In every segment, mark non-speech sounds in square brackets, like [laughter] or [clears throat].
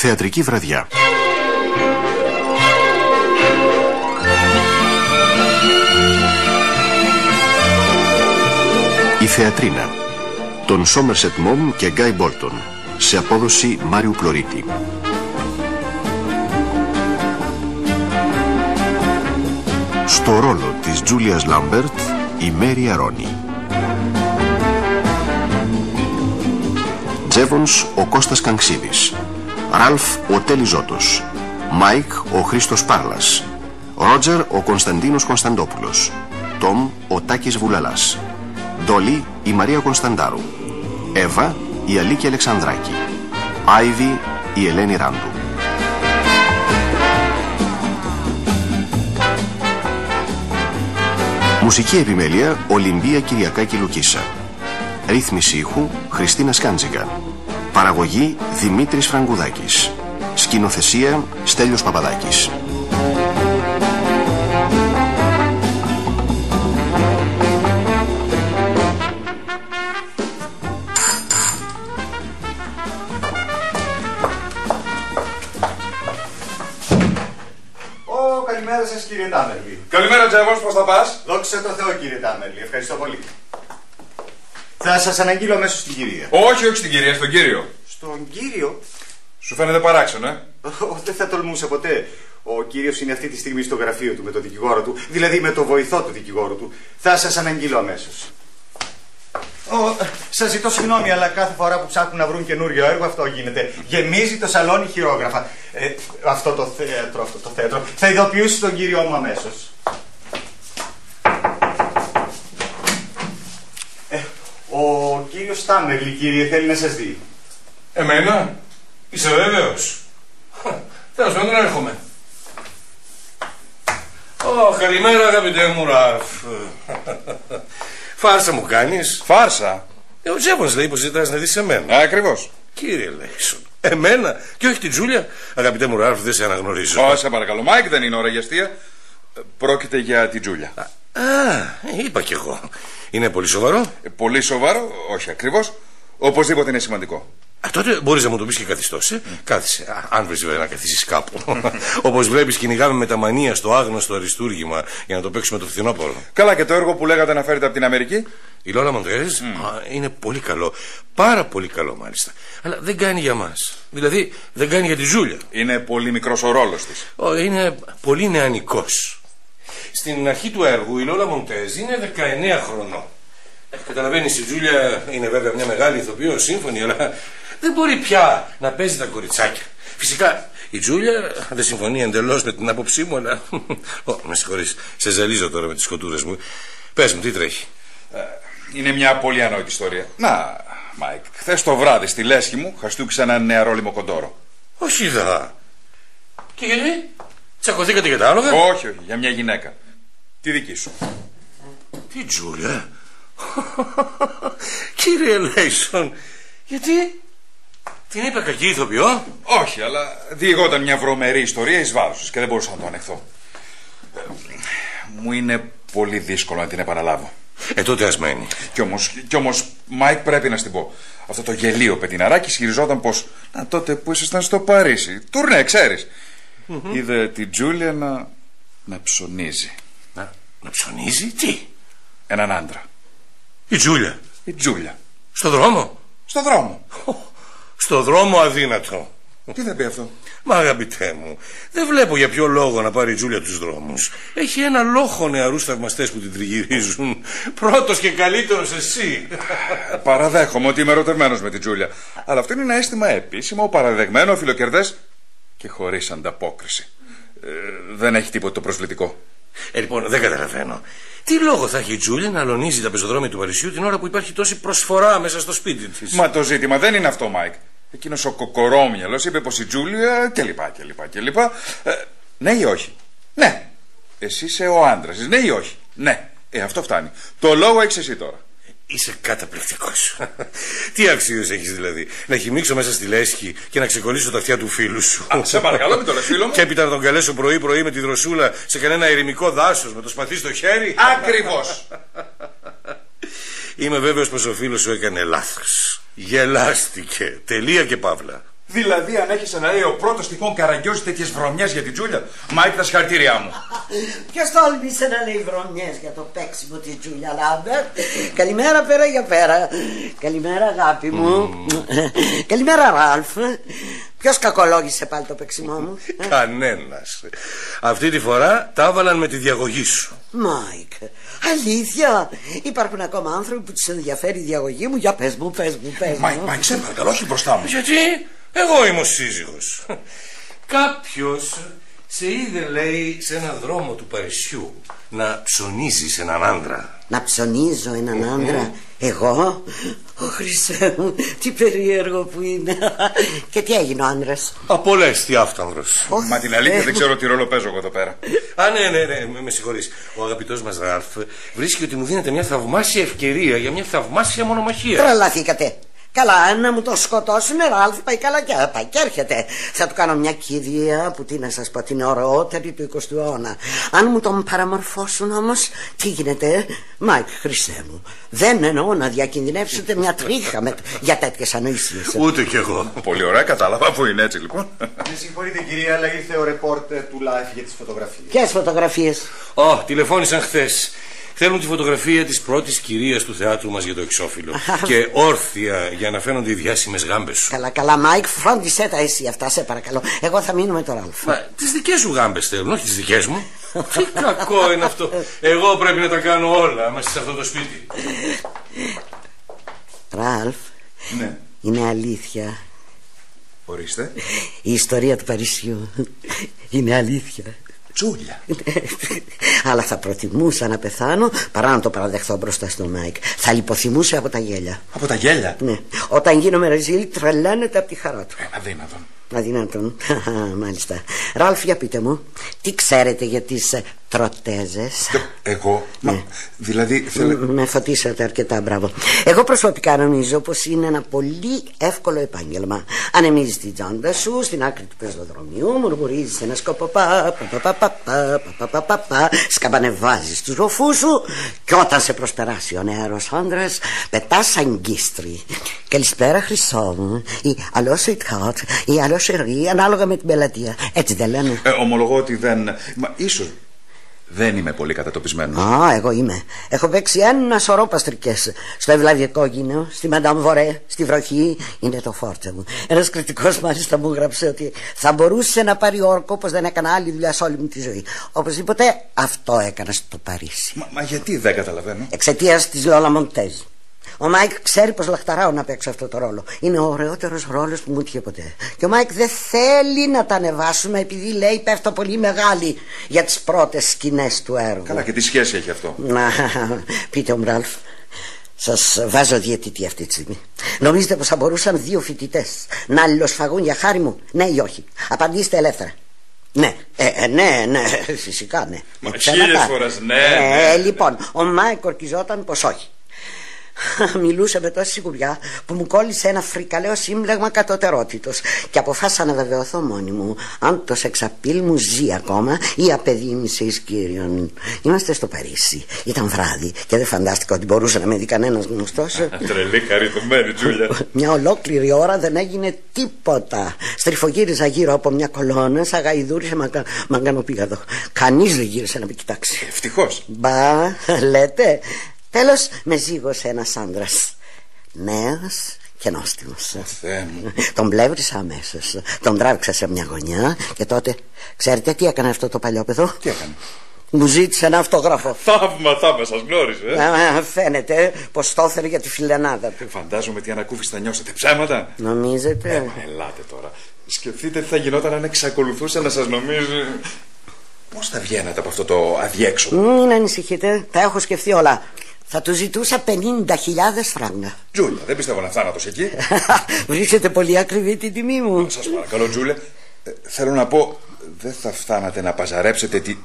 Θεατρική βραδιά. Η Θεατρίνα. Τον Σόμερσετ Μόμ και Γκάι Μπόλτον Σε απόδοση Μάριου Πλωρίτη. Στο ρόλο της Τζούλιας Λάμπερτ η Μέρι Αρώνη. Τζέβονς ο Κώστας Κανξίδης Ραλφ ο Τέλης Ζώτος Μάικ ο Χρήστος Πάρλας Ρότζερ ο Κωνσταντίνος Κωνσταντόπουλος Τομ ο Τάκης Βουλαλάς Ντόλι η Μαρία Κωνσταντάρου Εύα η Αλίκη Αλεξανδράκη Άιβι η Ελένη Ράντου. Μουσική επιμέλεια Ολυμπία Κυριακάκη Λουκίσα. Ρύθμιση ήχου Χριστίνα Σκάντζιγκα Παραγωγή Δημήτρης Φραγκουδάκης Σκηνοθεσία Στέλιος Παπαδάκης Ω, καλημέρα σας κύριε Τάμερλι. Καλημέρα, Τζέβος, πώς θα πας; Δόξα τω Θεώ κύριε Τάμερλι, ευχαριστώ πολύ. Θα σας αναγγείλω αμέσως στην κυρία. Όχι, όχι στην κυρία, στον κύριο. Στον κύριο, Σου φαίνεται παράξενο, ε; Ω, δεν θα τολμούσα ποτέ. Ο κύριος είναι αυτή τη στιγμή στο γραφείο του με τον δικηγόρο του, δηλαδή με το βοηθό του δικηγόρου του. Θα σας αναγγείλω αμέσως. Ω, σας ζητώ συγγνώμη, αλλά κάθε φορά που ψάχνουν να βρουν καινούριο έργο αυτό γίνεται. Γεμίζει το σαλόνι χειρόγραφα. Ε, αυτό το θέατρο, αυτό το θέατρο. Θα ειδοποιήσω τον κύριο μου αμέσως. Ο κύριος Στάμερλι, κύριε, θέλει να σας δει. Εμένα, είσαι βέβαιος; Τέλος πάντων έρχομαι. Ω, καλημέρα αγαπητέ μου Ραλφ. [laughs] Φάρσα μου κάνεις; Φάρσα; Ε, ο Τζέβονς λέει πως ζητάς να δεις εμένα. Ε, ακριβώς. Κύριε ελέησον, εμένα και όχι την Τζούλια. Αγαπητέ μου Ραλφ, δεν σε αναγνωρίζω. Ω, σε παρακαλώ. Μάικ δεν είναι ώρα για αστεία. Ε, Πρόκειται για την Τζούλια. Α, είπα κι εγώ. Είναι πολύ σοβαρό. Ε, Πολύ σοβαρό, όχι ακριβώς. Οπωσδήποτε είναι σημαντικό. Α, τότε μπορείς να μου το πεις και καθιστός, ε. Κάθισε. Α, αν βρεις βέβαια να καθίσεις κάπου. [laughs] Όπως βλέπεις, κυνηγάμε με τα μανία στο άγνωστο αριστούργημα για να το παίξουμε το φθινόπωρο. Καλά, και το έργο που λέγατε να φέρετε από την Αμερική; Η Λόλα Μοντέρες είναι πολύ καλό. Πάρα πολύ καλό μάλιστα. Αλλά δεν κάνει για μας. Δηλαδή δεν κάνει για τη Ζούλια. Είναι πολύ μικρός ο ρόλος της. Ω, είναι πολύ νεανικός. Στην αρχή του έργου η Λόλα Μοντέζ είναι 19 χρονών. Ε, Καταλαβαίνεις, η Τζούλια είναι βέβαια μια μεγάλη ηθοποιός, σύμφωνοι, αλλά δεν μπορεί πια να παίζει τα κοριτσάκια. Φυσικά η Τζούλια δεν συμφωνεί εντελώς με την άποψή μου, αλλά. [laughs] Ω, με συγχωρείς, σε ζαλίζω τώρα με τις σκοτούρες μου. Πες μου, τι τρέχει; Είναι μια πολύ ανόητη ιστορία. Να, Μάικ, χθες το βράδυ στη λέσχη μου χαστούκησα ένα νεαρό λιμοκοντόρο. Όχι δα. Και γιατί, τσακωθήκατε για τα άλογα; Όχι, όχι, για μια γυναίκα. Τη δική σου. Την Τζούλια. [laughs] Κύριε ελέησον, γιατί την είπα κακή ηθοποιό; Όχι, αλλά διηγόταν μια βρωμερή ιστορία εις βάρος της και δεν μπορούσα να το ανεχθώ. Ε, Μου είναι πολύ δύσκολο να την επαναλάβω. Ε, τότε ας μένει. Κι όμως, κι όμως, Μάικ, πρέπει να στην πω. Αυτό το γελίο πετιναράκι ισχυριζόταν πως να, τότε που ήσασταν στο Παρίσι. Τουρνέ, ξέρεις. Είδε την Τζούλια να, να ψωνίζει Να, να ψωνίζει, τι; έναν άντρα. Η Τζούλια. Η Τζούλια. Στο δρόμο; Στο δρόμο. Στο δρόμο αδύνατο. Τι δεν πει αυτό; Μα αγαπητέ μου, δεν βλέπω για ποιο λόγο να πάρει η Τζούλια τους δρόμους. Έχει ένα λόχο νεαρούς θαυμαστές που την τριγυρίζουν. Πρώτος και καλύτερος εσύ. Παραδέχομαι ότι είμαι ερωτευμένος με την Τζούλια. Αλλά αυτό είναι ένα αίσθημα επίσημο, παραδεγμένο, φιλοκερδές και χωρίς ανταπόκριση. Ε, δεν έχει τίποτα το προσβλητικό. Ε, λοιπόν, δεν καταλαβαίνω. Τι λόγο θα έχει η Τζούλια να αλωνίζει τα πεζοδρόμια του Παρισιού την ώρα που υπάρχει τόση προσφορά μέσα στο σπίτι της; Μα το ζήτημα δεν είναι αυτό, Μάικ. Εκείνος ο κοκορόμυαλος είπε πως η Τζούλια κλπ. κλπ, κλπ. Ε, ναι ή όχι; Ναι. Εσύ είσαι ο άντρας. Ναι ή όχι; Ναι. Ε, αυτό φτάνει. Το λόγο έχεις εσύ τώρα. Είσαι καταπληκτικός. [laughs] Τι αξίωση έχεις δηλαδή; Να χυμίξω μέσα στη λέσχη και να ξεκολλήσω τα αυτιά του φίλου σου. Α, σε παρακαλώ, μην το λες, φίλο μου. Και έπειτα να τον καλέσω πρωί-πρωί με τη δροσούλα σε κανένα ερημικό δάσος με το σπαθί στο χέρι. Ακριβώς. Είμαι βέβαιος πως ο φίλος σου έκανε λάθος. Γελάστηκε. Τελεία και παύλα. Δηλαδή, αν έχεις να λέει ο πρώτος τυχόν καραγκιόζης τέτοιες βρωμιές για την Τζούλια, Μάικ, τα συγχαρητήριά μου. [laughs] Ποιος τόλμησε να λέει βρωμιές για το παίξιμο της Τζούλια Λάμπερ. Καλημέρα πέρα για πέρα. Καλημέρα, αγάπη μου. [laughs] Καλημέρα, Ράλφ. Ποιος κακολόγησε πάλι το παίξιμό μου. [laughs] Κανένας. Αυτή τη φορά τα έβαλαν με τη διαγωγή σου. Μάικ, αλήθεια. Υπάρχουν ακόμα άνθρωποι που τους ενδιαφέρει η διαγωγή μου. Για πες μου, πες μου, πες μου. Μάικ, Μάικ, σε παρακαλώ, όχι μπροστά μου. Γιατί; Εγώ είμαι ο σύζυγος. Κάποιος σε είδε λέει σε έναν δρόμο του Παρισιού να ψωνίζεις έναν άντρα. Να ψωνίζω έναν άντρα; Εγώ; Ω Χριστέ μου, τι περίεργο που είναι. Και τι έγινε ο άντρα. Απολέστη άφτανδρος. Μα την αλήθεια δεν ξέρω τι ρόλο παίζω εγώ εδώ πέρα. Α, ναι, ναι, ναι, με, με συγχωρείς. Ο αγαπητός μας Ραλφ βρίσκει ότι μου δίνεται μια θαυμάσια ευκαιρία για μια θαυμάσια μονομαχία. Τρελαθήκατε. Καλά, να μου το σκοτώσουν, Ράλφ, πάει καλά και πάει και έρχεται. Θα του κάνω μια κηδεία που τι να σας πω, την ωραιότερη του 20ου αιώνα. Αν μου τον παραμορφώσουν όμως, τι γίνεται, Μάικ, Χριστέ μου. Δεν εννοώ να διακινδυνεύσετε μια τρίχα με, για τέτοιες ανοησίες. Ούτε κι εγώ. Πολύ ωραία, κατάλαβα που είναι έτσι λοιπόν. Με συγχωρείτε κυρία, αλλά ήρθε ο ρεπόρτερ του Life για τις φωτογραφίες. Ποιες φωτογραφίες; Ω, τηλεφώνησαν χθες. Θέλουν τη φωτογραφία της πρώτης κυρίας του θεάτρου μας για το εξώφυλλο. και όρθια για να φαίνονται οι διάσημες γάμπες σου. Καλά, καλά, Μάικ, φρόντισέ τα εσύ αυτά, σε παρακαλώ. Εγώ θα μείνω με τον Ράλφ. Μα τις δικές σου γάμπες θέλουν, όχι τις δικές μου. Τι κακό είναι αυτό. Εγώ πρέπει να τα κάνω όλα μέσα σε αυτό το σπίτι. Ράλφ, ναι. είναι αλήθεια. Ορίστε. Η ιστορία του Παρισιού είναι αλήθεια. Τζούλια. [laughs] Αλλά θα προτιμούσα να πεθάνω παρά να το παραδεχθώ μπροστά στο Μάικ. Θα λιποθυμούσε από τα γέλια. Από τα γέλια. Ναι. Όταν γίνομαι ρεζίλ, τρελαίνεται από τη χαρά του. Ε, αδύνατον. Αδυνατόν. Μάλιστα. Ράλφ, για πείτε μου, τι ξέρετε για τις τροτέζες. Εγώ. Μα, δηλαδή. Θέλε... Με φωτίσατε αρκετά, μπράβο. Εγώ προσωπικά νομίζω πως είναι ένα πολύ εύκολο επάγγελμα. Ανεμίζει την τσάντα σου στην άκρη του πεζοδρομιού, μουρμουρίζει ένα σκοπό πα, πα, πα, πα, πα, πα, πα, πα, πα, σκαμπανεβάζει του ροφού σου και όταν σε προσπεράσει ο νεαρό άντρα, πετά αγκίστρι. Καλησπέρα, Χρυσό μου. Ή αλλιώ sweetheart, ή αλλιώ σερή, ανάλογα με την πελατεία. Έτσι δεν λένε. Ε, ομολογώ ότι δεν. Μα ίσως δεν είμαι πολύ κατατοπισμένος. Α, εγώ είμαι. Έχω παίξει ένα σωρό παστρικές. Στο Ευλαβικό Γύναιο, στη Μαντάμ Βορέ, στη βροχή. Είναι το φόρτε μου. Ένας κριτικός μάλιστα μου γράψε ότι θα μπορούσε να πάρει όρκο πως δεν έκανα άλλη δουλειά σε όλη μου τη ζωή. Οπωσδήποτε αυτό έκανα στο Παρίσι. Μα, μα γιατί δεν καταλαβαίνω; Εξαιτίας της Λόλα Μοντέζ. Ο Μάικ ξέρει πως λαχταράω να παίξω αυτό το ρόλο. Είναι ο ωραιότερος ρόλος που μου είχε ποτέ. Και ο Μάικ δεν θέλει να τα ανεβάσουμε επειδή λέει πέφτω πολύ μεγάλη για τις πρώτες σκηνές του έργου. Καλά, και τι σχέση έχει αυτό; Να, πείτε μου, Ραλφ. Σας βάζω διαιτητή αυτή τη στιγμή. Νομίζετε πως θα μπορούσαν δύο φοιτητές να αλληλοσφαγούν για χάρη μου, ναι ή όχι; Απαντήστε ελεύθερα. Ναι, ε, ε, ναι, ναι, φυσικά ναι. Μα Ε, χίλιες ξαναπά. φορές ναι, Ε, ναι, ναι. Λοιπόν, ο Μάικ ορκιζόταν πως όχι. [laughs] Μιλούσε με τόση σιγουριά που μου κόλλησε ένα φρικαλέο σύμπλεγμα κατωτερότητος και αποφάσισα να βεβαιωθώ μόνη μου αν το σεξαπίλ μου ζει ακόμα ή απεδήμησε εις Κύριον. Είμαστε στο Παρίσι. Ήταν βράδυ και δεν φαντάστηκα ότι μπορούσε να με δει κανένας γνωστός. Τρελή χαριτωμένη, Τζούλια. Μια ολόκληρη ώρα δεν έγινε τίποτα. Στριφογύριζα γύρω από μια κολόνα, σαν γαϊδούρι σε μαγκα... μαγκανοπήγαδο. Κανείς δεν γύρισε να με κοιτάξει. Ευτυχώς. Μπα, λέτε. Τέλος, με ζήγωσε ένας άντρας. Νέο και νόστιμος. Θεέ μου. Τον πλεύρισα αμέσως. Τον τράβηξα σε μια γωνιά και τότε. Ξέρετε τι έκανε αυτό το παλιό παιδό; Τι έκανε; Μου ζήτησε ένα αυτόγραφο. Θαύμα, θαύμα, σας γνώριζε. ε. Α, Φαίνεται πως το έφερε για τη φιλενάδα του. Φαντάζομαι τι ανακούφιση θα νιώσετε. Ψέματα. Νομίζετε; Ελάτε τώρα. Σκεφτείτε τι θα γινόταν αν εξακολουθούσε να σας νομίζει. Πώς θα βγαίνατε από αυτό το αδιέξοδο; Μην ανησυχείτε, τα έχω σκεφτεί όλα. Θα του ζητούσα 50.000 φράγκα. Τζούλια, δεν πιστεύω να φτάνω τόσο εκεί. [laughs] Βρίσκεται πολύ ακριβή την τιμή μου. Σας παρακαλώ, Τζούλια. ε, θέλω να πω, δεν θα φτάνατε να παζαρέψετε τη.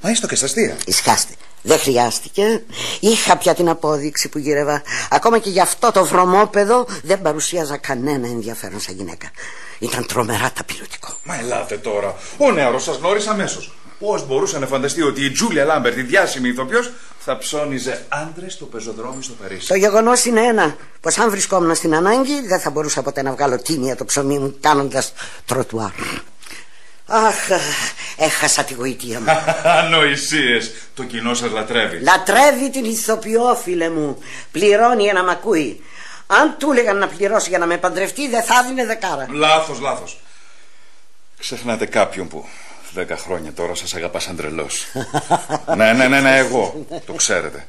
Μα είστε και στα αστεία. Ισχάστε. Δεν χρειάστηκε. Είχα πια την απόδειξη που γύρευα. Ακόμα και γι' αυτό το βρωμόπεδο δεν παρουσίαζα κανένα ενδιαφέρον σαν γυναίκα. Ήταν τρομερά ταπειλωτικό. Μα ελάτε τώρα. Ο νεαρός σας γνώρισε αμέσως. Πώς μπορούσε να φανταστεί ότι η Τζούλια Λάμπερτ, η διάσημη ηθοποιός, θα ψώνιζε άντρες στο πεζοδρόμι στο Παρίσι. Το γεγονός είναι ένα. Πως αν βρισκόμουν στην ανάγκη, δεν θα μπορούσα ποτέ να βγάλω τίμια το ψωμί μου κάνοντας τροτουάρ. Αχ, έχασα τη γοητεία μου. [laughs] Ανοησίες. Το κοινό σας λατρεύει. Λατρεύει την ηθοποιό, φίλε μου. Πληρώνει για να μ' ακούει. Αν του έλεγαν να πληρώσει για να με παντρευτεί, δεν θα δίνει δεκάρα. Λάθος, λάθος. Ξεχνάτε κάποιον που δέκα χρόνια τώρα σας αγαπάς σαν τρελός. [laughs] ναι, ναι, ναι, ναι, εγώ. Το ξέρετε.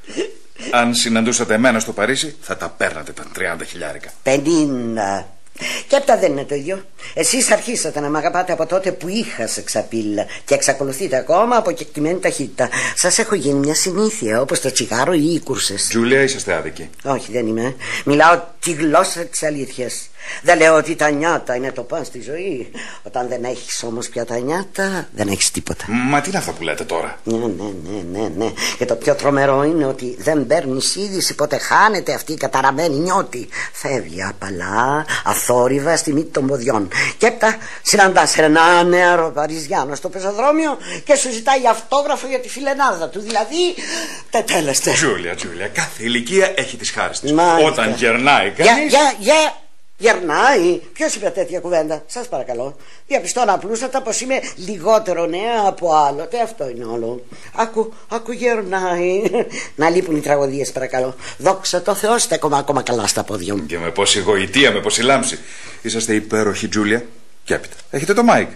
Αν συναντούσατε εμένα στο Παρίσι, θα τα παίρνατε τα 30 χιλιάρικα. Πενήντα. Και έπτα δεν είναι το ίδιο. Εσείς αρχίσατε να με αγαπάτε από τότε που είχα σεξαπίλ και εξακολουθείτε ακόμα από κεκτημένη ταχύτητα. Σας έχω γίνει μια συνήθεια, όπως το τσιγάρο ή οι κούρσες. Τζούλια, είσαστε άδικοι. Όχι, δεν είμαι. Μιλάω τη γλώσσα της αλήθειας. Δεν λέω ότι τα νιάτα είναι το παν στη ζωή. Όταν δεν έχεις όμως πια τα νιάτα, δεν έχεις τίποτα. Μα τι είναι αυτό που λέτε τώρα; Ναι, ναι, ναι, ναι, ναι. Και το πιο τρομερό είναι ότι δεν παίρνει είδηση πότε χάνεται αυτή η καταραμένη νιώτη. Φεύγει απαλά, αθόρυβα στη μύτη των ποδιών. Και έπειτα συναντάς ένα νεαρό Παριζιάνο στο πεζοδρόμιο και σου ζητάει αυτόγραφο για τη φιλενάδα του. Δηλαδή, τετέλεστε. Τζούλια, Τζούλια, κάθε ηλικία έχει τις χάρη της. Μάλιστα. Όταν γερνάει Για, κανεί. για, για, γερνάει. Ποιος είπε τέτοια κουβέντα, σας παρακαλώ. Διαπιστώνω απλούστατα πως είμαι λιγότερο νέα από άλλοτε. Αυτό είναι όλο. Άκου, άκου, γερνάει. Να λείπουν οι τραγωδίες, παρακαλώ. Δόξα τω Θεώ, στέκομαι ακόμα καλά στα πόδια μου. Και με πόση γοητεία, με πόση λάμψη. Είσαστε υπέροχοι, Τζούλια. Και έπειτα. Έχετε το Μάικ.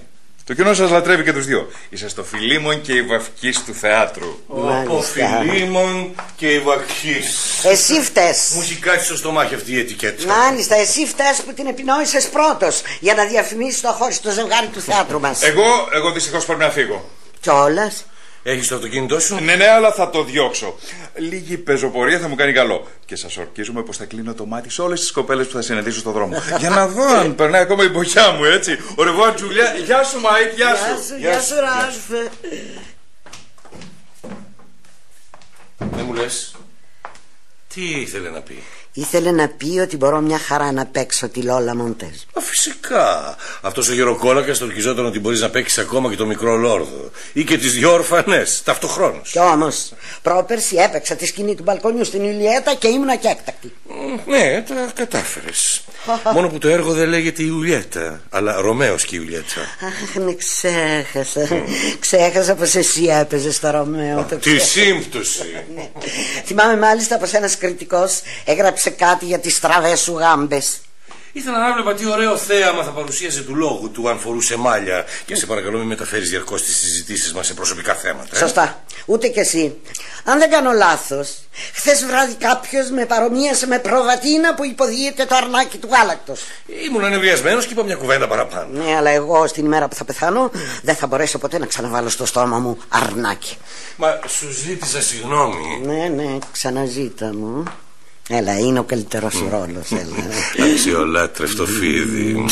Το κοινό σας λατρεύει και τους δυο. Είσαστε ο Φιλήμων και η Βαυκίς του θεάτρου. Ο Μάλιστα. Ο Φιλήμων και η Βαυκίς. Εσύ φταις. Μου έχει κάτσει στο στομάχι αυτή η ετικέτα. Μάλιστα, εσύ φταις που την επινόησες πρώτος για να διαφημίσεις το αχώριστο ζευγάρι του θεάτρου μας. Εγώ, εγώ δυστυχώς πρέπει να φύγω. Κιόλα. Έχεις το αυτοκίνητό σου; Ναι, ναι, αλλά θα το διώξω. Λίγη πεζοπορία θα μου κάνει καλό. Και σας ορκίζομαι πως θα κλείνω το μάτι σε όλες τις κοπέλες που θα συναντήσω στον δρόμο. [laughs] Για να δω αν περνάει ακόμα η μπογιά μου, έτσι. Au revoir, Τζουλιά. Γεια σου, Μάικ, γεια Γεια σου. σου, γεια σου, Ράλφ. Δεν μου λες. Τι ήθελε να πει; Ήθελε να πει ότι μπορώ μια χαρά να παίξω τη Λόλα Μοντέζ. Μα φυσικά. Αυτός ο γεροκόλακας το ορκιζόταν ότι μπορείς να παίξεις ακόμα και το μικρό λόρδο. Ή και τις δυο ορφανές, ταυτοχρόνως. Κι όμως, πρόπερση έπαιξα τη σκηνή του μπαλκονιού στην Ιουλιέτα και ήμουνα και έκτακτη. Ναι, τα κατάφερες. [laughs] Μόνο που το έργο δεν λέγεται Ιουλιέτα, αλλά Ρωμαίος και Ιουλιέτα. Αχ, ναι, ξέχασα. Ξέχασα πως εσύ έπαιζες στο Ρωμαίο. το Τι ξέχασα. σύμπτωση. Ναι. Θυμάμαι μάλιστα πως ένας κριτικός έγραψε κάτι για τις στραβές σου γάμπες. Ήθελα να 'βλεπα τι ωραίο θέαμα θα παρουσίαζε του λόγου του αν φορούσε μάλια. Και σε παρακαλώ μην μεταφέρεις διαρκώς τις συζητήσεις μας σε προσωπικά θέματα. ε. Σωστά. Ούτε κι εσύ. Αν δεν κάνω λάθος, χθες βράδυ κάποιος με παρομοίασε με προβατίνα που υποδίεται το αρνάκι του γάλακτος. Ήμουν ανεβριασμένος και είπα μια κουβέντα παραπάνω. Ναι, αλλά εγώ στην ημέρα που θα πεθάνω δεν θα μπορέσω ποτέ να ξαναβάλω στο στόμα μου αρνάκι. Μα σου ζήτησα συγγνώμη. Ναι, ναι, ξαναζήτα μου. Έλα, είναι ο καλύτερος σου ρόλος. Έλα. Αξιολάτρευτο φίδι.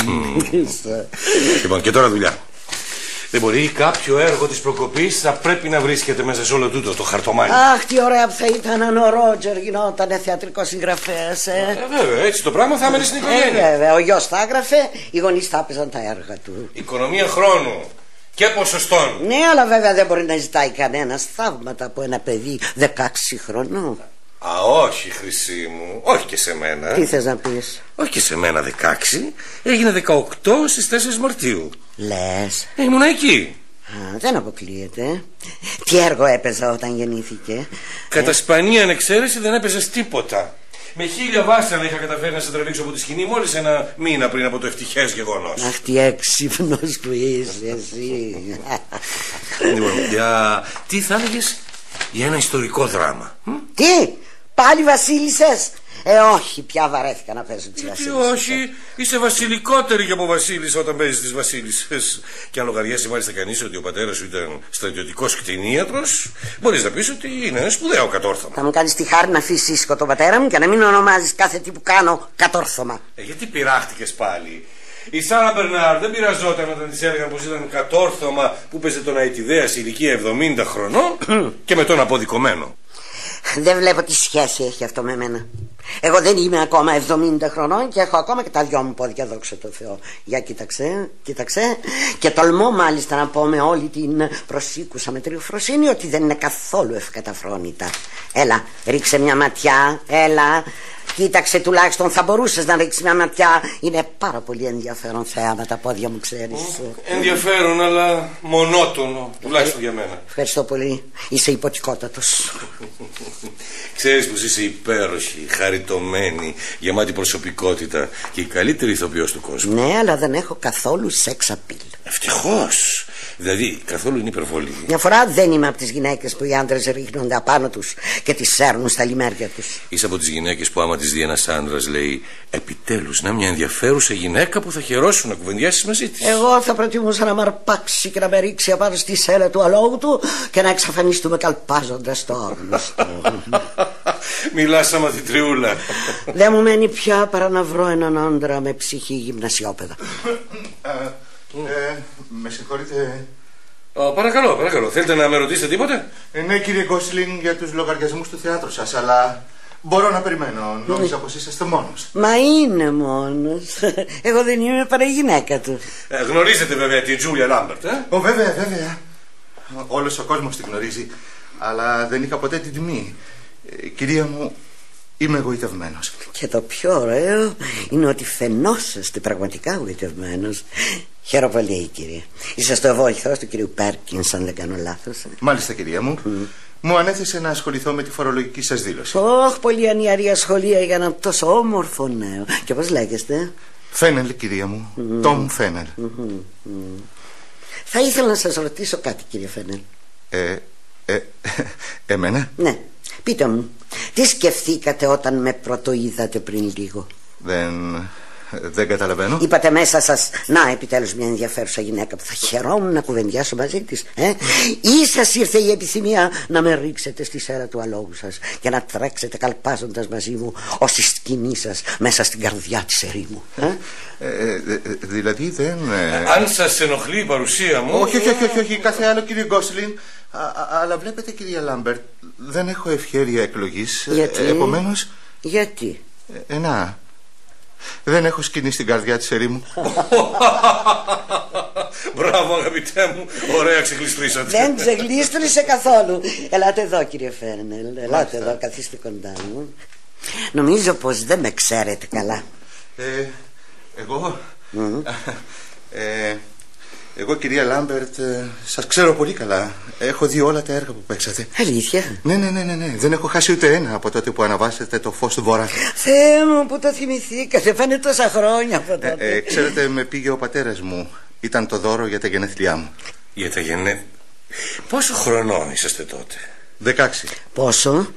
λοιπόν, και τώρα δουλειά. Δεν μπορεί κάποιο έργο της προκοπής θα πρέπει να βρίσκεται μέσα σε όλο τούτο το χαρτομάνι. Αχ, τι ωραία που θα ήταν αν ο Ρότζερ γινόταν θεατρικό συγγραφέας. Ε. Ε, βέβαια, έτσι το πράγμα θα έμενε στην Ε, οικογένεια. βέβαια, ο γιος θα έγραφε, οι γονείς θα έπαιζαν τα έργα του. Οικονομία χρόνου και ποσοστών. Ναι, αλλά βέβαια δεν μπορεί να ζητάει κανένας θαύματα από ένα παιδί 16 χρονών. Α, όχι, χρυσή μου. Όχι και σε μένα. Τι θες να πεις, Όχι και σε μένα 16. Έγινε 18 στις 4 Μαρτίου. Λες. Ε, ήμουν εκεί. Δεν αποκλείεται. Τι έργο έπαιζα όταν γεννήθηκε; Κατά σπανία ανεξαίρεση δεν έπαιζες τίποτα. Με χίλια βάσανα είχα καταφέρει να σε τραβήξω από τη σκηνή μόλις ένα μήνα πριν από το ευτυχές γεγονός. Αχ, τι έξυπνος που είσαι εσύ. λοιπόν, για τι θα έλεγες; Για ένα ιστορικό δράμα. μ; τι, πάλι βασίλισσες; Ε, όχι, πια βαρέθηκα να παίζω τις Τι βασίλισσες. όχι, είσαι βασιλικότερη και από βασίλισσα όταν παίζεις τις βασίλισσες. Και αν λογαριάσει μάλιστα κανείς ότι ο πατέρας σου ήταν στρατιωτικός κτηνίατρος, μπορείς να πεις ότι είναι ένα σπουδαίο κατόρθωμα. Θα μου κάνεις τη χάρη να αφήσεις ήσυχο τον πατέρα μου και να μην ονομάζεις κάθε τι που κάνω κατόρθωμα. Ε, γιατί πειράχτηκες πάλι; Η Σάρα Μπερνάρ δεν πειραζόταν όταν της έλεγαν πως ήταν κατόρθωμα που παίζε τον Αιτιδέα σε ηλικία 70 χρονών [clears throat] και με τον αποδικομένο. Δεν βλέπω τι σχέση έχει αυτό με μένα. Εγώ δεν είμαι ακόμα 70 χρονών και έχω ακόμα και τα δυο μου πόδια, δόξα τω Θεώ. Για κοίταξε, κοίταξε. Και τολμώ μάλιστα να πω με όλη την προσήκουσα μετριοφροσύνη ότι δεν είναι καθόλου ευκαταφρόνητα. Έλα, ρίξε μια ματιά, έλα. Κοίταξε τουλάχιστον θα μπορούσες να ρίξεις μια ματιά Είναι πάρα πολύ ενδιαφέρον θέαμα τα πόδια μου ξέρεις Ενδιαφέρον αλλά μονότονο Τουλάχιστον για μένα Ευχαριστώ πολύ Είσαι υποτικότατος Ξέρεις πως είσαι υπέροχη, χαριτωμένη Γεμάτη προσωπικότητα Και η καλύτερη ηθοποιός του κόσμου. Ναι αλλά δεν έχω καθόλου σεξ απειλ. Ευτυχώς Δηλαδή, καθόλου είναι υπερβολή. Μια φορά δεν είμαι από τις γυναίκες που οι άντρες ρίχνονται απάνω τους και τις σέρνουν στα λιμέρια τους. Είσαι από τις γυναίκες που, άμα τις δει ένας άντρα, λέει Επιτέλους, να μια ενδιαφέρουσα γυναίκα που θα χαιρόσουν να κουβεντιάσεις μαζί της. Εγώ θα προτιμούσα να με αρπάξει και να με ρίξει απάνω στη σέλα του αλόγου του και να εξαφανιστούμε καλπάζοντας το άγνωστο. [laughs] Μιλάς σαν μαθητριούλα. Δεν μου μένει πια παρά να βρω έναν άντρα με ψυχή γυμνασιόπεδα. Ε, με συγχωρείτε. παρακαλώ, παρακαλώ. Θέλετε να με ρωτήσετε τίποτε; Ε, ναι, κύριε Γκόσλινγκ, για τους λογαριασμούς του θεάτρου σας, αλλά μπορώ να περιμένω. Νόμιζα πως είσαστε μόνος. Μα είναι μόνος. [laughs] Εγώ δεν είμαι παρά η γυναίκα του. Ε, γνωρίζετε βέβαια την Τζούλια Λάμπερτ, ε; Ω, βέβαια, βέβαια. Όλος ο κόσμος την γνωρίζει. Αλλά δεν είχα ποτέ την τιμή. Ε, κυρία μου, Είμαι εγωιτευμένο. Και το πιο ωραίο είναι ότι φαινόσαστε πραγματικά εγωιτευμένο. Χαίρομαι πολύ, κύριε. Είσαστε ο βοηθό του κυρίου Πέρκινς, αν δεν κάνω λάθος. Μάλιστα, κυρία μου. Μου ανέθεσε να ασχοληθώ με τη φορολογική σας δήλωση. Όχι, πολύ ανιαρή ασχολία για ένα τόσο όμορφο νέο. Και πώς λέγεστε, Φένελ, κυρία μου. Τόμ Φένελ. Θα ήθελα να σας ρωτήσω κάτι, κύριε Φένελ. Ε, ε, εμένα; Ναι. Πείτε μου, τι σκεφτήκατε όταν με πρωτοείδατε πριν λίγο; Δεν... Δεν καταλαβαίνω. Είπατε μέσα σας, να επιτέλους μια ενδιαφέρουσα γυναίκα που θα χαιρόμουν να κουβεντιάσω μαζί της. Ε; Ή σας ήρθε η επιθυμία να με ρίξετε στη σέρα του αλόγου σας και να τρέξετε καλπάζοντας μαζί μου ως η σκηνή σας μέσα στην καρδιά της ερήμου. Ε; Ε, ε, δηλαδή δεν. Αν σας ενοχλεί η παρουσία μου. Όχι, όχι, όχι, όχι, κάθε άλλο κύριε Γκόσλιν. Αλλά βλέπετε κυρία Λάμπερτ, δεν έχω ευχαίρεια εκλογής. Γιατί; Επομένως... Γιατί; Ε, να, δεν έχω σκηνή στην καρδιά της ερήμου. [laughs] Μπράβο αγαπητέ μου, ωραία ξεκλειστρήσατε. Δεν ξεκλείστρισε καθόλου. Ελάτε εδώ κύριε Φέρνελ, ελάτε εδώ, καθίστε κοντά μου. Νομίζω πως δεν με ξέρετε καλά. Ε, εγώ... Ε, εγώ κυρία Λάμπερτ ε, σας ξέρω πολύ καλά. Έχω δει όλα τα έργα που παίξατε. Αλήθεια; Ναι ναι ναι ναι, ναι. δεν έχω χάσει ούτε ένα από τότε που αναβάσετε το φως του βορρά. Θεέ μου που το θυμηθήκατε. Φάνε τόσα χρόνια από τότε. Ε, ε, Ξέρετε με πήγε ο πατέρας μου. Ήταν το δώρο για τα γενέθλιά μου. Για τα γενέθλιά Πόσο χρονών είσαστε τότε; 16 Πόσο;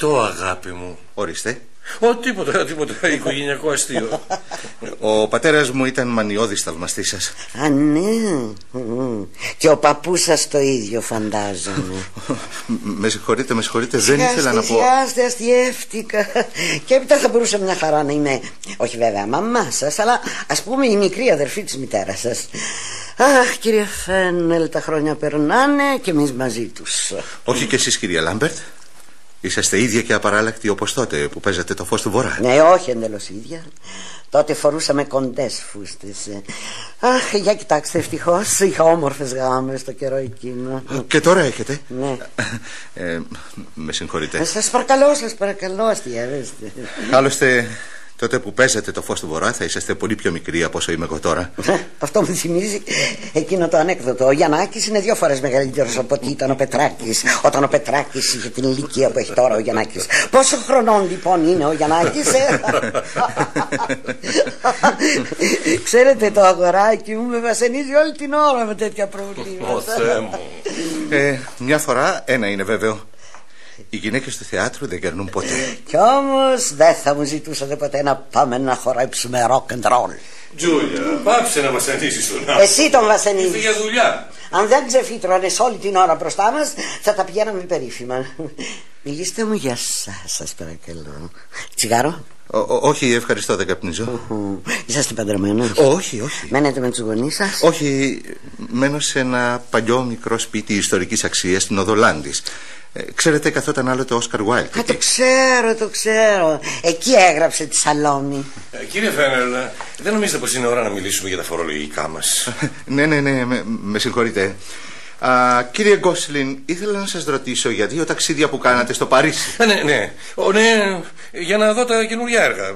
18 αγάπη μου. Ορίστε Ω, τίποτα, τίποτα, οικογενειακό αστείο. Ο πατέρας μου ήταν μανιώδης θαυμαστής σας. Α, ναι. Και ο παππούς σας το ίδιο, φαντάζομαι. με συγχωρείτε, με συγχωρείτε, δεν ήθελα να πω. Σιάστε, αστιεύτηκα. Και έπειτα θα μπορούσα μια χαρά να είμαι, όχι βέβαια μαμά σας, αλλά ας πούμε η μικρή αδερφή της μητέρας σας. Αχ, κύριε Φένελ, τα χρόνια περνάνε και εμείς μαζί τους. Όχι κι εσείς, κυρία Λάμπερτ. Είσαστε ίδια και απαράλλακτοι όπως τότε που παίζατε το φως του βορρά. Ναι, όχι εντελώς ίδια. Τότε φορούσαμε κοντές φούστες. Αχ, για κοιτάξτε, ευτυχώς είχα όμορφες γάμες το καιρό εκείνο. Και τώρα έχετε; Ναι. Ε, με συγχωρείτε. Ε, σας παρακαλώ, σας παρακαλώ, αστιεύεστε. Άλλωστε, Τότε που παίζατε το φως του βορρά θα είσαστε πολύ πιο μικροί από όσο είμαι εγώ τώρα. Αυτό μου θυμίζει εκείνο το ανέκδοτο. Ο Γιαννάκης είναι δύο φορές μεγαλύτερος από ότι ήταν ο Πετράκης. Όταν ο Πετράκης είχε την ηλικία που έχει τώρα ο Γιαννάκης. Πόσο χρονών λοιπόν είναι ο Γιαννάκης, ε; Ξέρετε το αγοράκι μου με βασανίζει όλη την ώρα με τέτοια προβλήματα. ε, μια φορά ένα είναι βέβαιο. Οι γυναίκες του θεάτρου δεν κερνούν ποτέ. Κι όμως δεν θα μου ζητούσατε ποτέ να πάμε να χορέψουμε rock and roll. Τζούλια, πάψε να βασανίσει τον Εσύ τον βασανίζει. Ήρθε για δουλειά. Αν δεν ξεφύτρωνες όλη την ώρα μπροστά μας, θα τα πηγαίναμε περίφημα. Μιλήστε μου για εσά, σας παρακαλώ. Τσιγάρο; όχι, ευχαριστώ, δεν καπνίζω. Είσαστε παντρεμένο; Όχι, όχι. Μένετε με τους γονείς σας; Όχι, μένω σε ένα παλιό μικρό σπίτι ιστορικής αξίας στην Οδολάντης. Ε, ξέρετε, καθόταν άλλο το Όσκαρ Wilde. Α, το ξέρω, το ξέρω. Εκεί έγραψε τη Σαλόμη. Ε, κύριε Φένελ, δεν νομίζετε πως είναι ώρα να μιλήσουμε για τα φορολογικά μας; [laughs] ναι, ναι, ναι, με, με συγχωρείτε. Α, κύριε Γκόσλιν, ήθελα να σας ρωτήσω για δύο ταξίδια που κάνατε στο Παρίσι. Ε, ναι, ναι. Ο, ναι, για να δω τα καινούργια έργα.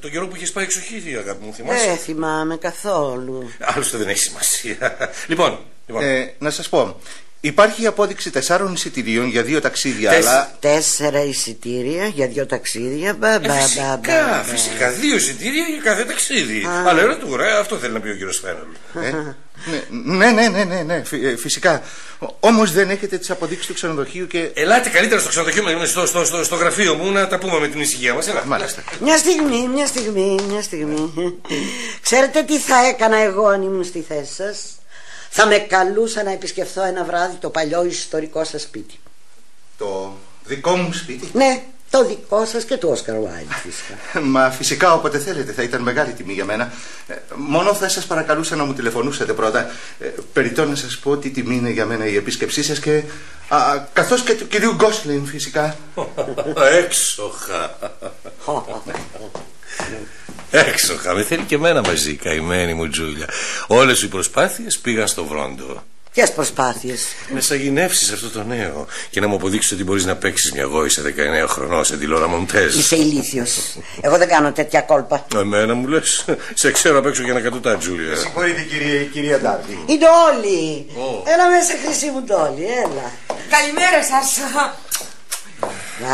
Το καιρό που είχες πάει εξοχή, αγάπη μου, θυμάσαι; Δεν θυμάμαι καθόλου. Άλλωστε δεν έχει σημασία. [laughs] λοιπόν, λοιπόν. Ε, να σας πω, Υπάρχει η απόδειξη τεσσάρων εισιτηρίων για δύο ταξίδια, Τεσ... αλλά. Τέσσερα εισιτήρια για δύο ταξίδια. Μπα, Ε, μπα, μπα, φυσικά, μπα, μπα. φυσικά. Δύο εισιτήρια για κάθε ταξίδι. Αλλά era του ρε, αυτό θέλει να πει ο κύριος Φένελ. Ε, ναι, ναι, ναι, ναι, ναι, φυ- ε, φυσικά. Όμως δεν έχετε τις αποδείξεις του ξενοδοχείου και. Ελάτε καλύτερα στο ξενοδοχείο μου, στο, στο, στο, στο γραφείο μου, να τα πούμε με την ησυχία μας. Ελάτε. Μάλιστα. Μια στιγμή, μια στιγμή, μια στιγμή. Ξέρετε τι θα έκανα εγώ αν ήμουν στη θέση σας; Θα με καλούσα να επισκεφθώ ένα βράδυ το παλιό ιστορικό σας σπίτι. Το δικό μου σπίτι; Ναι, το δικό σας και του Όσκαρ Βάιντ φυσικά. [laughs] Μα φυσικά όποτε θέλετε θα ήταν μεγάλη τιμή για μένα. Ε, Μόνο θα σας παρακαλούσα να μου τηλεφωνούσατε πρώτα. Ε, Περιττό να σας πω τι τιμή είναι για μένα η επίσκεψή σας και α, καθώς και του κυρίου Γκόσλιν φυσικά. [laughs] Έξοχα. [laughs] Έξοχα. Με θέλει και εμένα μαζί, καημένη μου Τζούλια. Όλες οι προσπάθειες πήγαν στο βρόντο. Ποιες προσπάθειες; Να σε αγινεύσει αυτό το νέο και να μου αποδείξεις ότι μπορείς να παίξεις μια γόησα 19 χρονών σε τη Λόρα Μοντέζ. Είσαι ηλίθιος. Εγώ δεν κάνω τέτοια κόλπα. Εμένα μου λες. Σε ξέρω απ' έξω για να κατουτά, Τζούλια. Συγχωρείτε κυρία, κυρία Ντάρτη. Η Ντόλη. Έλα μέσα, χρυσή μου Ντόλη, έλα. Καλημέρα σας.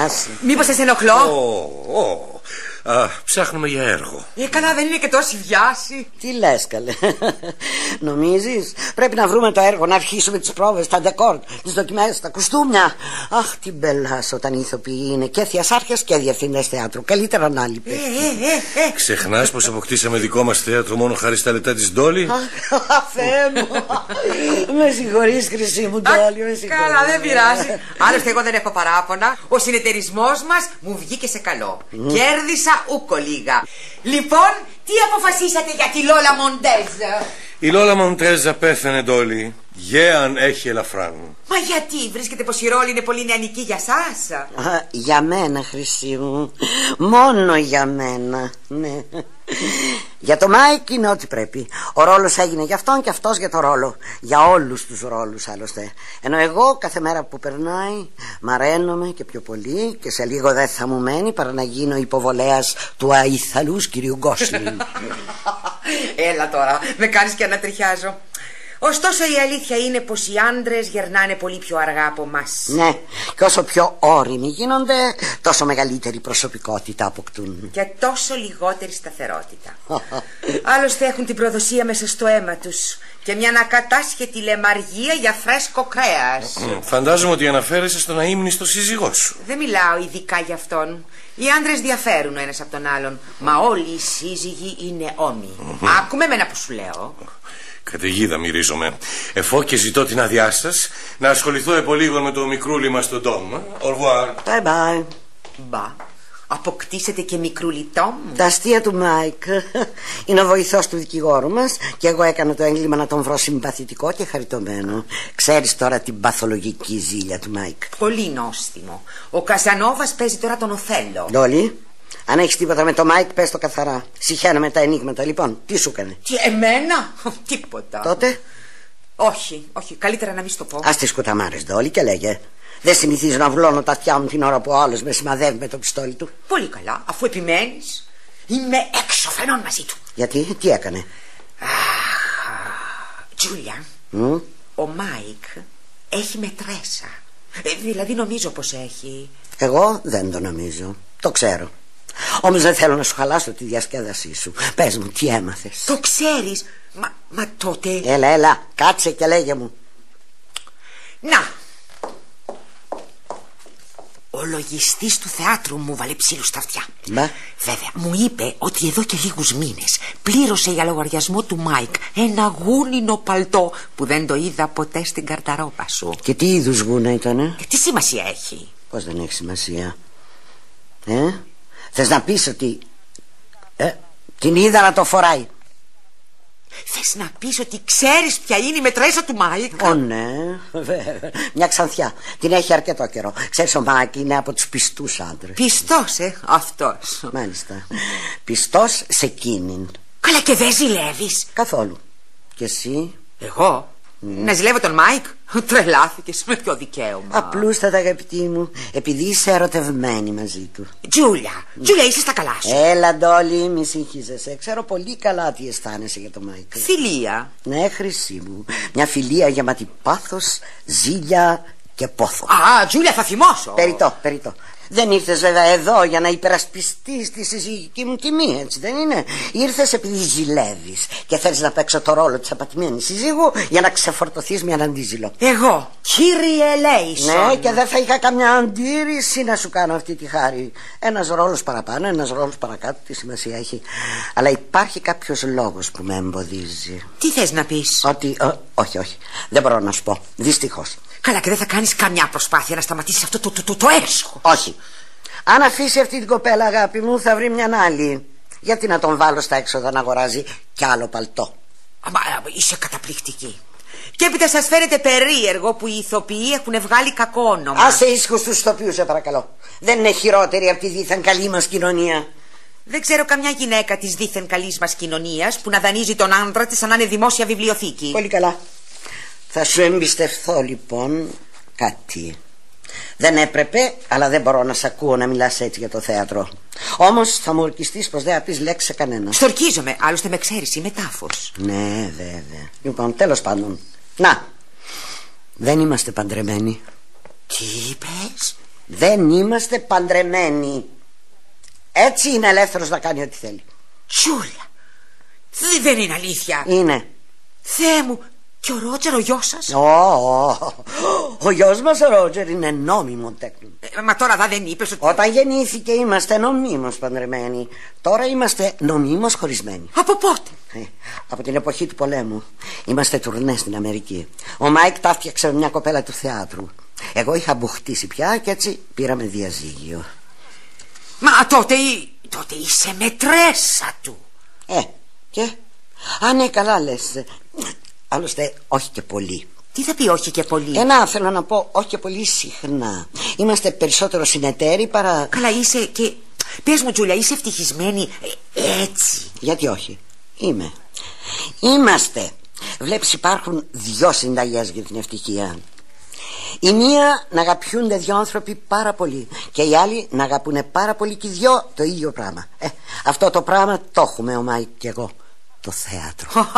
Άσε. Μήπως σας ενοχλώ; Ω, ω. Α, ψάχνουμε για έργο. Ε, καλά δεν είναι και τόση βιάση. Τι λες, καλέ. Νομίζεις, πρέπει να βρούμε το έργο, να αρχίσουμε τις πρόβες, τα ντεκόρ, τις δοκιμές, τα κουστούμια. Αχ, τι μπελά όταν οι ηθοποιοί είναι και θειασάρχε και διευθυντέ θεάτρου. Καλύτερα να λείπει. Ε, ε, ε, ε. Ξεχνάς πως αποκτήσαμε δικό μας θέατρο μόνο χάρη στα λεπτά της Ντόλη; Θεέ μου. με συγχωρείς, χρυσή μου Ντόλη, με συγχωρείς. Καλά, δεν πειράζει. Άλλωστε, εγώ δεν έχω παράπονα. Ο συνεταιρισμός μας μου βγήκε σε καλό. Κέρδισα ούκο λίγα. Λοιπόν, τι αποφασίσατε για τη Λόλα Μοντέζ; Η Λόλα Μοντέζα πέθανε, Ντόλη. Γέαν έχει ελαφράν. Μα γιατί, βρίσκεται πως η ρόλη είναι πολύ νεανική για σας; Α, Για μένα, χρυσή μου. Μόνο για μένα. Ναι. Για το Μάικ είναι ό,τι πρέπει. Ο ρόλος έγινε για αυτόν και αυτός για το ρόλο. Για όλους τους ρόλους άλλωστε. Ενώ εγώ κάθε μέρα που περνάει μαραίνομαι και πιο πολύ και σε λίγο δεν θα μου μένει παρά να γίνω υποβολέας του αειθαλούς κυρίου Γκόσλιν. Έλα τώρα, με κάνεις και ανατριχιάζω. Ωστόσο η αλήθεια είναι πως οι άντρες γερνάνε πολύ πιο αργά από μας. ναι, και όσο πιο όριμοι γίνονται, τόσο μεγαλύτερη προσωπικότητα αποκτούν. Και τόσο λιγότερη σταθερότητα. Άλλωστε έχουν την προδοσία μέσα στο αίμα τους και μια ανακατάσχετη λεμαργία για φρέσκο κρέας. Φαντάζομαι ότι αναφέρεσαι στον αείμνηστο σύζυγός σου. Δεν μιλάω ειδικά για αυτόν. Οι άντρες διαφέρουν ο ένας από τον άλλον, μα όλοι οι σύζυγοι είναι όμοιοι. Άκουμε εμένα που σου λέω. Καταιγίδα μυρίζομαι. Εφ' ω και ζητώ την άδειά σας να ασχοληθώ επ' ολίγο με το μικρούλι μας τον Τομ. Au revoir. Bye bye. Μπα, αποκτήσατε και μικρούλι Τόμ. Τα αστεία του Μάικ είναι ο βοηθός του δικηγόρου μας και εγώ έκανα το έγκλημα να τον βρω συμπαθητικό και χαριτωμένο. Ξέρεις τώρα την παθολογική ζήλια του Μάικ. Πολύ νόστιμο. Ο Καζανόβας παίζει τώρα τον Οθέλο. Ντόλι, αν έχεις τίποτα με το Μάικ, πες το καθαρά. Συχαίνομαι τα αινίγματα. Λοιπόν, τι σου έκανε; Τι, εμένα; [laughs] Τίποτα. Τότε, Όχι, όχι, καλύτερα να μην σου το πω. ας τις κουταμάρες, Ντόλι, και λέγε. Δεν συνηθίζω να βουλώνω τα αυτιά μου την ώρα που ο άλλος με σημαδεύει με το πιστόλι του. Πολύ καλά, αφού επιμένεις. Είμαι έξω φρενών μαζί του. Γιατί, τι έκανε; Τζούλια, Μ; ο Μάικ έχει μετρέσα. Ε, δηλαδή νομίζω πως έχει. Εγώ δεν το νομίζω. Το ξέρω. Όμως δεν θέλω να σου χαλάσω τη διασκέδασή σου. Πες μου, τι έμαθες; Το ξέρεις. Μα, μα τότε... Έλα, έλα, κάτσε και λέγε μου. Να. Ο λογιστής του θεάτρου μου 'βαλε ψύλλους στα αυτιά. Μπα. Βέβαια, μου είπε ότι εδώ και λίγους μήνες πλήρωσε για λογαριασμό του Μάικ ένα γούνινο παλτό που δεν το είδα ποτέ στην γκαρνταρόμπα σου. Και τι είδους γούνα ήτανε; Και τι σημασία έχει; Πώς δεν έχει σημασία. Ε, θες να πεις ότι. Ε, την είδα να το φοράει; Θες να πεις ότι ξέρεις ποια είναι η μετρέσα του Μάικ. Ω ναι, βέβαια. Μια ξανθιά. Την έχει αρκετό καιρό. Ξέρεις, ο Μάικ είναι από τους πιστούς άντρες. Πιστός, ε, αυτός. Μάλιστα. Πιστός σε εκείνην. Καλά και δεν ζηλεύεις. Καθόλου. Και εσύ; Εγώ; Να ζηλεύω τον Μάικ. [laughs] Τρελάθηκες; Με ποιο δικαίωμα. Απλούστατα, αγαπητή μου, επειδή είσαι ερωτευμένη μαζί του. Τζούλια, Τζούλια, είσαι στα καλά σου. Έλα, Ντόλι, μη συγχύζεσαι. Ξέρω πολύ καλά τι αισθάνεσαι για τον Μάικ. Φιλία. Ναι, χρυσή μου. Μια φιλία γεμάτη πάθος, ζήλια και πόθος. Α, Τζούλια, θα θυμώσω. Περιττό, περιττό. Δεν ήρθες βέβαια εδώ για να υπερασπιστείς τη συζυγική μου τιμή, έτσι δεν είναι; Ήρθες επειδή ζηλεύεις και θέλεις να παίξω το ρόλο της απατημένης συζύγου για να ξεφορτωθείς μιαν αντίζηλο. Εγώ, κύριε Λέισον. Ναι, και δεν θα είχα καμιά αντίρρηση να σου κάνω αυτή τη χάρη. Ένας ρόλος παραπάνω, ένας ρόλος παρακάτω, τι σημασία έχει. Αλλά υπάρχει κάποιος λόγος που με εμποδίζει. Τι θες να πεις; Ότι. ε, όχι, όχι. Δεν μπορώ να σου πω. Δυστυχώς. Καλά, και δεν θα κάνεις καμιά προσπάθεια να σταματήσεις αυτό το, το, το, το έσχο. Όχι. Αν αφήσει αυτή την κοπέλα, αγάπη μου, θα βρει μια άλλη. Γιατί να τον βάλω στα έξοδα να αγοράζει κι άλλο παλτό; Αμα, είσαι καταπληκτική. Και έπειτα σας φαίνεται περίεργο που οι ηθοποιοί έχουν βγάλει κακό όνομα. Άσε ήσυχο τους ηθοποιούς, σε παρακαλώ. Δεν είναι χειρότερη από τη δίθεν καλή μας κοινωνία. Δεν ξέρω καμιά γυναίκα της δίθεν καλής μας κοινωνίας που να δανείζει τον άντρα της σαν να είναι δημόσια βιβλιοθήκη. Πολύ καλά. Θα σου εμπιστευθώ λοιπόν κάτι. Δεν έπρεπε, αλλά δεν μπορώ να σ' ακούω να μιλάς έτσι για το θέατρο. Όμως θα μου ορκιστείς πως δεν θα πεις λέξη σε κανένα. Στορκίζομαι, άλλωστε με ξέρεις, είμαι τάφος. Ναι, βέβαια. Λοιπόν, τέλος πάντων. Να, δεν είμαστε παντρεμένοι. Τι είπες; Δεν είμαστε παντρεμένοι. Έτσι είναι ελεύθερος να κάνει ό,τι θέλει. Τζούλια. Δε- Δεν είναι αλήθεια. Είναι. Θεέ μου, και ο Ρότζερ ο γιος σας; Ω, ω, ο γιος μας ο Ρότζερ είναι νόμιμο τέκνο. μα τώρα δα δεν είπες ότι. Όταν γεννήθηκε ήμαστε νομίμως παντρεμένοι. Τώρα είμαστε νομίμως χωρισμένοι. Από πότε; Ε, από την εποχή του πολέμου. Ήμαστε τουρνέ στην Αμερική. Ο Μάικ τα 'φτιαξε με μια κοπέλα του θεάτρου. Εγώ είχα μπουχτίσει πια και έτσι πήραμε διαζύγιο. Μα τότε, τότε είσαι μετρέσα του. Ε, και; Α, ναι, καλά λες. Άλλωστε, όχι και πολύ. Τι θα πει όχι και πολύ; Ε, να, θέλω να πω, όχι και πολύ συχνά. Είμαστε περισσότερο συνεταίροι παρά. Καλά είσαι και. Πες μου Τζούλια, είσαι ευτυχισμένη ε, έτσι; Γιατί όχι; Είμαι. Είμαστε. Βλέπεις υπάρχουν δυο συνταγές για την ευτυχία. Η μία να αγαπιούνται δυο άνθρωποι πάρα πολύ και η άλλη να αγαπούν πάρα πολύ και οι δυο το ίδιο πράγμα. Ε, αυτό το πράγμα το έχουμε ο Μάικ και εγώ. Το θέατρο. [laughs]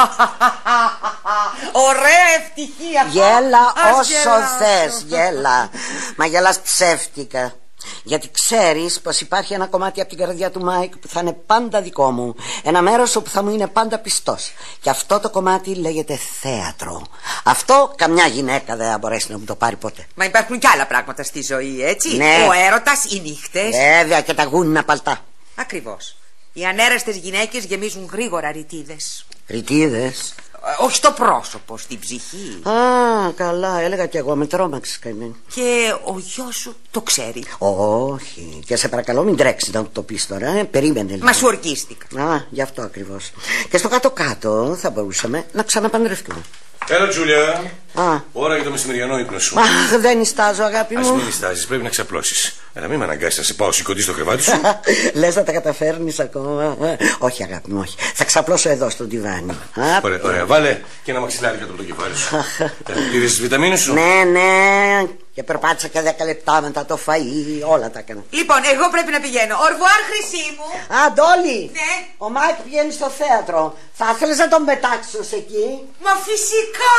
Ωραία ευτυχία. Γέλα Ας όσο γελάσω. θες, γέλα. Μα γελάς ψεύτικα. Γιατί ξέρεις πως υπάρχει ένα κομμάτι από την καρδιά του Μάικ που θα είναι πάντα δικό μου. Ένα μέρος όπου θα μου είναι πάντα πιστός. Και αυτό το κομμάτι λέγεται θέατρο. Αυτό καμιά γυναίκα δεν θα μπορέσει να μου το πάρει ποτέ. Μα υπάρχουν κι άλλα πράγματα στη ζωή, έτσι. Ναι. Ο έρωτας, οι νύχτες. Βέβαια και τα γούνινα παλτά. Ακριβώς. Οι ανέραστες γυναίκες γεμίζουν γρήγορα ρητίδες. Ρητίδες. Ε, Όχι στο πρόσωπο, στην ψυχή. Α, καλά, έλεγα κι εγώ, με τρόμαξες καημένη. Και ο γιος σου το ξέρει. Όχι, και σε παρακαλώ μην τρέξεις να του το πεις τώρα, ε. περίμενε λίγο. Μα σου ορκίστηκα. Α, γι' αυτό ακριβώς. Και στο κάτω-κάτω θα μπορούσαμε να ξαναπαντρευτούμε. Έλα, Τζούλια. Α. Ώρα για το μεσημεριανό ύπνο σου. Αχ, δεν ιστάζω, αγάπη Α μου. μην διστάζει, πρέπει να ξαπλώσεις. Αλλά μην με αναγκάσεις να σε πάω σηκωτή στο κρεβάτι σου. [laughs] Λες να τα καταφέρνεις ακόμα. Ε, όχι, αγάπη μου, όχι. Θα ξαπλώσω εδώ στο ντιβάνι. Α, Ωραία, ωραία, βάλε και ένα μαξιλάρι κάτω από το κεφάλι σου. [laughs] Πήρες τις βιταμίνες σου; Ναι, ναι. Και περπάτησα και 10 λεπτά μετά το φαΐ, όλα τα έκανα. Λοιπόν, εγώ πρέπει να πηγαίνω. Ορβουάρ, χρυσή μου. Α, Ντόλι! Ναι. Ο Μάικ πηγαίνει στο θέατρο. Θα ήθελες να τον πετάξω εκεί; Μα φυσικά.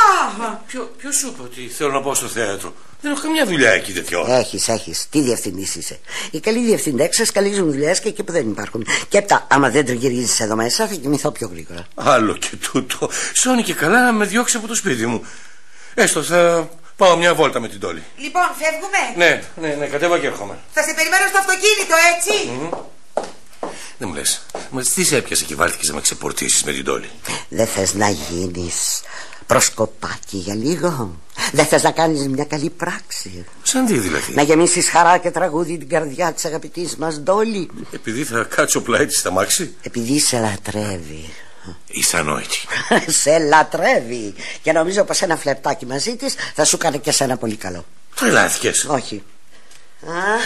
Ποιο, ποιος σου είπε ότι θέλω να πάω στο θέατρο; Δεν έχω καμιά δουλειά εκεί τέτοιο. Έχεις, έχεις. Τι διευθυντής είσαι. Οι καλοί διευθυντέ σκαλίζουν δουλειές και εκεί που δεν υπάρχουν. Και έπειτα, άμα δεν τριγυρίζει εδώ μέσα, θα κοιμηθώ πιο γρήγορα. Άλλο και τούτο. Σώνει και καλά να με διώξει από το σπίτι μου. Έστω, θα πάω μια βόλτα με την τόλη. Λοιπόν, φεύγουμε; Ναι, ναι, ναι, κατέβα και έρχομαι. Θα σε περιμένω στο αυτοκίνητο, έτσι. Δεν μου λες. Μα τι σε έπιασε και βάλθηκες να με ξεπορτήσεις με την τόλη. Δεν θες να γίνεις προσκοπάκι για λίγο; Δεν θες να κάνεις μια καλή πράξη; Σαν τι δηλαδή; Να γεμίσεις χαρά και τραγούδι την καρδιά της αγαπητής μας Ντόλη. Επειδή θα κάτσω πλάι της στα μάξι; Επειδή σε λατρεύει. Είσαι ανόητη. [laughs] σε λατρεύει. Και νομίζω πως ένα φλεπτάκι μαζί της θα σου κάνει και σένα πολύ καλό. Τρελάθηκες. Όχι. Α,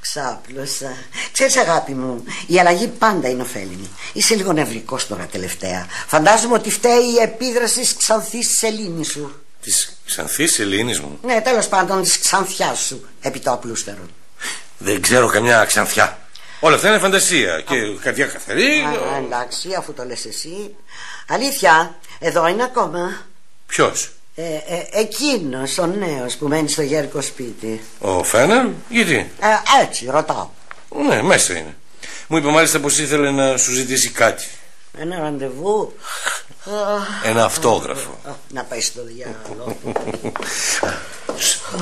ξάπλωσα. Ξέρεις αγάπη μου, η αλλαγή πάντα είναι ωφέλιμη. Είσαι λίγο νευρικός τώρα τελευταία. Φαντάζομαι ότι φταίει η επίδραση της ξανθής σελήνης σου. Της ξανθής σελήνης μου. Ναι, τέλος πάντων της ξανθιάς σου, επί το απλούστερο. Δεν ξέρω καμιά ξανθιά. Όλα αυτά είναι φαντασία. Και καρδιά καθαρή. Α, εντάξει, αφού το λες εσύ. Αλήθεια, εδώ είναι ακόμα. Ποιος; Ε, ε, εκείνος ο νέος που μένει στο γέρικο σπίτι. Ο Φένελ. Γιατί; Ε, έτσι, ρωτάω. Ναι, μέσα είναι. Μου είπε μάλιστα πως ήθελε να σου ζητήσει κάτι. Ένα ραντεβού. Ένα αυτόγραφο. Α, Να πάει στο διάλογο.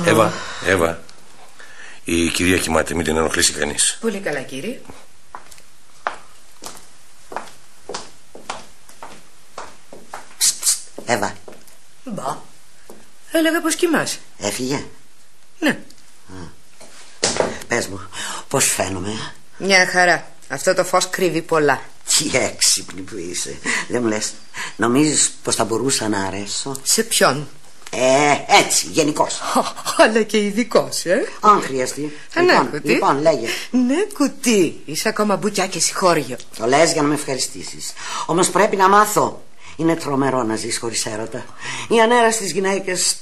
Εύα, Εύα. Η κυρία κοιμάται, μην την ενοχλήσει κανείς. Πολύ καλά, κύριε. Εύα, Μπα. Έλεγα πως κοιμάσαι. έφυγε; Ναι. Πες μου, πώς φαίνομαι. Μια χαρά. Αυτό το φως κρύβει πολλά. Τι έξυπνη που είσαι. Δεν μου λες, νομίζεις πως θα μπορούσα να αρέσω; Σε ποιον; Ε, έτσι, γενικώς. Αλλά και ειδικός, ε. Αν χρειαστεί. Ε, ναι, λοιπόν, κουτί. λοιπόν, λέγε. Ναι, κουτί. Είσαι ακόμα μπουκιά και συγχώριο. Το λες για να με ευχαριστήσεις. Όμως πρέπει να μάθω. Είναι τρομερό να ζεις χωρίς έρωτα. Οι ανέραστες γυναίκες...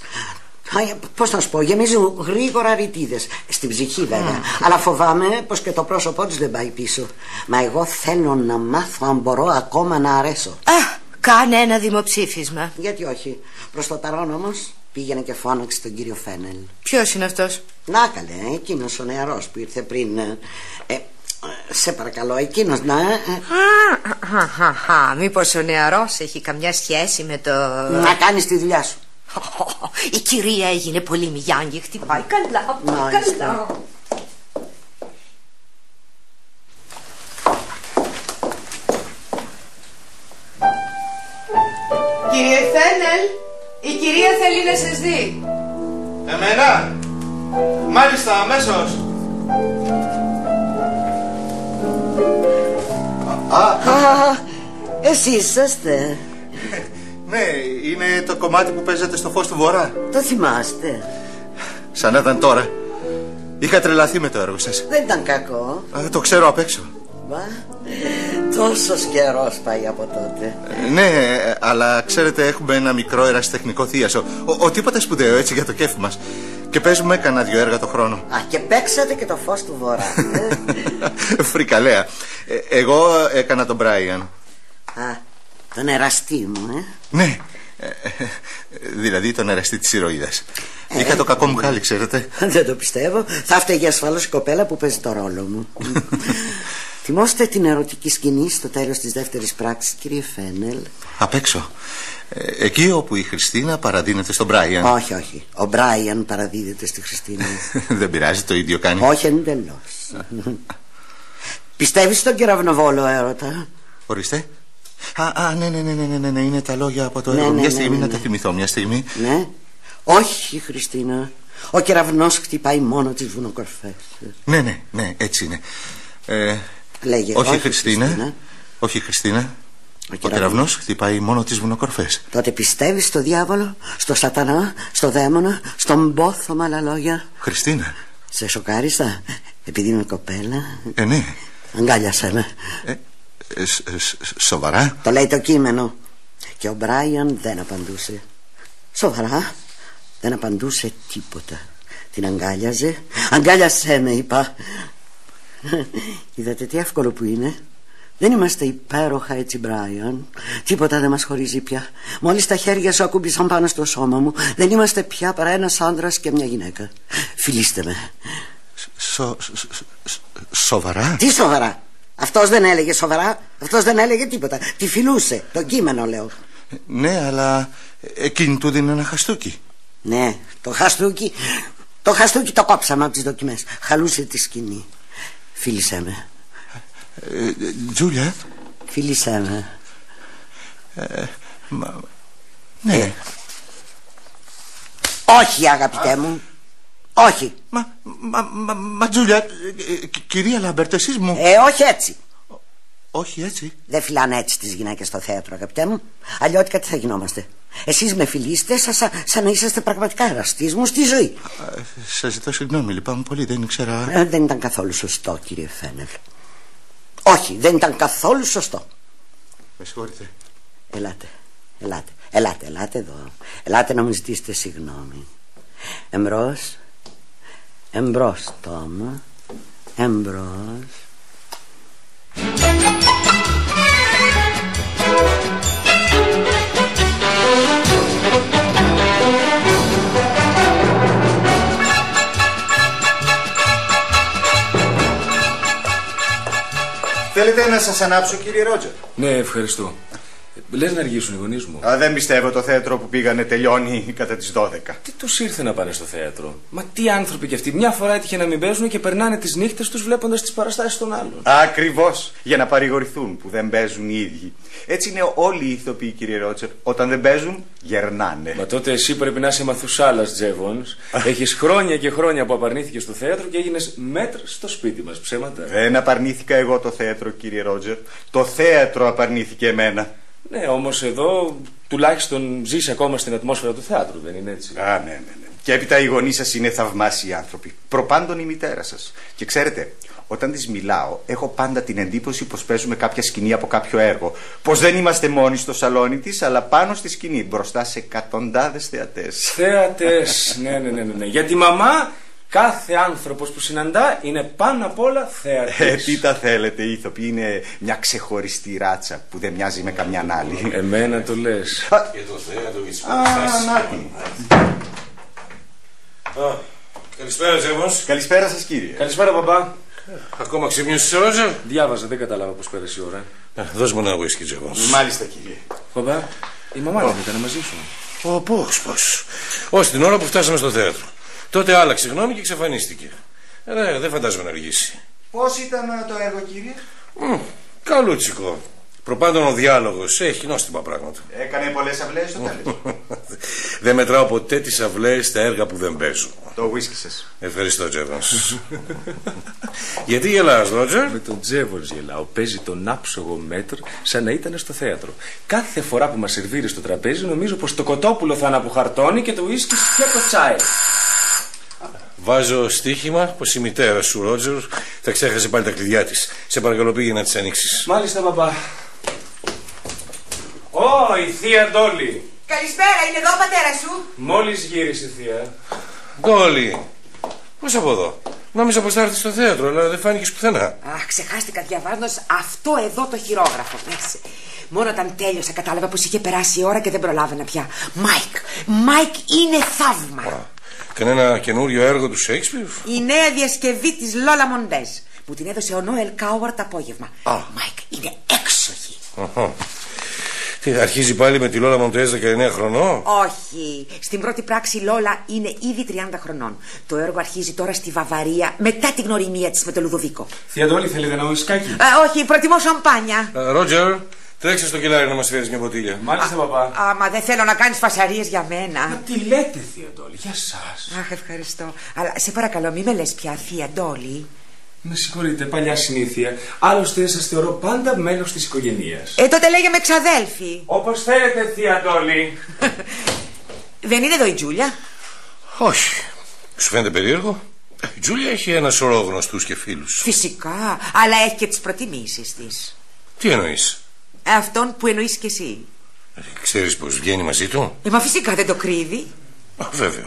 Πώς να σου πω, γεμίζουν γρήγορα ρητίδες Στην ψυχή βέβαια. Αλλά φοβάμαι πως και το πρόσωπό του δεν πάει πίσω. Μα εγώ θέλω να μάθω αν μπορώ ακόμα να αρέσω. Α, κάνε ένα δημοψήφισμα. Γιατί όχι. Προς το παρόν όμως πήγαινε και φώναξε τον κύριο Φένελ. Ποιος είναι αυτός; Να καλέ, εκείνος ο νεαρός που ήρθε πριν. ε, ε, σε παρακαλώ, εκείνος να. ε, Μήπως ο νεαρός έχει καμιά σχέση με το. να κάνεις τη δουλειά σου. Η κυρία έγινε πολύ μιγιάνγκη. Χτυπάει καλά. πάει Μάλιστα. καλά. Κύριε Φένελ, η κυρία θέλει να σας δει. Εμένα! Μάλιστα, αμέσως! Α, εσείς είσαστε. Ναι, είναι το κομμάτι που παίζετε στο φως του βορρά. Το θυμάστε. Σαν να ήταν τώρα. Είχα τρελαθεί με το έργο σας. Δεν ήταν κακό. Α, το ξέρω απ' έξω. Μα, τόσος καιρός πάει από τότε. Ε, Ναι, ε, αλλά ξέρετε, έχουμε ένα μικρό ερασιτεχνικό θίασο. Ο, ο τίποτα σπουδαίο έτσι για το κέφι μας. Και παίζουμε κανένα δυο έργα το χρόνο. Α, και παίξατε και το φως του βορρά. ε. [laughs] Φρικαλέα. Ε, εγώ έκανα τον Μπράιαν. Α, τον εραστή μου, ε. Ναι. Ε, ε, δηλαδή τον εραστή της ηρωίδας. Είχα το κακό μου χάλι, ξέρετε. Δεν το πιστεύω. Θα φταίγει ασφαλώς η κοπέλα που παίζει το ρόλο μου. [laughs] Θυμόστε την ερωτική σκηνή στο τέλος της δεύτερης πράξης, κύριε Φένελ; Απ' έξω. Ε, εκεί όπου η Χριστίνα παραδίνεται στον Μπράιαν. Όχι, όχι. Ο Μπράιαν παραδίδεται στη Χριστίνα. [laughs] Δεν πειράζει, το ίδιο κάνει. όχι εντελώς. Πιστεύεις στον κεραυνοβόλο έρωτα; Ορίστε. Α, α ναι, ναι, ναι, ναι, ναι, ναι, ναι, είναι τα λόγια από το Ναι, έργο. ναι, μια ναι, στιγμή ναι, να ναι. τα θυμηθώ, μια στιγμή. Ναι. Όχι, Χριστίνα. Ο κεραυνός χτυπάει μόνο τις βουνοκορφές. Ναι, ναι, ναι, έτσι είναι. Ε, Λέγε, όχι, όχι, Χριστίνα. Χριστίνα. Όχι, Χριστίνα. Ο κεραυνός. κεραυνός χτυπάει μόνο τις βουνοκορφές. Τότε πιστεύεις στο διάβολο, στο σατανά, στο δαίμονα, στον πόθο με άλλα λόγια; Χριστίνα. Σε σοκάρισα, επειδή είμαι κοπέλα. Ε, ναι. Αγκάλιασέ με. Ε, ε, σ- ε, σ- σοβαρά. Το λέει το κείμενο. Και ο Μπράιαν δεν απαντούσε. Σοβαρά. Δεν απαντούσε τίποτα. Την αγκάλιαζε. Αγκάλιασέ με, είπα. Είδατε τι εύκολο που είναι. Δεν είμαστε υπέροχα έτσι, Μπράιαν. Τίποτα δεν μας χωρίζει πια. Μόλις τα χέρια σου ακούμπησαν πάνω στο σώμα μου, δεν είμαστε πια παρά ένας άντρας και μια γυναίκα. Φιλήστε με. Σο- σ- σ- σ- σοβαρά; Τι σοβαρά; Αυτός δεν έλεγε σοβαρά. Αυτός δεν έλεγε τίποτα. Τη φιλούσε. Το κείμενο λέω. Ναι, αλλά εκείνη του δίνει ένα χαστούκι. Ναι, το χαστούκι. Το χαστούκι το κόψαμε από τις δοκιμές. Χαλούσε τη σκηνή. Φίλησέ με. Ε, Τζούλια. Φίλησέ με. Ναι. Όχι, αγαπητέ μου. Όχι. Μα, μα, μα, μα Τζούλια, ε, ε, κυρία Λάμπερτ, εσείς μου... Ε, όχι έτσι. Όχι έτσι. Δεν φυλάνε έτσι τις γυναίκες στο θέατρο, αγαπητέ μου. Αλλιώτικα τι θα γινόμαστε. Εσείς με φιλήσετε σα- σαν, σαν να είσαστε πραγματικά εραστής μου στη ζωή. Σας ζητώ συγγνώμη, λυπάμαι πολύ, δεν ήξερα. Ε, δεν ήταν καθόλου σωστό, κύριε Φένελ. Όχι, δεν ήταν καθόλου σωστό. Με συγχωρείτε. Ελάτε, ελάτε, ελάτε, ελάτε εδώ. Ελάτε να μου ζητήσετε συγγνώμη. Εμπρός, εμπρός, Τόμα, εμπρός. Θέλετε να σας ανάψω κύριε Ρότζερ; Ναι, ευχαριστώ. Λες να αργήσουν οι γονείς μου. Α, δεν πιστεύω το θέατρο που πήγανε τελειώνει κατά τις 12. Τι τους ήρθε να πάνε στο θέατρο; Μα τι άνθρωποι κι αυτοί. Μια φορά έτυχε να μην παίζουν και περνάνε τις νύχτες τους βλέποντας τις παραστάσεις των άλλων. Ακριβώς, για να παρηγορηθούν που δεν παίζουν οι ίδιοι. Έτσι είναι όλοι οι ηθοποιοί κύριε Ρότζερ. Όταν δεν παίζουν, γερνάνε. Μα τότε εσύ πρέπει να είσαι μαθουσάλας, Τζέβονς. [laughs] Έχεις χρόνια και χρόνια που απαρνήθηκε στο θέατρο και έγινες μέτρ στο σπίτι μας. Ψέματα. Δεν απαρνήθηκα εγώ το θέατρο κύριε Ρότζερ. Το θέατρο απαρνήθηκε εμένα. Ναι, όμως εδώ τουλάχιστον ζεις ακόμα στην ατμόσφαιρα του θεάτρου, δεν είναι έτσι; Α, ναι, ναι, ναι. Και έπειτα οι γονείς σας είναι θαυμάσιοι άνθρωποι. Προπάντων η μητέρα σας. Και ξέρετε, όταν της μιλάω, έχω πάντα την εντύπωση πως παίζουμε κάποια σκηνή από κάποιο έργο. Πως δεν είμαστε μόνοι στο σαλόνι της, αλλά πάνω στη σκηνή, μπροστά σε εκατοντάδες θεατές. Θέατε. ναι, ναι, ναι, ναι, ναι. Για τη μαμά, κάθε άνθρωπος που συναντά είναι πάνω απ' όλα θεατής. Ε, τι τα θέλετε, οι ηθοποιοί είναι μια ξεχωριστή ράτσα που δεν μοιάζει με καμιά άλλη. Εμένα το λες. Και το θέατρο και τις Α, νάτι. Καλησπέρα, Τζέβος. Καλησπέρα σας, κύριε. Καλησπέρα, παπά. Ακόμα ξύπνησε, Ρότζερ. Διάβαζα, δεν κατάλαβα πώς πέρασε η ώρα. Α, Δώσ' μου ένα whisky, Τζέβος. Μάλιστα, κύριε. Παπά, η μαμά δεν ήταν μαζί σου. Ω, πώς, πώς. Ως την ώρα που φτάσαμε στο θέατρο. Τότε άλλαξε γνώμη και εξαφανίστηκε. Ε, ναι, δεν φαντάζομαι να αργήσει. Πώς ήταν το έργο, κύριε; Μμ, καλούτσικο. Προπάντων ο διάλογος έχει νόστιμα πράγματα. Έκανε πολλές αυλές στο τέλος. [laughs] δεν μετράω ποτέ τις αυλές στα έργα που δεν παίζω. το whisky σας. Ευχαριστώ, Τζέβος. Γιατί γελάς, Ρότζερ; Με τον Τζέβον γελάω. Παίζει τον άψογο μέτρ σαν να ήταν στο θέατρο. Κάθε φορά που μας σερβίρει στο τραπέζι, νομίζω πως το κοτόπουλο θα είναι από χαρτόνι και το ουίσκι και το τσάι. Βάζω στοίχημα πως η μητέρα σου, Ρότζερ, θα ξέχασε πάλι τα κλειδιά της. Σε παρακαλώ πήγαινε να της ανοίξεις. Μάλιστα, μπαμπά. Ω, η θεία Ντόλι. Καλησπέρα, είναι εδώ ο πατέρας σου; Μόλις γύρισε, θεία. Ντόλι, πώς από εδώ; Νόμιζα πως θα έρθεις στο θέατρο, αλλά δεν φάνηκες πουθενά. Αχ, ξεχάστηκα διαβάζοντας αυτό εδώ το χειρόγραφο. Πες. Μόνο όταν τέλειωσα κατάλαβα πως είχε περάσει η ώρα και δεν προλάβαινα πια. Μάικ, Μάικ είναι θαύμα. Κανένα καινούριο έργο του Σέξπιρ. Η νέα διασκευή της Λόλα Μοντέζ που την έδωσε ο Νόελ Κάουαρ το απόγευμα. Μάικ είναι έξοχη. Αχα. Τι, αρχίζει πάλι με τη Λόλα Μοντέζ 19 χρονών; Όχι. Στην πρώτη πράξη η Λόλα είναι ήδη 30 χρονών. Το έργο αρχίζει τώρα στη Βαβαρία μετά την γνωριμία της με τον Λουδοβίκο. Θεία Ντόλι, θέλετε ένα ουισκάκι. Α, όχι, προτιμώ σαμπάνια. Ε, Ρότζερ, τρέξε στο κελάρι να μας φέρεις μια μποτήλια. Μάλιστα, παπά. Α, μα δεν θέλω να κάνεις φασαρίες για μένα. Τι λέτε, θεία Ντόλη, για σας. Αχ, ευχαριστώ. Αλλά σε παρακαλώ, μη με λες πια θεία Ντόλη. Με συγχωρείτε, παλιά συνήθεια. Άλλωστε, σας θεωρώ πάντα μέλος της οικογένειας. Ε, τότε λέγαμε ξαδέλφοι. Όπως θέλετε, θεία Ντόλη. [laughs] Δεν είναι εδώ η Τζούλια; Όχι. Σου φαίνεται περίεργο; Ε, Η Τζούλια έχει ένα σωρό γνωστούς και φίλους. Φυσικά, αλλά έχει και τις προτιμήσεις της. Τι εννοείς; Αυτόν που εννοείς και εσύ. Ε, Ξέρεις πως βγαίνει μαζί του; Ε, μα φυσικά δεν το κρύβει. Α, βέβαια.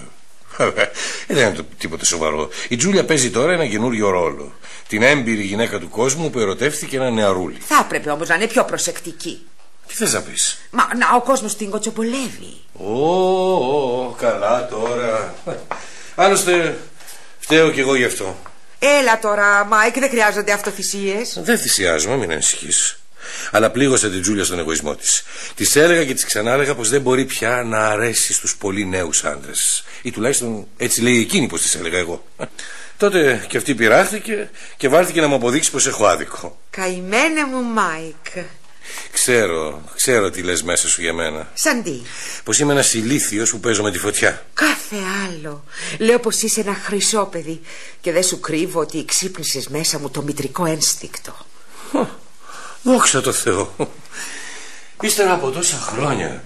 Βέβαια. Ε, δεν είναι το- τίποτα σοβαρό. Η Τζούλια παίζει τώρα ένα καινούριο ρόλο. Την έμπειρη γυναίκα του κόσμου που ερωτεύτηκε ένα νεαρούλι. Θα έπρεπε όμως να είναι πιο προσεκτική. Τι θες να πεις; Μα να, ο κόσμος την κοτσοπολεύει. Ω, ω, καλά τώρα. Άλλωστε, φταίω κι εγώ γι' αυτό. Έλα τώρα, Μάικ, δεν χρειάζονται αυτοθυσίες. Δεν θυσιάζομαι, μην ανησυχείς. Αλλά πλήγωσα την Τζούλια στον εγωισμό της. Της έλεγα και της ξανάλεγα πως δεν μπορεί πια να αρέσει στους πολύ νέους άντρες. Ή τουλάχιστον έτσι λέει εκείνη πως της έλεγα εγώ. Τότε και αυτή πειράχθηκε και βάλθηκε να μου αποδείξει πως έχω άδικο. Καημένε μου, Μάικ. Ξέρω, ξέρω τι λες μέσα σου για μένα. Σαν τι; Πως είμαι ένας ηλίθιος που παίζω με τη φωτιά. Κάθε άλλο. Λέω πως είσαι ένα χρυσό παιδί και δεν σου κρύβω ότι ξύπνησες μέσα μου το μητρικό ένστικτο. Δόξα τω Θεώ. Ύστερα από τόσα χρόνια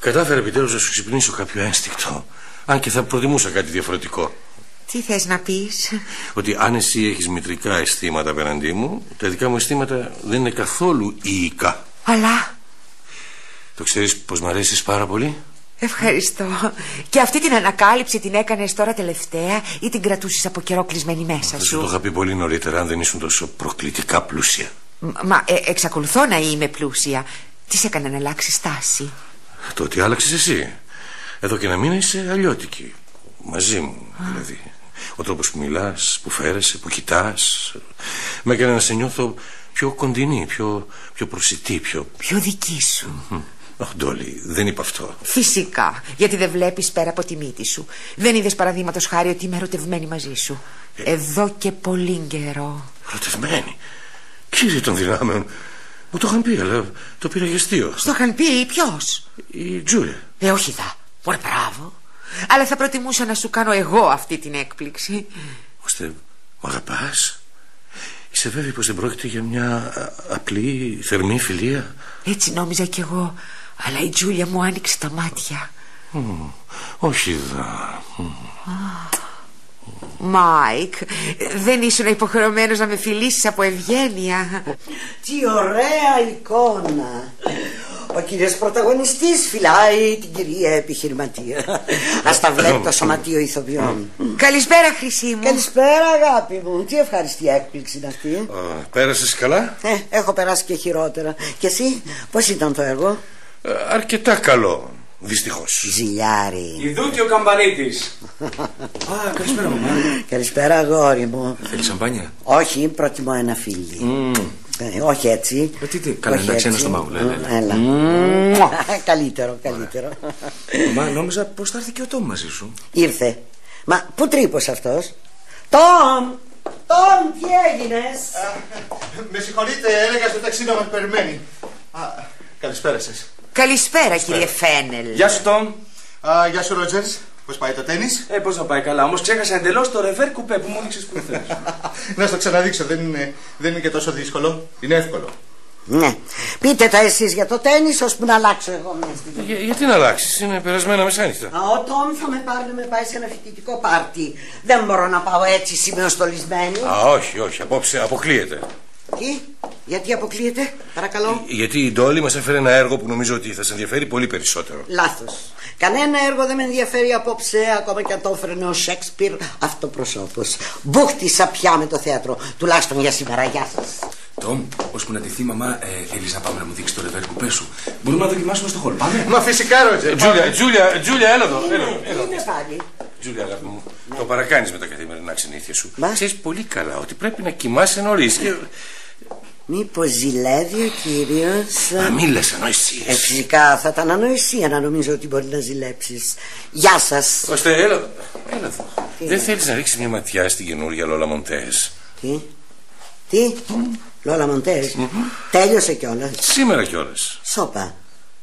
κατάφερα επιτέλους να σου ξυπνήσω κάποιο ένστικτο. Αν και θα προτιμούσα κάτι διαφορετικό. Τι θες να πεις; Ότι αν εσύ έχεις μητρικά αισθήματα απέναντί μου, τα δικά μου αισθήματα δεν είναι καθόλου ιϊκά. Αλλά; Το ξέρεις πως μ' αρέσεις πάρα πολύ; ευχαριστώ Και αυτή την ανακάλυψη την έκανες τώρα τελευταία Ή την κρατούσες από καιρό κλεισμένη μέσα Θα σου; σου το είχα πει πολύ νωρίτερα αν δεν ήσουν τόσο προκλητικά πλούσια. Μ- Μα ε, εξακολουθώ να είμαι πλούσια Τι σε έκανε να αλλάξει στάση Το ότι άλλαξες εσύ. Εδώ και ένα μήνα είσαι αλλιώτικη. Μαζί μου δηλαδή. Ο τρόπος που μιλάς, που φέρεσαι, που κοιτάς Με έκανε να σε νιώθω πιο κοντινή, πιο, πιο προσιτή, πιο... Πιο δική σου Μμ. Αχ, Ντόλι, δεν είπα αυτό. Φυσικά, γιατί δεν βλέπεις πέρα από τη μύτη σου Δεν είδες παραδείγματος χάρη ότι είμαι ερωτευμένη μαζί σου Εδώ και πολύ καιρό Ρωτευμένη. Κύριε των δυνάμεων. Μου το είχαν πει, αλλά το πήρα για αστείο. Στο είχαν πει ποιος; Η Τζούλια. Ε, όχι δα. Ωραία, μπράβο. Αλλά θα προτιμούσα να σου κάνω εγώ αυτή την έκπληξη. Ώστε, μ' αγαπάς. Είσαι βέβαιη πως δεν πρόκειται για μια α, απλή, θερμή φιλία; Έτσι νόμιζα κι εγώ. Αλλά η Τζούλια μου άνοιξε τα μάτια. Μμ, όχι δα. Μμ. Μάικ, δεν ήσουν υποχρεωμένος να με φιλήσεις από ευγένεια. Τι ωραία εικόνα. Ο κύριος πρωταγωνιστής φιλάει την κυρία επιχειρηματία. Ας τα βλέπει το σωματείο ηθοποιών. Καλησπέρα, Χρυσή μου. Καλησπέρα αγάπη μου. Τι ευχαριστή έκπληξη είναι αυτή. Α, πέρασες καλά; Ε, έχω περάσει και χειρότερα. Και εσύ, πώς ήταν το έργο; Ε, αρκετά καλό. Δυστυχώς. Ζηλιάρη. Ιδού και ο καμπανίτης. [laughs] Α, καλησπέρα μαμά. Καλησπέρα αγόρι μου. Θέλεις σαμπάνια; Όχι, προτιμώ ένα φίλι. Ε, όχι έτσι. Ε, τι, τι, καλά, Όχι εντάξει, ένα έτσι. στο μάγουλο, έλα, έλα. Έλα. [laughs] καλύτερο, καλύτερο. Μαμά, νόμιζα πως θα έρθει και ο Τόμ μαζί σου. Ήρθε. Μα πού τρύπος αυτός; Τόμ! Τόμ, τι έγινες; Με συγχωρείτε, έλεγα στο ταξί να μας περιμένει. Α, καλησπέρα σας. Καλησπέρα, κύριε Φένελ. Γεια σου Τόμ. Α, γεια σου, Ρότζερς. Πώς πάει το τέννις. Ε, πώς θα πάει καλά, όμως ξέχασα εντελώς το ρεβέρ κουπέ που μου έδειξες προχθές. [laughs] να στο ξαναδείξω, δεν είναι, δεν είναι και τόσο δύσκολο. Είναι εύκολο. Ναι. Πείτε τα εσείς για το τέννις ώσπου να αλλάξω εγώ μια στιγμή. Για- γιατί να αλλάξεις, είναι περασμένα μεσάνυχτα. Α, Ο Τόμ θα με πάρει να με πάει σε ένα φοιτητικό πάρτι. Δεν μπορώ να πάω έτσι σημειοστολισμένη. Α, όχι, όχι, απόψε αποκλείεται. Τι, γιατί αποκλείεται, παρακαλώ. Γιατί η Ντόλη μας έφερε ένα έργο που νομίζω ότι θα σε ενδιαφέρει πολύ περισσότερο. Λάθος. Κανένα έργο δεν με ενδιαφέρει απόψε, ακόμα και αν το έφερνε ο Σέξπιρ αυτοπροσώπος. Μπούχτισα πια με το θέατρο, τουλάχιστον για σήμερα. Γεια σας. Τόμ, ώσπου να τηθεί μαμά, ε, θέλεις να πάμε να μου δείξεις το ρεβέρ κουπέ σου. Μπορούμε να δοκιμάσουμε στο χώρο, πάμε. Μα φυσικά, Ρότζερ. Τζούλια, Τζούλια, Τζούλια, έλα εδώ. Έλα, εδώ, έλα. Τι είναι πάλι. Τζούλια, αγάπη μου, το παρακάνεις με τα καθημερινά ξενήθια σου. Μα. Ξέρεις πολύ καλά ότι πρέπει να κοιμάσαι νωρίς και... Μήπως ζηλεύει ο κύριος. Μα μη λες Ε, ανοησίες. φυσικά θα ήταν ανοησία να νομίζω ότι μπορεί να ζηλέψεις. Γεια σας. Ώστε, έλα, εδώ. έλα εδώ. Δεν θέλεις να ρίξεις μια ματιά στην καινούργια Λόλα Μοντές; Τι, τι, Λόλα Μοντές. Τέλειωσε κιόλας. Σήμερα κιόλας. Σόπα.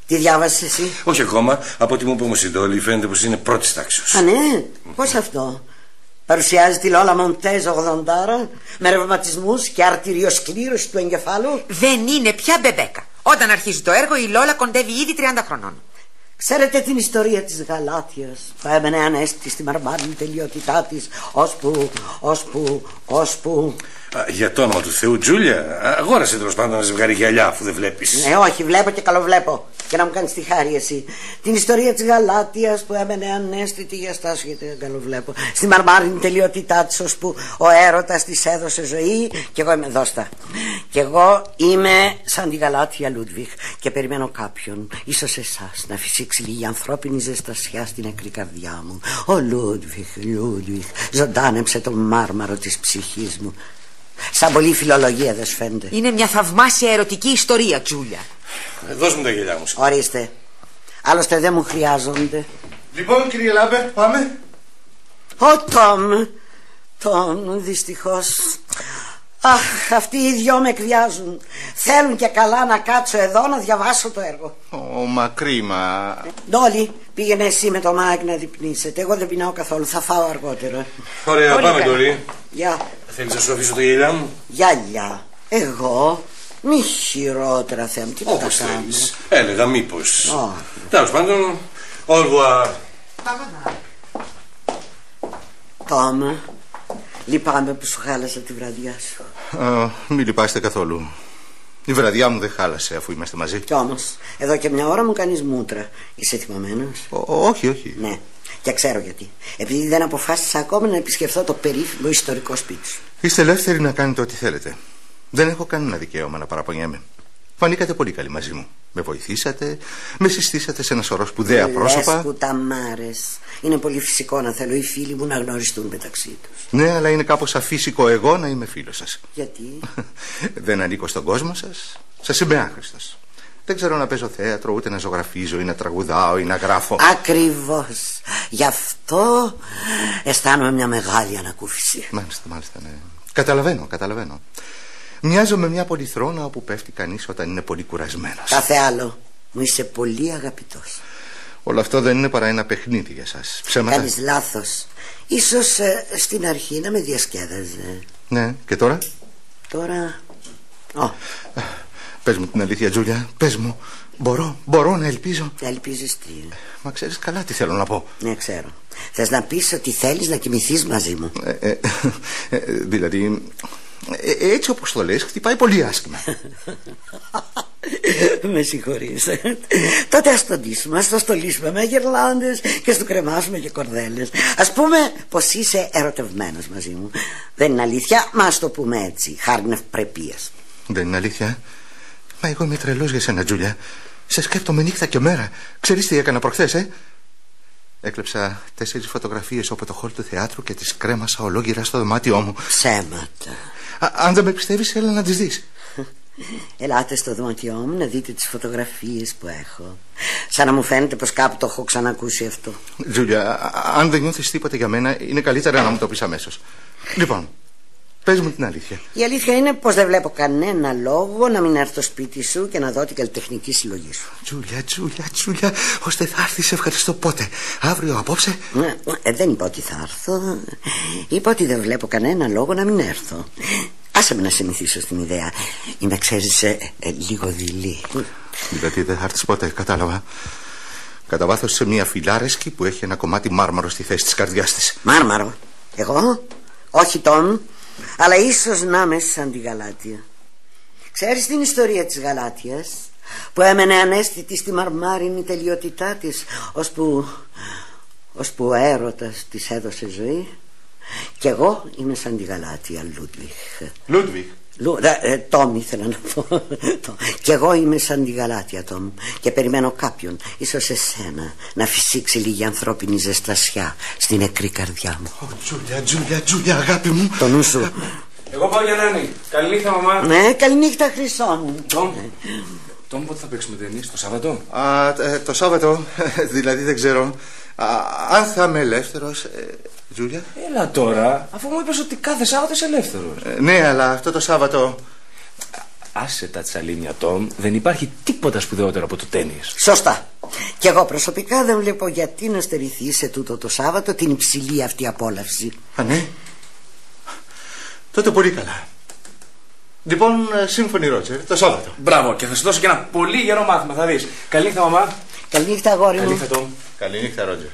Τι διάβασες εσύ; Όχι ακόμα, από ό,τι μου είπε ο Μοσιντόλη φαίνεται πως είναι πρώτης τάξης. Α, ναι, πώς αυτό; Παρουσιάζει τη Λόλα Μοντέζ 80 με ρευματισμούς και αρτηριοσκλήρωση του εγκεφάλου. Δεν είναι πια μπεμπέκα. Όταν αρχίζει το έργο, η Λόλα κοντεύει ήδη 30 χρονών. Ξέρετε την ιστορία της Γαλάτιας που έμενε ανέστη στη μαρμάρινη τελειότητά της ώσπου, ώσπου, ώσπου... Α, Για το όνομα του Θεού, Τζούλια, αγόρασε τέλος πάντων ένα ζευγάρι γυαλιά αφού δεν βλέπεις. Ναι, όχι, βλέπω και καλοβλέπω. Και να μου κάνεις τη χάρη εσύ. Την ιστορία της Γαλάτεια που έμενε ανέστητη για στάση, γιατί δεν καλοβλέπω. Στη μαρμάρινη τελειότητά της, ώσπου ο έρωτας της έδωσε ζωή και εγώ είμαι δώστα. Και εγώ είμαι σαν τη Γαλάτια Λούντβιχ και περιμένω κάποιον, ίσως εσάς, να φυσήξει λίγη ανθρώπινη ζεστασιά στην νεκρή καρδιά μου. Ω Λούντβιχ, Λούντβιχ, ζωντάνεψε το μάρμαρο της ψυχής μου. Σαν πολύ φιλολογία δεν σου φαίνεται. Είναι μια θαυμάσια ερωτική ιστορία, Τζούλια. Ε, Δώσ' μου τα γυαλιά μου. Ορίστε. Άλλωστε δεν μου χρειάζονται. Λοιπόν, κύριε Λάμπερτ, πάμε. Ο Τόμ. Τόμ, δυστυχώς. Αχ, αυτοί οι δυο με εκβιάζουν. Θέλουν και καλά να κάτσω εδώ να διαβάσω το έργο. Ω, μα κρίμα. Ντόλι, πήγαινε εσύ με το Μάικ να δειπνήσετε. Εγώ δεν πεινάω καθόλου, θα φάω αργότερα. Ωραία, Πολύ πάμε καλά. Ντόλι. Γεια. Θέλεις να σου αφήσω τα γυαλιά μου; Γυαλιά. Εγώ. Μη χειρότερα, Θεέ μου, τι να Όπως τα κάνω. θέλεις. Έλεγα μήπως. Α. Τέλος πάντων, au revoir. Τόμα, λυπάμαι που σου χάλασα τη βραδιά σου. Α, μην λυπάστε καθόλου. Η βραδιά μου δεν χάλασε αφού είμαστε μαζί. Κι όμως, εδώ και μια ώρα μου κάνεις μούτρα. Είσαι θυμωμένος; Ο- όχι, όχι. Ναι, και ξέρω γιατί. Επειδή δεν αποφάσισα ακόμα να επισκεφθώ το περίφημο ιστορικό σπίτι σου. Είστε ελεύθεροι να κάνετε ό,τι θέλετε. Δεν έχω κανένα δικαίωμα να παραπονιέμαι. Φανήκατε πολύ καλοί μαζί μου. Με βοηθήσατε, με συστήσατε σε ένα σωρό σπουδαία Λες πρόσωπα. που τα μάρες. Είναι πολύ φυσικό να θέλω οι φίλοι μου να γνωριστούν μεταξύ τους. Ναι, αλλά είναι κάπως αφύσικο εγώ να είμαι φίλος σας. Γιατί; [laughs] Δεν ανήκω στον κόσμο σας. Σας είμαι άχρηστος. Δεν ξέρω να παίζω θέατρο, ούτε να ζωγραφίζω ή να τραγουδάω ή να γράφω. Ακριβώς. Γι' αυτό αισθάνομαι μια μεγάλη ανακούφιση. Μάλιστα, μάλιστα, ναι. Καταλαβαίνω, καταλαβαίνω. Μοιάζω με μια πολυθρόνα όπου πέφτει κανείς όταν είναι πολύ κουρασμένος. Κάθε άλλο. Μου είσαι πολύ αγαπητός. Όλο αυτό δεν είναι παρά ένα παιχνίδι για σας. Ψέματα. Κάνεις λάθος. Ίσως ε, στην αρχή να με διασκέδαζε. Ναι, και τώρα; Τώρα... Ω, Πες μου την αλήθεια, Τζούλια. Πες μου. Μπορώ, μπορώ να ελπίζω. ελπίζεις τι; Μα ξέρεις καλά τι θέλω να πω. Ναι, ξέρω. Θες να πεις ότι θέλεις να κοιμηθείς μαζί μου; Ε, ε, ε, δηλαδή, ε, έτσι όπως το λες, χτυπάει πολύ άσχημα. [laughs] με συγχωρείς. Τότε ας το ντύσουμε, ας το στολίσουμε με γερλάντες και στο κρεμάσουμε και κορδέλες. Ας πούμε πως είσαι ερωτευμένος μαζί μου. Δεν είναι αλήθεια, μα ας το πούμε έτσι, χάρη ευπρεπίας. Δεν είναι αλήθεια. Μα εγώ είμαι τρελός για σένα, Τζούλια. Σε σκέφτομαι νύχτα και μέρα. Ξέρεις τι έκανα προχθές, ε; Έκλεψα τέσσερις φωτογραφίες από το χώρο του θεάτρου και τις κρέμασα ολόγυρα στο δωμάτιό μου. Ψέματα. Α, αν δεν με πιστεύεις, έλα να τις δεις. Ελάτε στο δωμάτιό μου να δείτε τις φωτογραφίες που έχω. Σαν να μου φαίνεται πως κάπου το έχω ξανακούσει αυτό. Τζούλια, α- αν δεν νιώθεις τίποτα για μένα, είναι καλύτερα να μου το πεις αμέσως. Λοιπόν, πες μου την αλήθεια. Η αλήθεια είναι πως δεν βλέπω κανένα λόγο να μην έρθω στο σπίτι σου και να δω την καλλιτεχνική συλλογή σου. Τζούλια, Τζούλια, Τζούλια, ώστε θα έρθεις, σε ευχαριστώ πότε; Αύριο, απόψε; Ναι, ε, δεν είπα ότι θα έρθω. Είπα ότι δεν βλέπω κανένα λόγο να μην έρθω. Άσε με να σε μυθίσω στην ιδέα. Είμαι, ξέρεις, ε, ε, λίγο δειλή. Δηλαδή δεν θα έρθεις ποτέ, κατάλαβα. Κατά βάθος σε μια φιλάρεσκη που έχει ένα κομμάτι μάρμαρο στη θέση της καρδιάς της. Μάρμαρο. Εγώ, όχι Τόμ, αλλά ίσως να είμαι σαν τη Γαλάτια. Ξέρεις την ιστορία της Γαλάτιας που έμενε ανέστητη στη μαρμάρινη τελειότητά της ώσπου, ώσπου ο έρωτας της έδωσε ζωή και εγώ είμαι σαν τη Γαλάτια Λούντβιχ Λούντβιχ. Λου, δε, ε, Τόμ ήθελα να πω Το. Και εγώ είμαι σαν τη Γαλάτια Τόμ Και περιμένω κάποιον Ίσως εσένα Να φυσήξει λίγη ανθρώπινη ζεστασιά Στην νεκρή καρδιά μου Ω, Τζούλια, Τζούλια, Τζούλια, αγάπη μου. Το νου σου Εγώ πάω για νάνι. Καληνύχτα, μαμά. Ναι καληνύχτα χρυσό μου Τόμ, Τόμ, πότε θα παίξουμε ταινίες, το Σάββατο; Α, ε, το Σάββατο, [laughs] δηλαδή δεν ξέρω. Α, αν θα είμαι ελεύθερος, ε, Τζούλια; Έλα τώρα, αφού μου είπες ότι κάθε Σάββατο είσαι ελεύθερος. Ε, ναι, αλλά αυτό το Σάββατο. Άσε τα τσαλίμια, Τόμ. Δεν υπάρχει τίποτα σπουδαιότερο από το τέννις. Σωστά Και εγώ προσωπικά δεν βλέπω γιατί να στερηθείς σε τούτο το Σάββατο Την υψηλή αυτή απόλαυση Α, ναι. Τότε πολύ καλά. Λοιπόν, ε, σύμφωνοι Ρότζερ, το Σάββατο. Μπράβο, και θα σου δώσω και ένα πολύ γερό μάθημα, θα δεις. Καληνύχτα, μαμά. Καληνύχτα αγόρι μου Καληνύχτα, Τόμ. Καληνύχτα, Ρότζερ.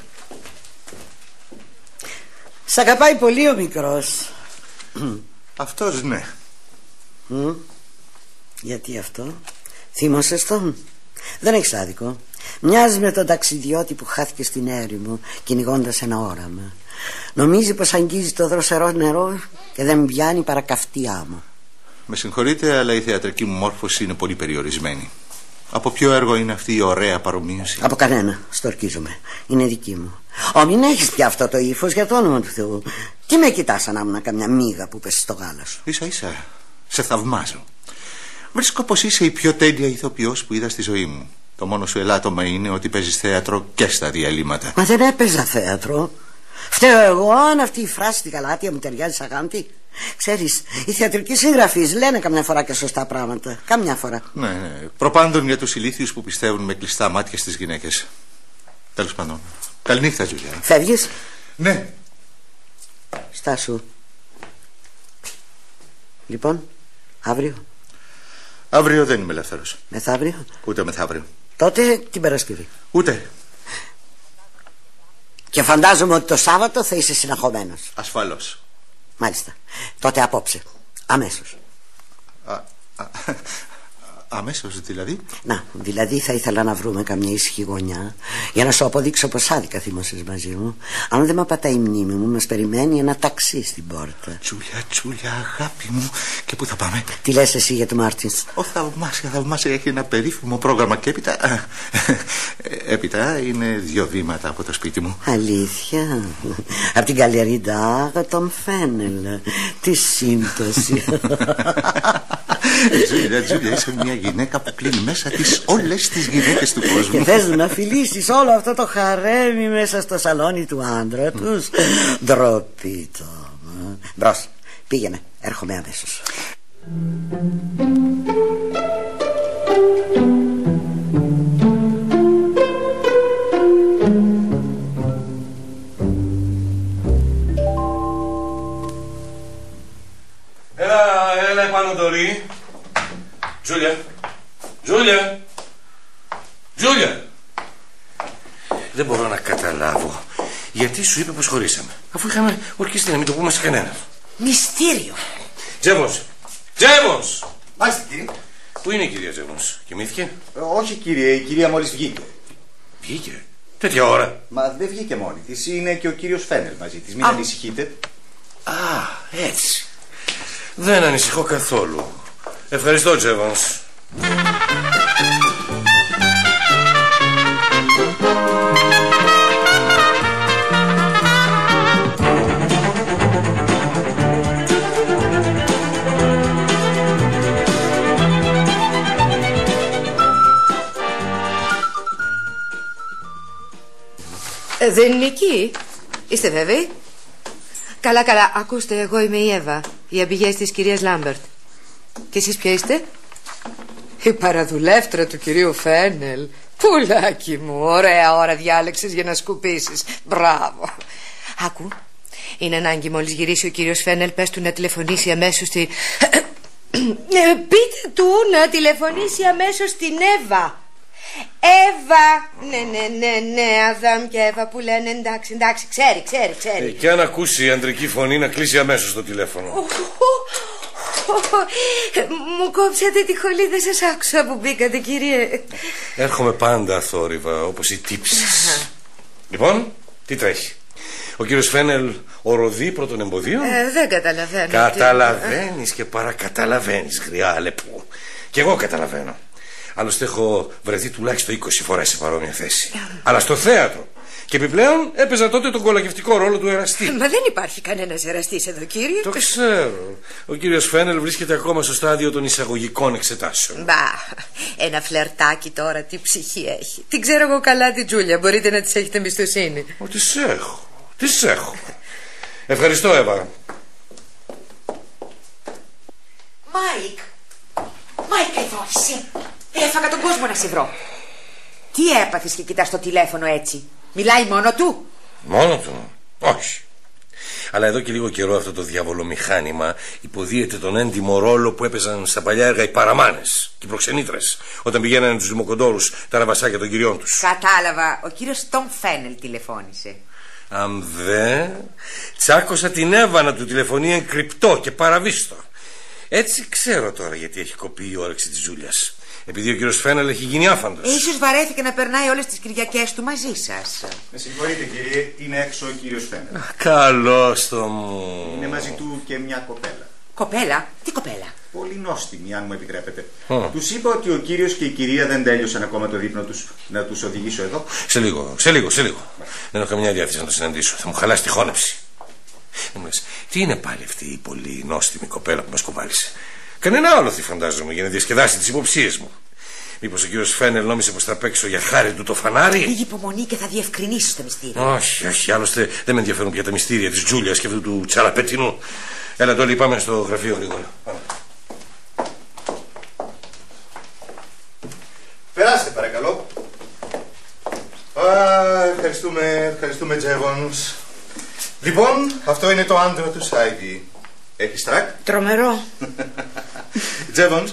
Σ' αγαπάει πολύ ο μικρός Αυτός ναι. Μμ. Γιατί αυτό; Θύμωσες τον; Δεν έχεις άδικο Μοιάζει με τον ταξιδιώτη που χάθηκε στην έρημο κυνηγώντας ένα όραμα Νομίζει πως αγγίζει το δροσερό νερό Και δεν πιάνει παρά καυτή άμμο Με συγχωρείτε, αλλά η θεατρική μου μόρφωση είναι πολύ περιορισμένη. Από ποιο έργο είναι αυτή η ωραία παρομοίωση; Από κανένα, στορκίζομαι Είναι δική μου Ω μην έχεις πια αυτό το ύφος για το όνομα του Θεού Τι με κοιτάς σαν να ήμουν καμιά μύγα που πέσει στο γάλα σου; Ίσα ίσα, σε θαυμάζω. Βρίσκω πως είσαι η πιο τέλεια ηθοποιός που είδα στη ζωή μου. Το μόνο σου ελάττωμα είναι ότι παίζεις θέατρο και στα διαλύματα. Μα δεν έπαιζα θέατρο Φταίω εγώ αν αυτή η φράση στη γαλάτια μου ταιριάζει σαν γάμπτη Ξέρεις, οι θεατρικοί συγγραφείς λένε καμιά φορά και σωστά πράγματα Καμιά φορά Ναι, ναι. Προπάντων για τους ηλίθιους που πιστεύουν με κλειστά μάτια στις γυναίκες. Τέλος πάντων. Καληνύχτα, Τζούλια. Φεύγεις, Ναι. στάσου Λοιπόν, αύριο; Αύριο δεν είμαι ελεύθερος. Μεθαύριο; Ούτε μεθαύριο. Τότε την Παρασκευή. Ούτε. Και φαντάζομαι ότι το Σάββατο θα είσαι συναχωμένο. Ασφαλώς. Μάλιστα. Τότε απόψε. Αμέσως. Αμέσως δηλαδή. Να, δηλαδή θα ήθελα να βρούμε καμιά ήσυχη γωνιά για να σου αποδείξω πως άδικα θύμωσες μαζί μου. Αν δεν με πατάει η μνήμη μου, μας περιμένει ένα ταξί στην πόρτα. Τζούλια, Τζούλια, αγάπη μου. Και πού θα πάμε; Τι λες εσύ για το Μάρτιν; Ο θαυμάσια, θαυμάσια έχει ένα περίφημο πρόγραμμα και έπειτα. ε, έπειτα είναι δύο βήματα από το σπίτι μου. Αλήθεια. Από την καλλιεργητά τον Φένελ. Τι σύμπτωση. [laughs] Τζούλια, Τζούλια, είσαι μια γυναίκα που κλείνει μέσα της όλες τις γυναίκες του κόσμου. Και θες να φιλήσεις όλο αυτό το χαρέμι μέσα στο σαλόνι του άντρα τους. Ντροπή το. Μπρος, πήγαινε, έρχομαι αμέσως. Έλα, έλα επάνω Ντορί. Τζούλια. Τζούλια. Τζούλια. Δεν μπορώ να καταλάβω γιατί σου είπε πως χωρίσαμε. Αφού είχαμε ορκιστεί να μην το πούμε σε κανέναν. Μυστήριο. Τζέμος. Τζέμος. Μάλιστα κύριε. Πού είναι η κυρία Τζέμος. Κοιμήθηκε; Ε, όχι κύριε, η κυρία μόλις βγήκε. Βγήκε. Τέτοια ώρα. Μα δεν βγήκε μόνη της, είναι και ο κύριος Φένελ μαζί της. Μην ανησυχείτε. Α, έτσι. Δεν ανησυχώ καθόλου. Ευχαριστώ, Τζέβανς. Ε, δεν είναι εκεί. Είστε βέβαιοι; Καλά, καλά. Ακούστε, εγώ είμαι η Εύα, η αμπηγές της κυρίας Λάμπερτ. Και εσείς ποια είστε; Η παραδουλεύτρα του κυρίου Φένελ. Πουλάκι μου, ωραία ώρα διάλεξες για να σκουπίσεις. Μπράβο. Άκου, είναι ανάγκη μόλις γυρίσει ο κύριος Φένελ, πες του να τηλεφωνήσει αμέσως στη... Ε, πείτε του να τηλεφωνήσει αμέσως στην Εύα. Εύα! Ναι, ναι, ναι, ναι, Αδάμ και Εύα που λένε εντάξει, εντάξει, ξέρει, ξέρει, ξέρει. Ε, και αν ακούσει η αντρική φωνή να κλείσει αμέσως το τηλέφωνο. Μου κόψατε τη χολή, δεν σας άκουσα που μπήκατε, κύριε. Έρχομαι πάντα θόρυβα, όπως οι τύψεις. λοιπόν, τι τρέχει; Ο κύριος Φένελ οροδεί πρώτων εμποδίων. Ε, δεν καταλαβαίνω. Καταλαβαίνεις και παρακαταλαβαίνεις, γριά λεπού. Κι εγώ καταλαβαίνω. Άλλωστε έχω βρεθεί τουλάχιστον 20 φορές σε παρόμοια θέση. Αλλά στο θέατρο. Και επιπλέον έπαιζα τότε τον κολακευτικό ρόλο του εραστή. Μα δεν υπάρχει κανένας εραστής εδώ, κύριε. Το ξέρω. Ο κύριος Φένελ βρίσκεται ακόμα στο στάδιο των εισαγωγικών εξετάσεων. Μπα, ένα φλερτάκι τώρα, τι ψυχή έχει. Την ξέρω εγώ καλά την Τζούλια, μπορείτε να της έχετε εμπιστοσύνη. Ω, τις έχω. Τις έχω. Ευχαριστώ, Εύα. Μάικ. Μάικ, εδώ είσαι. Έφαγα τον κόσμο να σε βρω. Τι έπαθες και κοιτάς το τηλέφωνο έτσι; Μιλάει μόνο του; Μόνο του. Όχι. Αλλά εδώ και λίγο καιρό αυτό το διαβολομηχάνημα υποδύεται τον έντιμο ρόλο που έπαιζαν στα παλιά έργα οι παραμάνες και οι προξενήτρες όταν πηγαίνανε τους δημοκοντόρους τα ραβασάκια των κυριών τους. Κατάλαβα. Ο κύριος Τόμ Φένελ τηλεφώνησε. Αν δε, τσάκωσα την Εύα να του τηλεφωνεί εν κρυπτό και παραβίστο. Έτσι ξέρω τώρα γιατί έχει κοπεί η όρεξη της Ζούλιας. Επειδή ο κύριος Φένελ έχει γίνει άφαντος. Ίσως βαρέθηκε να περνάει όλες τις Κυριακές του μαζί σας. Με συγχωρείτε κύριε, είναι έξω ο κύριος Φένελ. Καλώς το μου. Είναι μαζί του και μια κοπέλα. Κοπέλα, τι κοπέλα; Πολύ νόστιμη, αν μου επιτρέπετε. Ω. Τους είπα ότι ο κύριος και η κυρία δεν τέλειωσαν ακόμα το δείπνο τους. Να τους οδηγήσω εδώ. Σε λίγο, σε λίγο, σε λίγο. Δεν έχω καμιά διάθεση να το συναντήσω. Θα μου χαλάσει τη χώνεψη. Δεν μου λες, τι είναι πάλι αυτή η πολύ νόστιμη κοπέλα που μας κουβάλισε; Κανένα άλλο τι φαντάζομαι για να διασκεδάσει τις υποψίες μου. Μήπως ο κύριος Φένελ νόμισε πως θα παίξω για χάρη του το φανάρι; Λίγη υπομονή και θα διευκρινίσει το μυστήριο. Όχι, όχι, άλλωστε δεν με ενδιαφέρουν πια τα μυστήρια της Τζούλιας και αυτού του τσαλαπετινού. Έλα τώρα πάμε στο γραφείο γρήγορα. Πάμε. Περάστε παρακαλώ. Α, ευχαριστούμε, ευχαριστούμε Τζέβονς. Λοιπόν, αυτό είναι το άντρα του Σάιτι. Έχεις τρακ; Τρομερό. [laughs] Τζέβονς,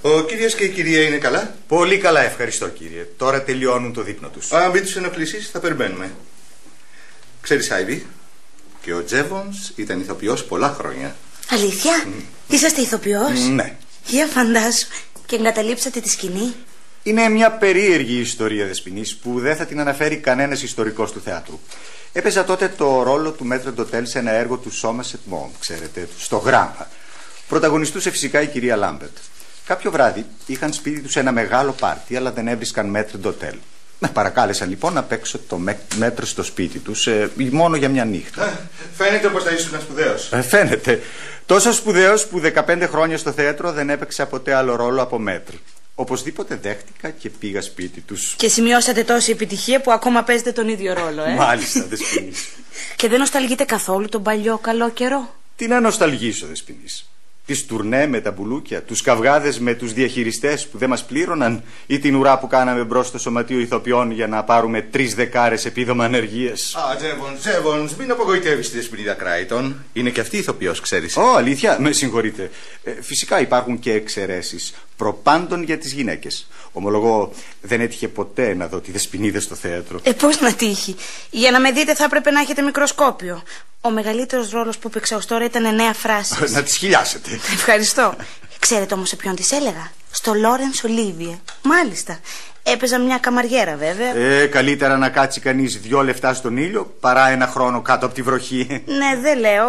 Ο κύριος και η κυρία είναι καλά; Πολύ καλά, ευχαριστώ κύριε. Τώρα τελειώνουν το δείπνο τους. Αν μην τους ενοχλήσεις, θα περιμένουμε. Ξέρεις, Άιβι, και ο Τζέβον ήταν ηθοποιός πολλά χρόνια. Αλήθεια, είσαστε ηθοποιός; Ναι. Για φαντάσου. Και εγκαταλείψατε τη σκηνή; Είναι μια περίεργη ιστορία δεσποινίς που δεν θα την αναφέρει κανένας ιστορικός του θεάτρου. Έπαιζα τότε το ρόλο του maître d'hôtel σε ένα έργο του Σόμερσετ Μομ, ξέρετε, στο γράμμα. Πρωταγωνιστούσε φυσικά η κυρία Λάμπερτ. Κάποιο βράδυ είχαν σπίτι τους ένα μεγάλο πάρτι, αλλά δεν έβρισκαν maître d'hôtel. Με παρακάλεσαν λοιπόν να παίξω το μέ- μέτρο στο σπίτι τους μόνο για μια νύχτα. Φαίνεται πω θα ήσουν σπουδαίος. Ε, φαίνεται. Τόσο σπουδαίος που 15 χρόνια στο θέατρο δεν έπαιξα ποτέ άλλο ρόλο από μέτρη. Οπωσδήποτε δέχτηκα και πήγα σπίτι τους. Και σημειώσατε τόση επιτυχία που ακόμα παίζετε τον ίδιο ρόλο, ε; Μάλιστα, Δεσποινής. [laughs] Και δεν νοσταλγείτε καθόλου τον παλιό καλό καιρό; Τι να νοσταλγήσω, Δεσποινής. Τις τουρνέ με τα μπουλούκια, τους καυγάδες με τους διαχειριστές που δεν μας πλήρωναν ή την ουρά που κάναμε μπρος στο σωματείο ηθοποιών για να πάρουμε τρεις δεκάρες επίδομα ανεργίες. Α, Τζέβον, Τζέβον, μην απογοητεύεις τη Δεσπινίδα Κράιτον. Είναι και αυτή ηθοποιός, ξέρεις. Ω, αλήθεια, με συγχωρείτε. Ε, φυσικά υπάρχουν και εξαιρέσεις. Προπάντων για τις γυναίκες. Ομολογώ, δεν έτυχε ποτέ να δω τη Δεσποινίδα στο θέατρο. Ε, πώς να τύχει. Για να με δείτε θα έπρεπε να έχετε μικροσκόπιο. Ο μεγαλύτερος ρόλος που έπαιξα ως τώρα ήταν εννέα φράσεις. [laughs] να τις χιλιάσετε. Ευχαριστώ. Ξέρετε όμως σε ποιον τη έλεγα; Στο Λόρενς Ολίβιε. Μάλιστα. Έπαιζα μια καμαριέρα βέβαια. Ε, καλύτερα να κάτσει κανείς δυο λεφτά στον ήλιο παρά ένα χρόνο κάτω από τη βροχή. Ναι, δεν λέω,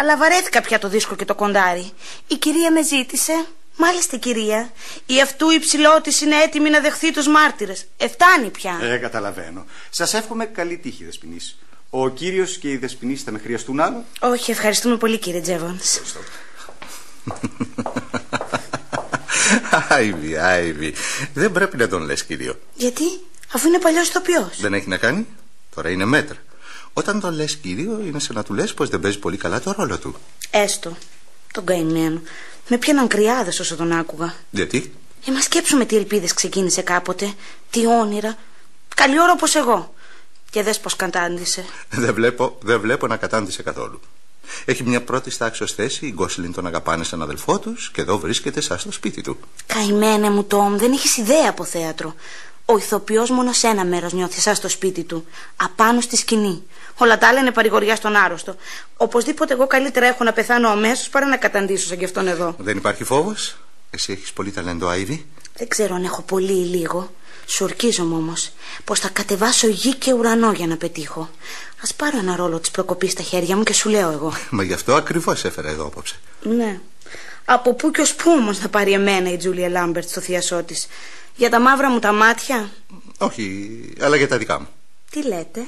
αλλά βαρέθηκα πια το δίσκο και το κοντάρι. Η κυρία με ζήτησε. Μάλιστα, κυρία. Η αυτού υψηλότης είναι έτοιμη να δεχθεί τους μάρτυρες. Εφτάνει πια. Ε, καταλαβαίνω. Σας εύχομαι καλή τύχη, Δεσποινής. Ο κύριος και η Δεσποινής θα με χρειαστούν άλλο; Όχι, ευχαριστούμε πολύ, κύριε Τζέβονς. Άιβι, Άιβι. Δεν πρέπει να τον λες, κύριο. Γιατί, αφού είναι παλιός ηθοποιό. Δεν έχει να κάνει. Τώρα είναι μέτρα. Όταν τον λες κύριο, είναι σαν να του λες πως δεν παίζει πολύ καλά το ρόλο του. Έστω. Τον καημένο. Με πιάναν κρυάδες όσο τον άκουγα. Γιατί; Ε, μα σκέψουμε τι ελπίδες ξεκίνησε κάποτε. Τι όνειρα. Καλή ώρα όπως εγώ. Και δες πως κατάντησε. Δεν βλέπω, δεν βλέπω να κατάντησε καθόλου. Έχει μια πρώτη τάξη θέση, οι Γκόσλιν τον αγαπάνε σαν αδελφό τους και εδώ βρίσκεται σαν στο σπίτι του. Καημένε μου, Τόμ, δεν έχεις ιδέα από θέατρο. Ο ηθοποιός μόνο σε ένα μέρος νιώθει σαν στο σπίτι του. Απάνω στη σκηνή. Όλα τα άλλα είναι παρηγοριά στον άρρωστο. Οπωσδήποτε εγώ καλύτερα έχω να πεθάνω αμέσως παρά να καταντήσω σαν κι αυτόν εδώ. Δεν υπάρχει φόβος; Εσύ έχεις πολύ ταλέντο, Άιβι. Δεν ξέρω αν έχω πολύ ή λίγο. Σου ορκίζομαι όμως πως θα κατεβάσω γη και ουρανό για να πετύχω. Α πάρω ένα ρόλο της προκοπής στα χέρια μου και σου λέω εγώ. Μα γι' αυτό ακριβώς έφερα εδώ απόψε. Ναι. Από πού και ως πού όμως να πάρει εμένα η Τζούλια Λάμπερτ στο θειασό της; Για τα μαύρα μου τα μάτια; Όχι, αλλά για τα δικά μου. Τι λέτε;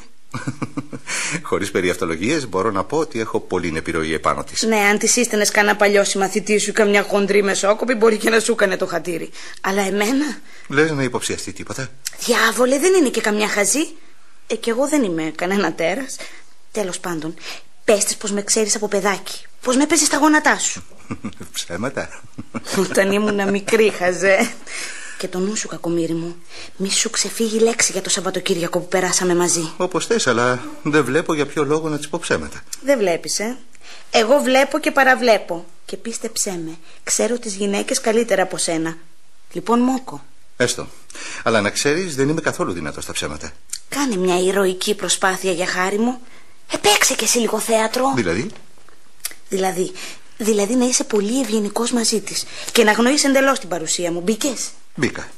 [laughs] Χωρίς περιαυτολογίε μπορώ να πω ότι έχω πολύ επιρροή επάνω της. Ναι, αν της σύστενε κανένα παλιό συμμαθητή σου ή καμιά χοντρή μεσόκοπη, μπορεί και να σου έκανε το χατήρι. Αλλά εμένα; Λες να υποψιαστεί τίποτα. Διάβολε, δεν είναι και καμιά χαζή. Ε, κι εγώ δεν είμαι κανένα τέρας. Τέλος πάντων, πες της πως με ξέρεις από παιδάκι. Πώ με παίζει στα γόνατά σου. [laughs] Ψέματα. Όταν ήμουν μικρή, χαζέ. Και το νου σου, κακομίρι μου. Μη σου ξεφύγει λέξη για το Σαββατοκύριακο που περάσαμε μαζί. Όπως θες, αλλά δεν βλέπω για ποιο λόγο να τη πω ψέματα. Δεν βλέπεις, ε; Εγώ βλέπω και παραβλέπω. Και πίστεψέ με, ξέρω τις γυναίκες καλύτερα από σένα. Λοιπόν, μόκο. Έστω. Αλλά να ξέρεις, δεν είμαι καθόλου δυνατός στα ψέματα. Κάνε μια ηρωική προσπάθεια για χάρη μου. Επέξε κι εσύ λίγο θέατρο. Δηλαδή; Δηλαδή, δηλαδή να είσαι πολύ ευγενικός μαζί της και να γνωρίσει εντελώς την παρουσία μου. Μπήκες; Μπήκα.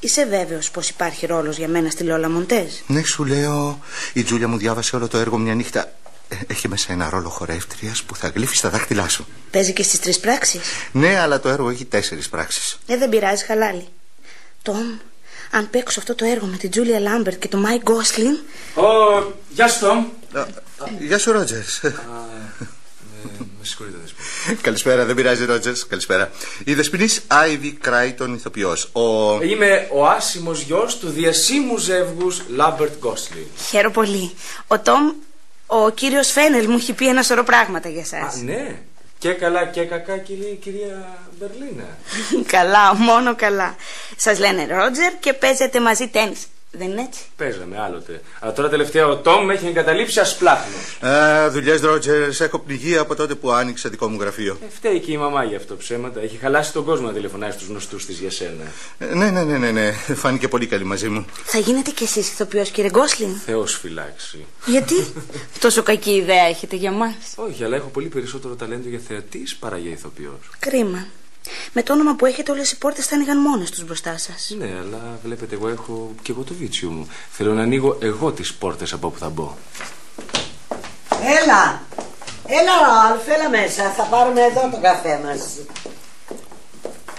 Είσαι βέβαιος πως υπάρχει ρόλος για μένα στη Λόλα Μοντέζ; Ναι, σου λέω. Η Τζούλια μου διάβασε όλο το έργο μια νύχτα. Ε, Έχει μέσα ένα ρόλο χορεύτριας που θα γλύφει στα δάχτυλά σου. Παίζει και στις τρεις πράξεις; Ναι, αλλά το έργο έχει τέσσερις πράξεις. Ε, δεν πειράζει, χαλάλι. Τόμ, αν παίξω αυτό το έργο με την Τζούλια Λάμπερτ και τον Μάικ Γκόσλιν. Ω, γεια σου, Τόμ. Γεια σου, Ρότζερ. Με συγχωρείτε, δεσπό. Καλησπέρα, δεν πειράζει, Ρότζερ. Καλησπέρα. Η δεσποινίς Άιβι Κράιτον ηθοποιός. Ο. Είμαι ο άσημος γιος του διασήμου ζεύγους Λάμπερτ Γκόσλιν. Χαίρω πολύ. Ο Τόμ, ο κύριος Φένελ μου έχει πει ένα σωρό πράγματα για εσάς. Α, ναι. Και καλά και κακά, κυρία, κυρία Μπερλίνα. [laughs] καλά, μόνο καλά. Σας λένε Ρότζερ και παίζετε μαζί τέννη. Δεν είναι έτσι; Παίζαμε άλλοτε. Αλλά τώρα τελευταία ο Τόμ με έχει εγκαταλείψει ασπλάχνο. Α, δουλειές, Ρότζερ. Έχω πνιγεί από τότε που άνοιξε δικό μου γραφείο. Ε, φταίει και η μαμά για αυτό ψέματα. Έχει χαλάσει τον κόσμο να τηλεφωνάει στους γνωστούς της για σένα. Ε, ναι, ναι, ναι, ναι, ναι. Φάνηκε πολύ καλή μαζί μου. Θα γίνετε κι εσείς ηθοποιός, κύριε Γκόσλιν; Θεός φυλάξει. Γιατί τόσο κακή ιδέα έχετε για μας; Όχι, αλλά έχω πολύ περισσότερο ταλέντο για θεατής παρά για ηθοποιός. Κρίμα. Με το όνομα που έχετε, όλες οι πόρτες θα άνοιγαν μόνες τους μπροστά σας. Ναι, αλλά βλέπετε, εγώ έχω και εγώ το βίτσιο μου. Θέλω να ανοίγω εγώ τις πόρτες από όπου θα μπω. Έλα! Έλα, Ραλφ, έλα μέσα. Θα πάρουμε εδώ το καφέ μας.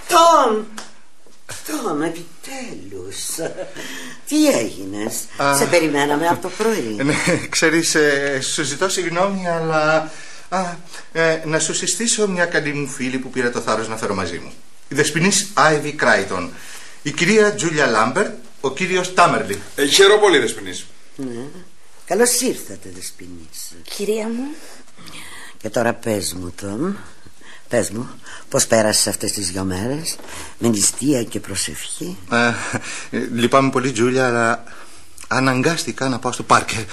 Τόμ! Τόμ, επιτέλους. Τι έγινες; Α. Σε περιμέναμε από το πρωί. Ναι, ξέρεις, ε, σου ζητώ συγγνώμη, αλλά... Α, ε, να σου συστήσω μια καλή μου φίλη που πήρα το θάρρος να φέρω μαζί μου. Η δεσποινής Άιβι Κράιτον. Η κυρία Τζούλια Λάμπερτ, ο κύριος Τάμερλι. Ε, χαίρομαι πολύ, Δεσποινής. Ναι. Καλώς ήρθατε, Δεσποινής. Κυρία μου, Και τώρα πες μου, Τόμ, πες μου, πώς πέρασες αυτές τις δυο μέρες, με νηστεία και προσευχή; Ε, ε, λυπάμαι πολύ, Τζούλια, αλλά αναγκάστηκα να πάω στο πάρκερ.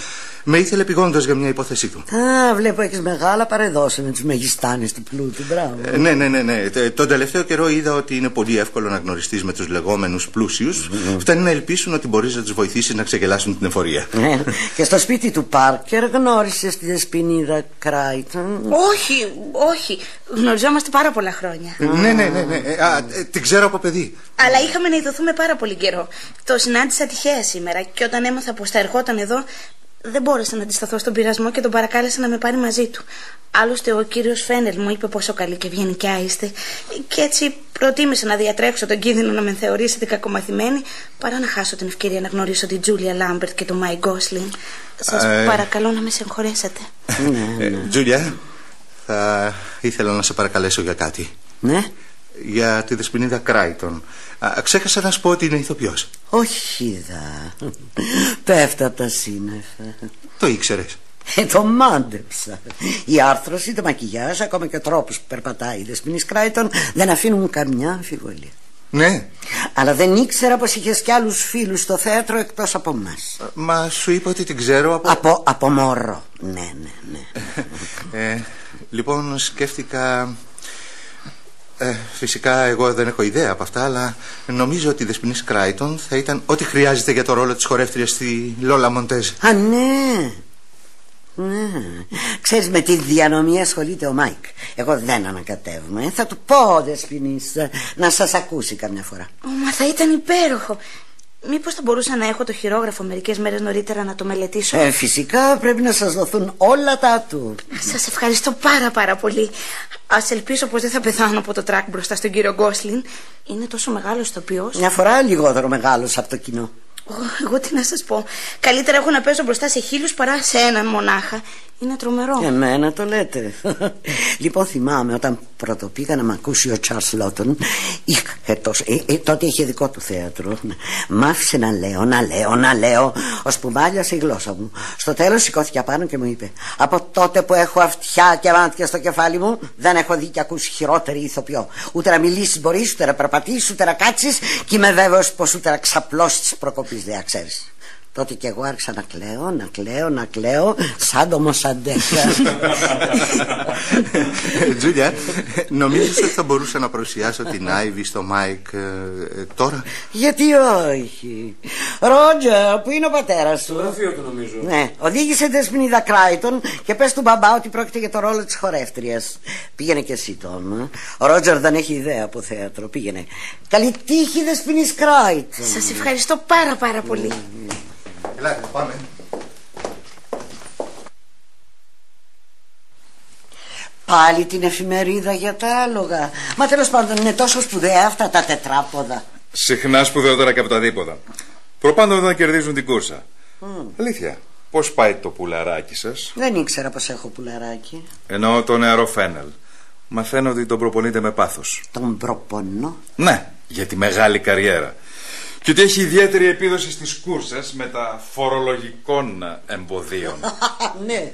Με ήθελε πηγώντα για μια υπόθεσή του. Α, βλέπω έχεις μεγάλα παρεδώσει με τους μεγιστάνες του πλούτου, μπράβο. Ε, ναι, ναι, ναι, ναι. Τε- Τον τελευταίο καιρό είδα ότι είναι πολύ εύκολο να γνωριστείς με τους λεγόμενους πλούσιους. Φτάνει να ελπίσουν ότι μπορείς να τους βοηθήσεις να ξεγελάσουν την εφορία. Ε, και στο σπίτι του Πάρκερ γνώρισες τη δεσποινίδα Κράιτον; όχι, όχι. Γνωριζόμαστε πάρα πολλά χρόνια. ναι, ναι, ναι. ναι. Ε, Α, ε, την ξέρω από παιδί. Αλλά είχαμε να ειδωθούμε πάρα πολύ καιρό. Το συνάντησα τυχαία σήμερα και όταν έμαθα πως θα ερχόταν εδώ, δεν μπόρεσα να αντισταθώ στον πειρασμό και τον παρακάλεσα να με πάρει μαζί του. Άλλωστε, ο κύριος Φένελ μου είπε πόσο καλή και ευγενικιά είστε. Και έτσι προτίμησα να διατρέξω τον κίνδυνο να με θεωρήσετε κακομαθημένη παρά να χάσω την ευκαιρία να γνωρίσω την Τζούλια Λάμπερτ και τον Μάι Γκόσλιν. Σας Ε. παρακαλώ να με συγχωρέσετε. Ε, Τζούλια, θα ήθελα να σε παρακαλέσω για κάτι. Ναι, Για τη δεσποινίδα Κράιτον. Α, ξέχασα να σου πω ότι είναι ηθοποιός. όχι δα. Πέφτω από τα σύννεφα. Το ήξερες. Ε, το μάντεψα. Η άρθρωση, το μακιγιάζ, ακόμα και ο τρόπος που περπατάει η δεσποινής Κράιτον δεν αφήνουν καμιά αμφιβολία. Ναι, Αλλά δεν ήξερα πως είχες κι άλλους φίλους στο θέατρο εκτός από μας. μα σου είπα ότι την ξέρω από. Από, από μωρό. Ναι, ναι, ναι. Ε, λοιπόν, σκέφτηκα. Ε, φυσικά εγώ δεν έχω ιδέα από αυτά, αλλά νομίζω ότι η Δεσποινίς Κράιτον θα ήταν ό,τι χρειάζεται για το ρόλο της χορεύτριας στη Λόλα Μοντέζ. Α, ναι. Ναι. Ξέρεις με τη διανομή ασχολείται ο Μάικ Εγώ δεν ανακατεύομαι Θα του πω δεσποινίς Να σας ακούσει καμιά φορά Ω, Μα θα ήταν υπέροχο. Μήπως θα μπορούσα να έχω το χειρόγραφο μερικές μέρες νωρίτερα να το μελετήσω; ε, Φυσικά πρέπει να σας δοθούν όλα τα του Σας ευχαριστώ πάρα πάρα πολύ. Α ελπίσω πως δεν θα πεθάνω από το τρακ μπροστά στον κύριο Γκόσλιν. Είναι τόσο μεγάλος ηθοποιό. Μια φορά λιγότερο μεγάλος από το κοινό Εγώ τι να σας πω. Καλύτερα έχω να παίζω μπροστά σε χίλιους παρά σε έναν μονάχα. Είναι τρομερό. Εμένα το λέτε. [laughs] Λοιπόν θυμάμαι όταν πρώτο πήγα να μ' ακούσει ο Τσάρλς Λότον είχε τόσο, ε, ε, Τότε είχε δικό του θέατρο. Μ' άφησε να λέω, να λέω, να λέω Ώσπου μάλιασε η γλώσσα μου. Στο τέλος σηκώθηκε απάνω και μου είπε Από τότε που έχω αυτιά και μάτια στο κεφάλι μου Δεν έχω δει και ακούσει χειρότερη ηθοποιό. Ούτε να μιλήσεις μπορείς, ούτε να περπατήσεις, ούτε να κάτσεις Και είμαι βέβαιος πως ούτε να ξαπλώσεις της προκοπής δεν ξέρεις Τότε και εγώ άρχισα να κλαίω, να κλαίω, να κλαίω Σαν το Μοσαντέκα Ε, Τζούλια, νομίζεις ότι θα μπορούσα να παρουσιάσω την Άιβι στο Μάικ ε, ε, τώρα; Γιατί όχι Ρότζερ, που είναι ο πατέρας σου Στο γραφείο του νομίζω. Ναι, οδήγησε την Δεσποινίδα Κράιτον και πες του μπαμπά ότι πρόκειται για το ρόλο της χορεύτριας. Πήγαινε και εσύ, Τόμ. ε. Ο Ρότζερ δεν έχει ιδέα από θέατρο. Πήγαινε. Καλή τύχη, Δεσποινίς Κράιτον. Σας ευχαριστώ πάρα πάρα πολύ. Ελάτε, πάμε. Πάλι την εφημερίδα για τα άλογα. Μα τέλος πάντων είναι τόσο σπουδαία αυτά τα τετράποδα. Συχνά σπουδαιότερα και από τα δίποτα. Προπάντων να κερδίζουν την κούρσα. Αλήθεια. Πώς πάει το πουλαράκι σας, Δεν ήξερα πως έχω πουλαράκι. Εννοώ το νεαρό Φένελ. Μαθαίνω ότι τον προπονείτε με πάθος. Τον προπονώ. Ναι, για τη μεγάλη καριέρα. Και ότι έχει ιδιαίτερη επίδοση στις κούρσες με τα φορολογικών εμποδίων. [laughs] ναι.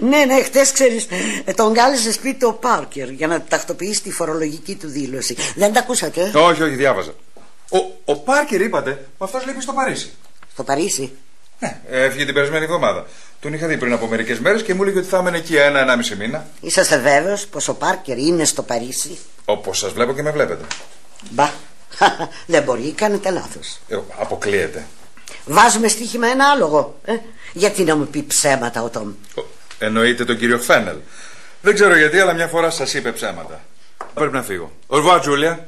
ναι, ναι, χτες ξέρεις, τον κάλεσε σπίτι του ο Πάρκερ για να τακτοποιήσει τη φορολογική του δήλωση. Δεν τα ακούσατε. όχι, όχι, διάβαζα. Ο, ο Πάρκερ είπατε, μα αυτός λείπει στο Παρίσι. Στο Παρίσι; Ναι, έφυγε την περασμένη εβδομάδα. Τον είχα δει πριν από μερικές μέρες και μου έλεγε ότι θα έμενε εκεί ένα-ενάμιση μήνα. Είσαστε βέβαιος πως ο Πάρκερ είναι στο Παρίσι; Όπως σας βλέπω και με βλέπετε. Μπα, [laughs] δεν μπορεί, κάνετε λάθος. Ε, αποκλείεται. Βάζουμε στοίχημα ένα άλογο. Ε; Γιατί να μου πει ψέματα ο Τόμ; Ο- Εννοείτε τον κύριο Φένελ. Δεν ξέρω γιατί, αλλά μια φορά σας είπε ψέματα. Πρέπει να φύγω. Au revoir, Τζούλια.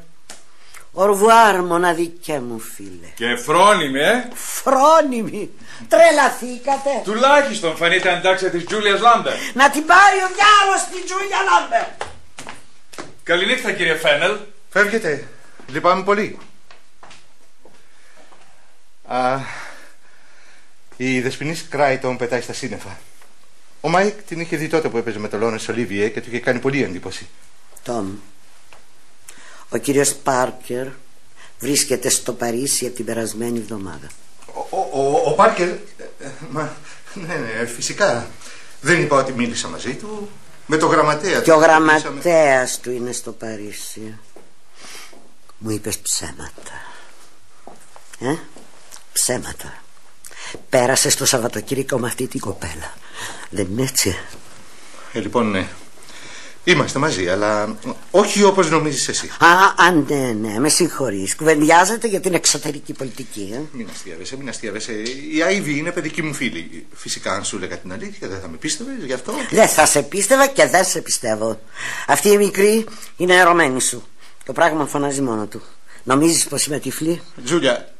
Au revoir, μοναδικέ μου φίλε. Και φρόνιμη, ε! Φρόνιμη. Τρελαθήκατε. Τουλάχιστον φανείτε αντάξια της Τζούλια Λάμπερτ. Να την πάρει ο διάολος στην Τζούλια Λάμπερτ. Καληνύχτα, κύριε Φένελ. Φεύγετε. Λυπάμαι πολύ. Α, η Δεσποινίς Κράιτον πετάει στα σύννεφα. Ο Μάικ την είχε δει τότε που έπαιζε με το Λόρενς Ολίβιε και του είχε κάνει πολύ εντύπωση. Τόμ, ο κύριος Πάρκερ βρίσκεται στο Παρίσι από την περασμένη εβδομάδα. Ο, ο, ο, ο Πάρκερ. ε, ε, Μα, ναι, ναι, φυσικά. Δεν είπα ότι μίλησα μαζί του. Με το γραμματέα Και ο του μιλήσαμε. γραμματέας του είναι στο Παρίσι. Μου είπες ψέματα. Ε, ψέματα. Πέρασες το Σαββατοκύριακο με αυτή την κοπέλα. Δεν είναι έτσι. Ε, λοιπόν, ναι. Είμαστε μαζί, αλλά όχι όπως νομίζεις εσύ. Α, α, ναι, ναι, με συγχωρείς. Κουβεντιάζετε για την εξωτερική πολιτική, ε; Μην αστείευεσαι, μην αστείευεσαι. Η Άιβη είναι παιδική μου φίλη. Φυσικά, αν σου έλεγα την αλήθεια, δεν θα με πίστευες γι' αυτό. Δεν θα σε πίστευα και δεν σε πιστεύω. Αυτή η μικρή είναι ερωμένη σου. Το πράγμα φωνάζει μόνο του. Νομίζεις πως είμαι τυφλή; Τζούλια,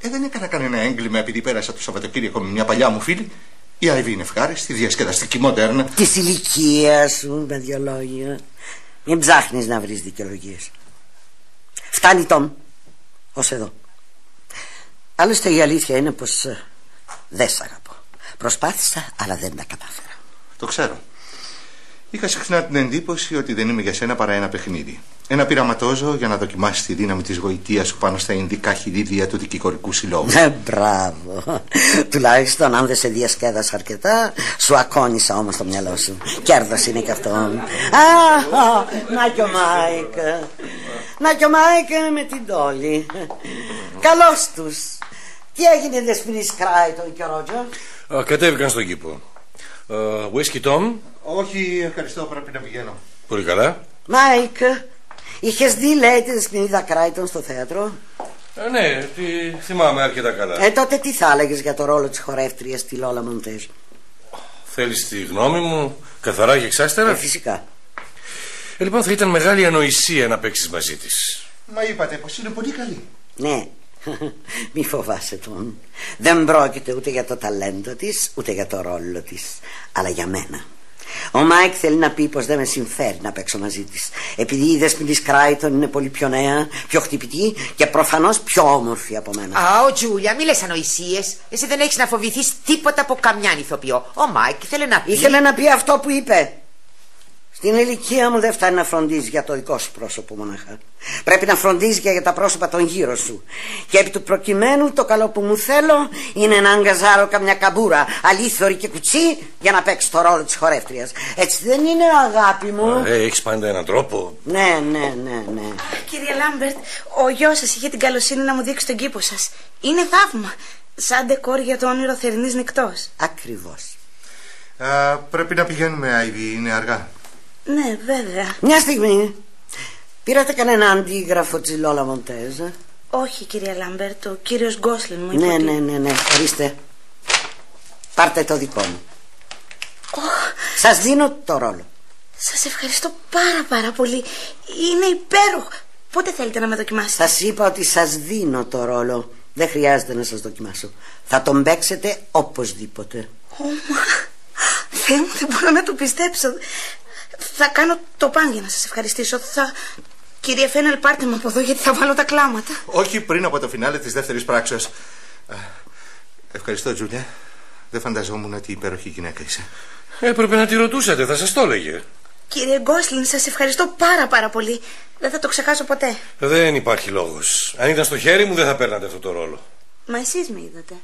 ε, δεν έκανα κανένα έγκλημα επειδή πέρασα το Σαββατοκύριακο με μια παλιά μου φίλη. Η Άιβη είναι ευχάριστη, διασκεδαστική, μοντέρνα. Της ηλικία σου, με δυο λόγια. Μην ψάχνεις να βρεις δικαιολογίες. Φτάνει, Τόμ. Ω εδώ. Άλλωστε η αλήθεια είναι πως δεν σ' αγαπώ. Προσπάθησα, αλλά δεν τα κατάφερα. Το ξέρω. Είχα συχνά την εντύπωση ότι δεν είμαι για σένα παρά ένα παιχνίδι. Ένα πειραματόζω για να δοκιμάσεις τη δύναμη της γοητείας σου πάνω στα ειδικά χειρίδια του δικηγορικού συλλόγου. Ε, μπράβο. Τουλάχιστον αν δεν σε διασκέδασα αρκετά, σου ακόνησα όμως το μυαλό σου. Κέρδος είναι και αυτό. Α, α, να και ο Μάικ. Να και ο Μάικ με την Ντόλι. Καλώς τους. Τι έγινε Δεσποινίς Κράιτον και ο Ρότζερ. Α, κατέβηκαν στον κήπο. Ουίσκι, Τόμ, Όχι, ευχαριστώ, πρέπει να πηγαίνω. πολύ καλά. Μάικ, είχες δει λέει τη Δεσποινίδα Κράιτον στο θέατρο; Ε, ναι, τη θυμάμαι αρκετά καλά. Ε, τότε τι θα έλεγες για το ρόλο της χορεύτριας στη Λόλα Μοντέζ; Θέλεις τη γνώμη μου, καθαρά και ξάστερα; Ε, φυσικά. Ε, λοιπόν, θα ήταν μεγάλη ανοησία να παίξεις μαζί της. Μα είπατε πως είναι πολύ καλή. Ναι, [laughs] μη φοβάσαι Τόμ. Δεν πρόκειται ούτε για το ταλέντο της, ούτε για το ρόλο της, αλλά για μένα. Ο Μάικ θέλει να πει πως δεν με συμφέρει να παίξω μαζί της Επειδή η Δεσποινίς Κράιτον είναι πολύ πιο νέα, πιο χτυπητή και προφανώς πιο όμορφη από μένα Α, ω Τζούλια, μη λες ανοησίες. Εσύ δεν έχεις να φοβηθείς τίποτα από καμιάν ηθοποιό. Ο Μάικ ήθελε να πει. Ήθελε να πει αυτό που είπε Στην ηλικία μου δεν φτάνει να φροντίζεις για το δικό σου πρόσωπο μοναχά Πρέπει να φροντίζεις και για τα πρόσωπα των γύρω σου Και επί του προκειμένου το καλό που μου θέλω Είναι να αγκαζάρω καμιά καμπούρα Αλήθωρη και κουτσί Για να παίξει το ρόλο της χορεύτριας Έτσι δεν είναι αγάπη μου Ε, έχεις πάντα έναν τρόπο. Ναι, ναι, ναι, ναι Κύριε Λάμπερτ, ο γιος σας είχε την καλοσύνη να μου δείξει τον κήπο σας. Είναι θαύμα. Σαν ντεκόρ για το όνειρο θερινής νυχτός. Ακριβώς Α, πρέπει να πηγαίνουμε, Άιβη, είναι αργά. Ναι, βέβαια. Μια στιγμή Πήρατε κανένα αντίγραφο της Λόλα Μοντέζ ε; Όχι, κύριε Λάμπερτ, ο κύριος Γκόσλιν μου είπε. Ναι, ότι- ναι, ναι, ναι, ορίστε Πάρτε το δικό μου Σας δίνω το ρόλο Σας ευχαριστώ πάρα πάρα πολύ. Είναι υπέροχο. Πότε θέλετε να με δοκιμάσετε; Σας είπα ότι σας δίνω το ρόλο Δεν χρειάζεται να σας δοκιμάσω Θα τον παίξετε οπωσδήποτε Ωμα, Θεέ μου, δεν μπορώ να το πιστέψω. Θα κάνω το παν για να σας ευχαριστήσω. Θα... Κύριε Φένελ, πάρτε με από εδώ γιατί θα βάλω τα κλάματα. Όχι πριν από το φινάλε της δεύτερης πράξεως. Α, Ευχαριστώ, Τζούλια. Δεν φανταζόμουν ότι υπέροχη γυναίκα είσαι. Έπρεπε να τη ρωτούσατε, θα σας το έλεγε. Κύριε Γκόσλιν, σας ευχαριστώ πάρα πάρα πολύ. Δεν θα το ξεχάσω ποτέ. Δεν υπάρχει λόγος. Αν ήταν στο χέρι μου, δεν θα παίρνατε αυτό το ρόλο. Μα εσείς με είδατε.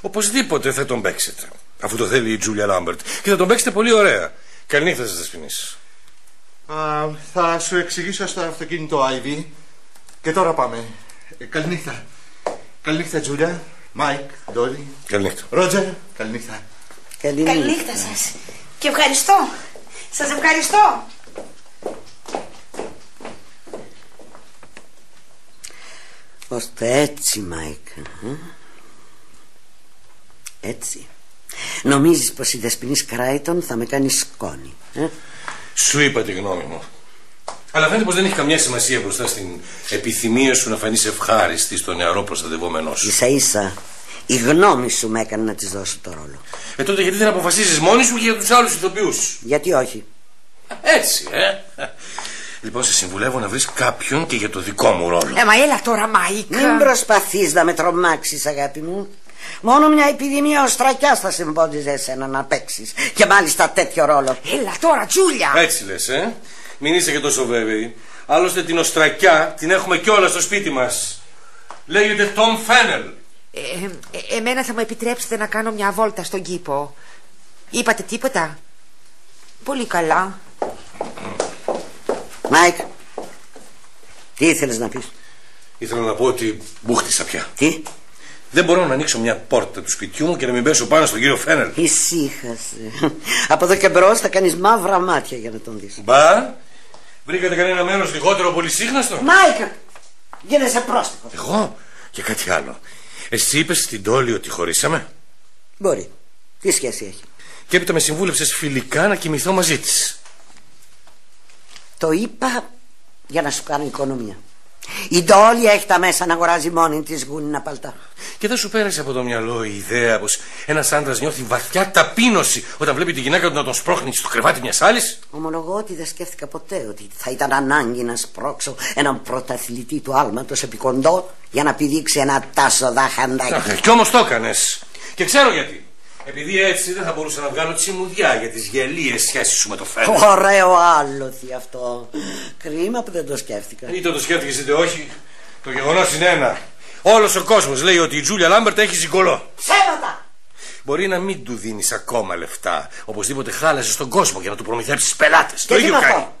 Οπωσδήποτε θα τον παίξετε. Αφού το θέλει η Τζούλια Λάμπερτ. Και θα τον παίξετε πολύ ωραία. Καληνύχτα σας, Δεσποινίς. Α, θα σου εξηγήσω στο αυτοκίνητο, Άιβη. Και τώρα πάμε. Ε, καληνύχτα. Καληνύχτα, Τζούλια. Μάικ, Ντόλι. Καληνύχτα. Ρότζερ, καληνύχτα. Καληνύχτα. Καληνύχτα σας. Και ευχαριστώ. Σας ευχαριστώ. Ώστε έτσι, Μάικ. ε; Έτσι. Νομίζεις πως η Δεσποινίς Κράιτον θα με κάνει σκόνη. Ε; Σου είπα τη γνώμη μου. Αλλά φαίνεται πως δεν έχει καμιά σημασία μπροστά στην επιθυμία σου να φανείς ευχάριστη στο νεαρό προστατευόμενό σου. Ίσα ίσα η γνώμη σου με έκανε να της δώσω το ρόλο. Ε, τότε γιατί δεν αποφασίζεις μόνη σου και για τους άλλους ηθοποιούς; Γιατί όχι. Έτσι, ε. Λοιπόν, σε συμβουλεύω να βρεις κάποιον και για το δικό μου ρόλο. Ε, μα έλα τώρα, Μάικ. Μην προσπαθείς να με τρομάξεις αγάπη μου. Μόνο μια επιδημία οστρακιάς θα σε εμπόδιζε εσένα να παίξεις. Και μάλιστα τέτοιο ρόλο. Έλα τώρα, Τζούλια. Έτσι λες, ε; Μην είσαι και τόσο βέβαιη. Άλλωστε την οστρακιά την έχουμε κιόλας στο σπίτι μας. Λέγεται Τομ Φένελ. Ε, ε, εμένα θα μου επιτρέψετε να κάνω μια βόλτα στον κήπο. Είπατε τίποτα; Πολύ καλά. Μάικ, τι ήθελες να πεις; Ήθελα να πω ότι μπούχτισα πια. Τι, Δεν μπορώ να ανοίξω μια πόρτα του σπιτιού μου και να μην πέσω πάνω στον κύριο Φένελ. ησύχασε. Από εδώ και μπρος θα κάνεις μαύρα μάτια για να τον δεις. Μπα, βρήκατε κανένα μέρος λιγότερο πολυσύχναστο; Μάικ, γίνεσαι πρόστιχος. Εγώ; Και κάτι άλλο. Εσύ είπες στην Ντόλη ότι χωρίσαμε; Μπορεί. Τι σχέση έχει; Και έπειτα με συμβούλεψες φιλικά να κοιμηθώ μαζί της. Το είπα για να σου κάνω οικονομία. Η Ντόλη έχει τα μέσα να αγοράζει μόνη της γούνινα παλτά. Και δεν σου πέρασε από το μυαλό η ιδέα πως ένας άντρας νιώθει βαθιά ταπείνωση όταν βλέπει τη γυναίκα του να τον σπρώχνει στο κρεβάτι μιας άλλης; Ομολογώ ότι δεν σκέφτηκα ποτέ ότι θα ήταν ανάγκη να σπρώξω έναν πρωταθλητή του άλματος επί κοντό για να πηδήξει ένα τάσο δάχαντάκι. Κι όμως το έκανες. Και ξέρω γιατί. Επειδή έτσι δεν θα μπορούσα να βγάλω τσιμουδιά για τις γελίες σχέσεις σου με το Φένελ. Ωραίο άλοθη αυτό. Κρίμα που δεν το σκέφτηκα. Είτε το σκέφτηκες είτε όχι, το γεγονός είναι ένα. Όλος ο κόσμος λέει ότι η Τζούλια Λάμπερτ έχει ζυγκολό. Ψέματα! Μπορεί να μην του δίνεις ακόμα λεφτά. Οπωσδήποτε χάλασες στον κόσμο για να του προμηθεύσει πελάτες. Και Το τι ίδιο είναι κάνει. αυτό;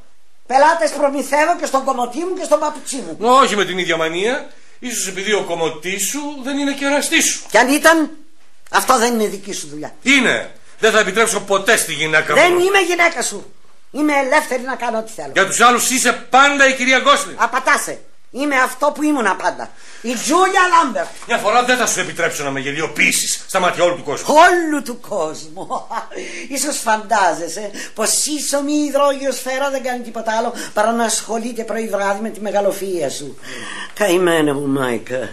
Πελάτες προμηθεύω και στον κομμωτή μου και στον παπουτσί μου. Όχι με την ίδια μανία. Ίσως επειδή ο κομμωτής σου δεν είναι κεραστή σου. Κι αν ήταν, αυτό δεν είναι δική σου δουλειά. Είναι. Δεν θα επιτρέψω ποτέ στη γυναίκα Δεν μου. είμαι γυναίκα σου. Είμαι ελεύθερη να κάνω ό,τι θέλω. Για τους άλλους είσαι πάντα η κυρία Γκόσλιν. Απατάσαι. Είμαι αυτό που ήμουν πάντα. Η Τζούλια Λάμπερτ. Μια φορά δεν θα σου επιτρέψω να με γελιοποιήσει στα μάτια όλου του κόσμου. Όλου του κόσμου. [laughs] Ίσως φαντάζεσαι πως ίσομη η υδρόγειο δεν κάνει τίποτα άλλο παρά να ασχολείται πρωί βράδυ με τη μεγαλοφία σου. Καημένα μου Μάικα.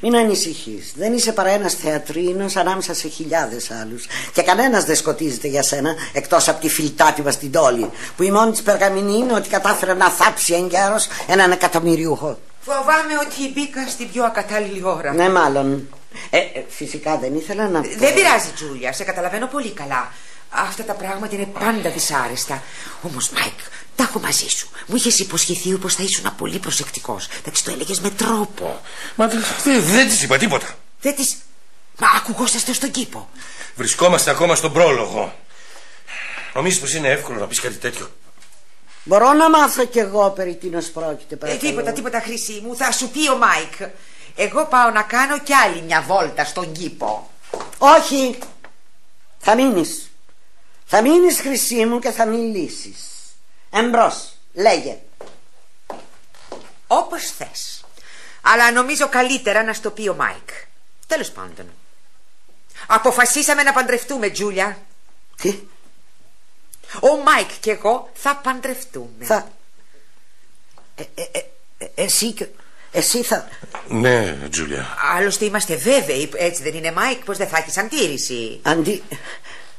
Μην ανησυχείς. Δεν είσαι παρά ένας θεατρίνος ανάμεσα σε χιλιάδες άλλους. Και κανένας δεν σκοτίζεται για σένα εκτός από τη φιλτάτη μας την Τόλη. Που η μόνη της περγαμηνή είναι ότι κατάφερε να θάψει εγκαίρος έναν εκατομμυριούχο. Φοβάμαι ότι μπήκα στην πιο ακατάλληλη ώρα. Ναι μάλλον. Ε, ε, φυσικά δεν ήθελα να... Δεν πειράζει, Τζούλια, σε καταλαβαίνω πολύ καλά. Αυτά τα πράγματα είναι πάντα δυσάρεστα. Όμως, Μάικ, τα έχω μαζί σου. Μου είχες υποσχεθεί πως θα ήσουν πολύ προσεκτικός. Θα τη το έλεγες με τρόπο. Μα δεν, δεν, δεν της είπα τίποτα. Δεν τη. Μα ακουγόσαστε στον κήπο. Βρισκόμαστε ακόμα στον πρόλογο. Νομίζεις πως είναι εύκολο να πεις κάτι τέτοιο; Μπορώ να μάθω κι εγώ περί τίνος πρόκειται Ε, παρακαλώ. τίποτα, τίποτα, Χρυσή μου. Θα σου πει ο Μάικ. Εγώ πάω να κάνω κι άλλη μια βόλτα στον κήπο. Όχι. Θα μείνεις. Θα μείνεις χρυσή μου και θα μιλήσεις. Εμπρός. Λέγε. Όπως θες. Αλλά νομίζω καλύτερα να στο πει ο Μάικ. Τέλος πάντων. Αποφασίσαμε να παντρευτούμε, Τζούλια. Τι; Ο Μάικ και εγώ θα παντρευτούμε. Θα... Ε, ε, ε, ε, εσύ και... Εσύ θα... Ναι, Τζούλια. Άλλωστε είμαστε βέβαιοι, έτσι δεν είναι Μάικ, πως δεν θα έχεις αντίρρηση. Αντί...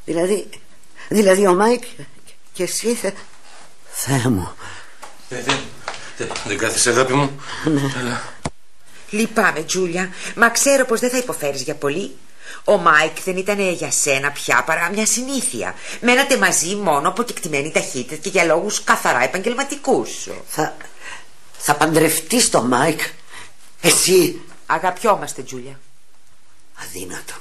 Δηλαδή... Δηλαδή ο Μάικ και εσύ θα... Θεέ μου. Ε, δεν, δεν, δεν κάθεσαι αγάπη μου. Λυπάμαι, Τζούλια, μα ξέρω πως δεν θα υποφέρεις για πολύ. Ο Μάικ δεν ήταν για σένα πια παρά μια συνήθεια. Μένατε μαζί μόνο από κεκτημένη ταχύτητα και για λόγους καθαρά επαγγελματικούς. Θα... Θα παντρευτείς τον Μάικ. Εσύ. Αγαπιόμαστε, Τζούλια. Αδύνατον.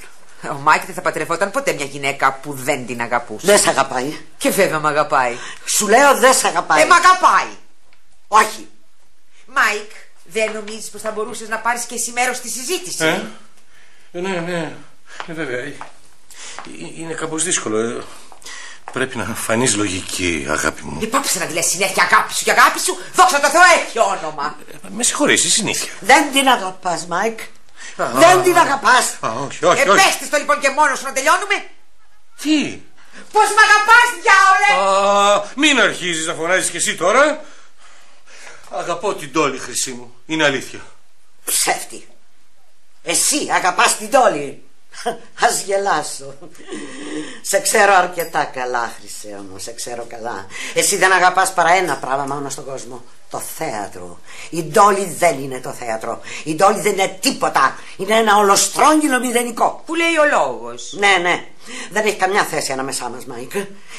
Ο Μάικ δεν θα παντρευόταν ποτέ μια γυναίκα που δεν την αγαπούσε. Δεν σ' αγαπάει. Και βέβαια μ' αγαπάει. Σου λέω δεν σ' αγαπάει. Ε, μ' αγαπάει. Όχι. Μάικ, Δεν νομίζεις πως θα μπορούσες να πάρεις και εσύ μέρος στη συζήτηση; Ε; Ε, Ναι, ναι. Ε, βέβαια. Ε, Είναι κάπως δύσκολο. ε. Πρέπει να φανείς λογική, αγάπη μου. Πάψε να τη λες συνέχεια αγάπη σου και αγάπη σου, δόξα τω Θεώ έχει όνομα. Με συγχωρείς, η συνήθεια. Δεν την αγαπάς, Μάικ. Δεν την αγαπάς. Α, όχι, όχι, ε, όχι. πες της το λοιπόν και μόνος σου να τελειώνουμε. Τι; Πως μ' αγαπάς, διάολε; Α, μην αρχίζεις να φωνάζεις κι εσύ τώρα. Αγαπώ την Τόλη, χρυσή μου. Είναι αλήθεια. Ψεύτη. Εσύ αγαπάς την Τόλη. Ας γελάσω. Σε ξέρω αρκετά καλά, Χρυσέ μου, σε ξέρω καλά. Εσύ δεν αγαπάς παρά ένα πράγμα μόνο στον κόσμο. Το θέατρο. Η Ντόλη δεν είναι το θέατρο. Η Ντόλη δεν είναι τίποτα. Είναι ένα ολοστρόγγυλο μηδενικό. Που λέει ο λόγος. Ναι, ναι. Δεν έχει καμιά θέση ανάμεσά μας, Μάικ.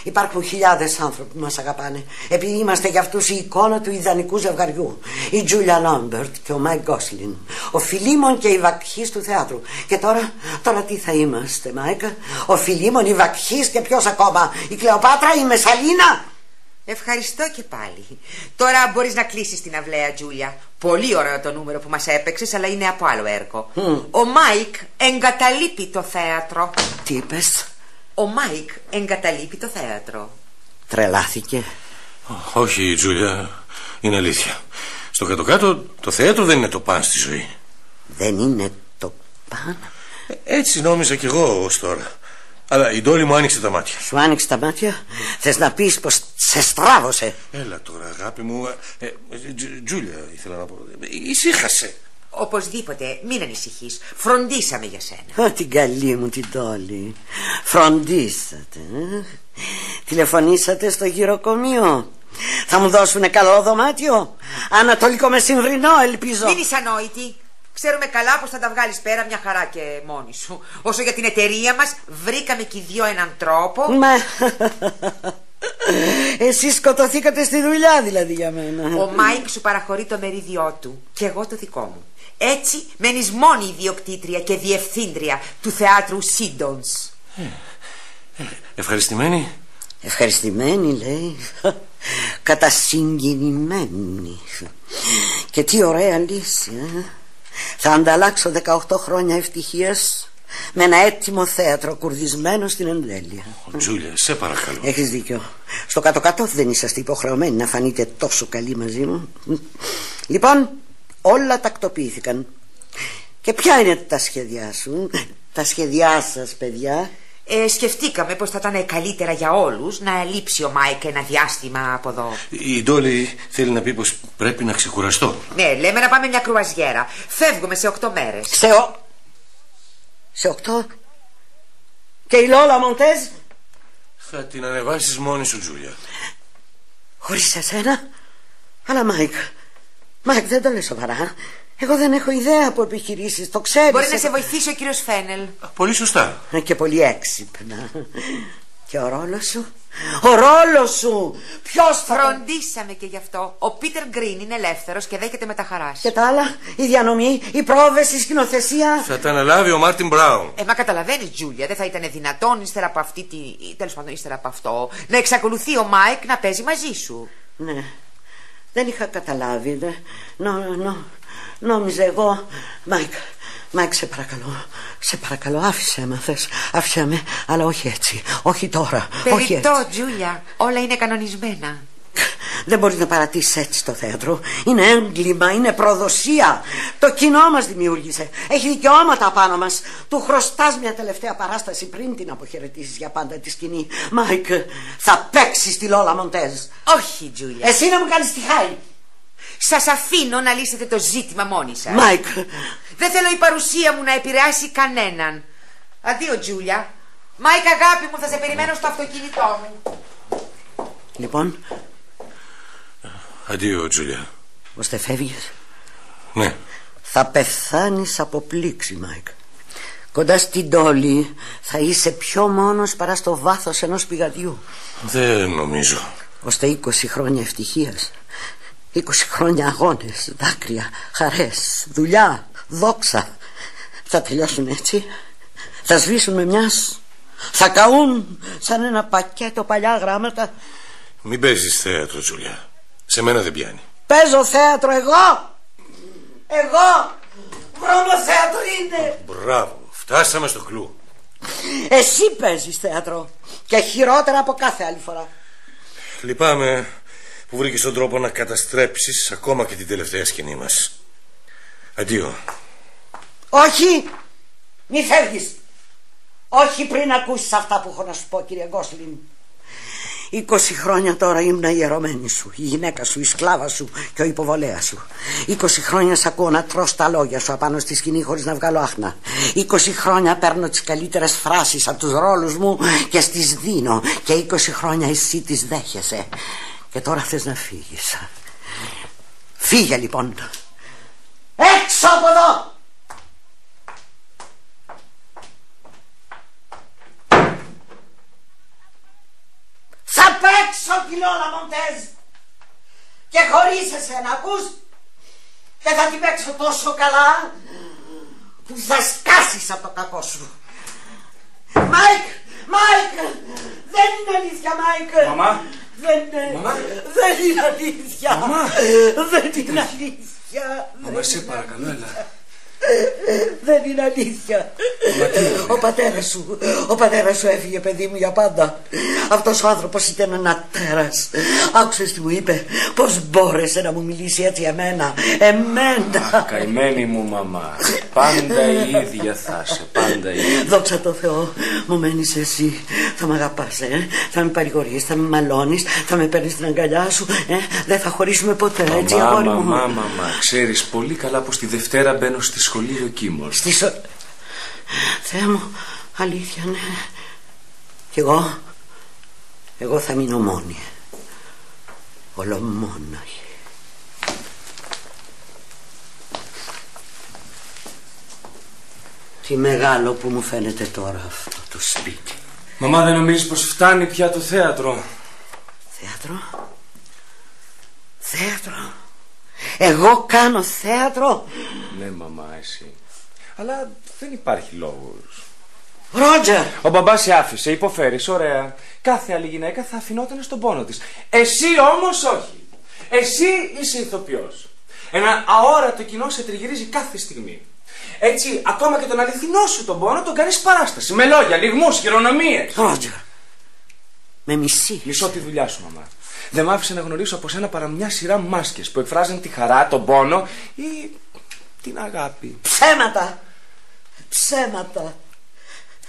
Υπάρχουν χιλιάδες άνθρωποι που μας αγαπάνε. Επειδή είμαστε για αυτούς η εικόνα του ιδανικού ζευγαριού. Η Τζούλια Λάμπερτ και ο Μάικ Γκόσλιν. Ο Φιλίμων και η Βαυκίς του θεάτρου. Και τώρα, τώρα τι θα είμαστε, Μάικ; Ο Φιλίμων, η Βαυκίς και ποιος ακόμα; Η Κλεοπάτρα, η Μεσαλίνα; Ευχαριστώ και πάλι. Τώρα μπορείς να κλείσεις την αυλαία, Τζούλια. Πολύ ωραίο το νούμερο που μας έπαιξες, αλλά είναι από άλλο έργο. Ο Μάικ εγκαταλείπει το θέατρο. Τι είπες, Ο Μάικ εγκαταλείπει το θέατρο. τρελάθηκε. Όχι, Τζούλια. Είναι αλήθεια. Στο κάτω-κάτω το θέατρο δεν είναι το παν στη ζωή. Δεν είναι το παν. Ε, Έτσι νόμιζα κι εγώ ως τώρα. Αλλά η Ντόλη μου άνοιξε τα μάτια. Σου άνοιξε τα μάτια; Θες να πεις πως σε στράβωσε; Έλα τώρα, αγάπη μου. Ε, ε, Τζ- Τζούλια, ήθελα να πω. Ε, Ησύχασε. Οπωσδήποτε, μην ανησυχείς. Φροντίσαμε για σένα. Α, την καλή μου την τόλη. Φροντίσατε. ε. Τηλεφωνήσατε στο γυροκομείο. Θα μου δώσουνε καλό δωμάτιο. Ανατολικό μεσημβρινό, ελπίζω. Μην είσαι ανόητη. Ξέρουμε καλά πως θα τα βγάλεις πέρα μια χαρά και μόνη σου. Όσο για την εταιρεία μας, βρήκαμε και οι δυο έναν τρόπο. Μα... Εσείς σκοτωθήκατε στη δουλειά δηλαδή για μένα. Ο Μάικ σου παραχωρεί το μερίδιό του και εγώ το δικό μου. Έτσι μένεις μόνη ιδιοκτήτρια και διευθύντρια του θεάτρου Σίντονς. Ευχαριστημένη. Ευχαριστημένη λέει Κατασυγκινημένη Και τι ωραία λύση ε; Θα ανταλλάξω 18 χρόνια ευτυχίας Με ένα έτοιμο θέατρο κουρδισμένο στην εντέλεια Τζούλια, σε παρακαλώ. Έχεις δίκιο. Στο κάτω-κάτω δεν είσαστε υποχρεωμένοι να φανείτε τόσο καλοί μαζί μου. Λοιπόν όλα τακτοποιήθηκαν. Και ποια είναι τα σχέδιά σου; Τα σχέδιά σας παιδιά Ε, σκεφτήκαμε πως θα ήταν καλύτερα για όλους να λείψει ο Μάικ ένα διάστημα από εδώ. Η Ντόλη θέλει να πει πως πρέπει να ξεκουραστώ. Ναι, λέμε να πάμε μια κρουαζιέρα. Φεύγουμε σε οκτώ μέρες. Σε ο... Σε οκτώ; Και η Λόλα Μοντέζ; Θα την ανεβάσεις μόνη σου, Τζούλια. Χωρίς εσένα; Αλλά Μάικ Μάικ δεν το λες σοβαρά Εγώ δεν έχω ιδέα από επιχειρήσεις Το ξέρεις Μπορεί να εγώ- σε βοηθήσει ο κύριος Φένελ. Πολύ σωστά. Ε, Και πολύ έξυπνα Και ο ρόλος σου Ο ρόλος σου Ποιος θα τον- Φροντίσαμε και γι' αυτό. Ο Πίτερ Γκριν είναι ελεύθερος και δέχεται μετά χαράς. Και τα άλλα Η διανομή Οι πρόβες Η σκηνοθεσία Θα τα αναλάβει ο Μάρτιν Μπράουν. Ε, μα καταλαβαίνεις, Τζούλια, δεν θα ήταν δυνατόν ύστερα από αυτή τη. τέλος πάντων, ύστερα από αυτό, να εξακολουθεί ο Μάικ να παίζει μαζί σου. Ναι Δεν είχα καταλάβει δε. Νο, νο, Νόμιζα εγώ Μάικ Μάικ σε παρακαλώ Σε παρακαλώ άφησέ με θες Άφησέ με Αλλά όχι έτσι Όχι τώρα Όχι έτσι Περιττό, Τζούλια, όλα είναι κανονισμένα. Δεν μπορείς να παρατήσεις έτσι το θέατρο. Είναι έγκλημα, είναι προδοσία. Το κοινό μας δημιούργησε. Έχει δικαιώματα απάνω μας. Του χρωστάς μια τελευταία παράσταση πριν την αποχαιρετήσεις για πάντα τη σκηνή. Μάικ, θα παίξεις τη Λόλα Μοντέζ. Όχι, Τζούλια. Εσύ να μου κάνεις τη χάρη. Σας αφήνω να λύσετε το ζήτημα μόνοι σας. Μάικ, Δεν θέλω η παρουσία μου να επηρεάσει κανέναν. Αντίο, Τζούλια. Μάικ, αγάπη μου, θα σε περιμένω στο αυτοκίνητό μου. λοιπόν, Αντίο, Τζούλια. ώστε φεύγεις, Ναι. θα πεθάνεις από πλήξη, Μάικ. Κοντά στην Ντόλη θα είσαι πιο μόνος παρά στο βάθος ενός πηγαδιού. Δεν νομίζω. ώστε 20 χρόνια ευτυχίας 20 χρόνια αγώνες, δάκρυα, χαρές, δουλειά, δόξα Θα τελειώσουν έτσι Θα σβήσουν με μιας Θα καούν σαν ένα πακέτο παλιά γράμματα Μην παίζεις θέατρο, Τζούλια. Σε μένα δεν πιάνει. Παίζω θέατρο εγώ Εγώ! Βρωμοθέατρο είναι! Μπράβο, φτάσαμε στο κλου. Εσύ παίζεις θέατρο και χειρότερα από κάθε άλλη φορά. Λυπάμαι που βρήκες τον τρόπο να καταστρέψεις ακόμα και την τελευταία σκηνή μας. Αντίο. Όχι! Μη φεύγεις! Όχι πριν ακούσεις αυτά που έχω να σου πω κύριε Γκόσλιν. 20 χρόνια τώρα ήμουν η ιερωμένη σου, η γυναίκα σου, η σκλάβα σου και ο υποβολέα σου. 20 χρόνια σ' ακούω να τρως τα λόγια σου απάνω στη σκηνή χωρίς να βγάλω άχνα. 20 χρόνια παίρνω τις καλύτερες φράσεις από τους ρόλους μου και στις δίνω. Και 20 χρόνια εσύ τις δέχεσαι. Και τώρα θες να φύγεις. Φύγε λοιπόν. Έξω από εδώ! Θα παίξω τη Λόλα Μοντέζ και χωρίς εσένα ακούς; Και θα την παίξω τόσο καλά που θα σκάσεις από το κακό σου. Μάικ, Μάικ, δεν είναι αλήθεια Μάικ. Μαμά. Δεν είναι, Μαμά. δεν είναι αλήθεια. Μαμά. Δεν είναι αλήθεια. Μαμά, σε παρακαλώ, έλα. Δεν είναι αλήθεια. Ο πατέρας σου, ο πατέρας σου έφυγε παιδί μου για πάντα. Αυτός ο άνθρωπος ήταν ένα τέρας. Άκουσες τι μου είπε, πώς μπόρεσε να μου μιλήσει έτσι εμένα, εμένα. Καημένη μου μαμά. Πάντα η ίδια θα είσαι. Πάντα η ίδια. Δόξα τω Θεώ, μου μένεις εσύ. Θα με αγαπάς, ε; θα με παρηγορείς, θα με μαλώνεις, θα με παίρνεις στην αγκαλιά σου. Ε; Δεν θα χωρίσουμε ποτέ, έτσι Μαμά, αγόρι μου. μαμά, μαμά. Ξέρεις πολύ καλά πως τη Δευτέρα μπαίνω στη σχολή δοκίμων. Στη σο... Θεέ μου, αλήθεια, ναι. Κι εγώ, εγώ θα μείνω μόνη. Ολομόναχη. Τι μεγάλο που μου φαίνεται τώρα αυτό το σπίτι. Μαμά, δεν νομίζεις πως φτάνει πια το θέατρο; Θέατρο; Θέατρο. Εγώ κάνω θέατρο. Ναι, μαμά, εσύ. Αλλά δεν υπάρχει λόγος. Ρότζερ. Ο μπαμπάς σε άφησε, υποφέρεις, ωραία. Κάθε άλλη γυναίκα θα αφινόταν στον πόνο της. Εσύ όμως όχι. Εσύ είσαι ηθοποιός. Ένα αόρατο κοινό σε τριγυρίζει κάθε στιγμή. Έτσι, ακόμα και τον αληθινό σου τον πόνο τον κάνεις παράσταση. Με λόγια, λιγμούς, χειρονομίες. Ρότζερ. Με μισή. Μισώ τη δουλειά σου, μαμά. Δεν μ' άφησε να γνωρίσω από σένα παρά μια σειρά μάσκες που εκφράζουν τη χαρά, τον πόνο ή την αγάπη. Ψέματα. Ψέματα.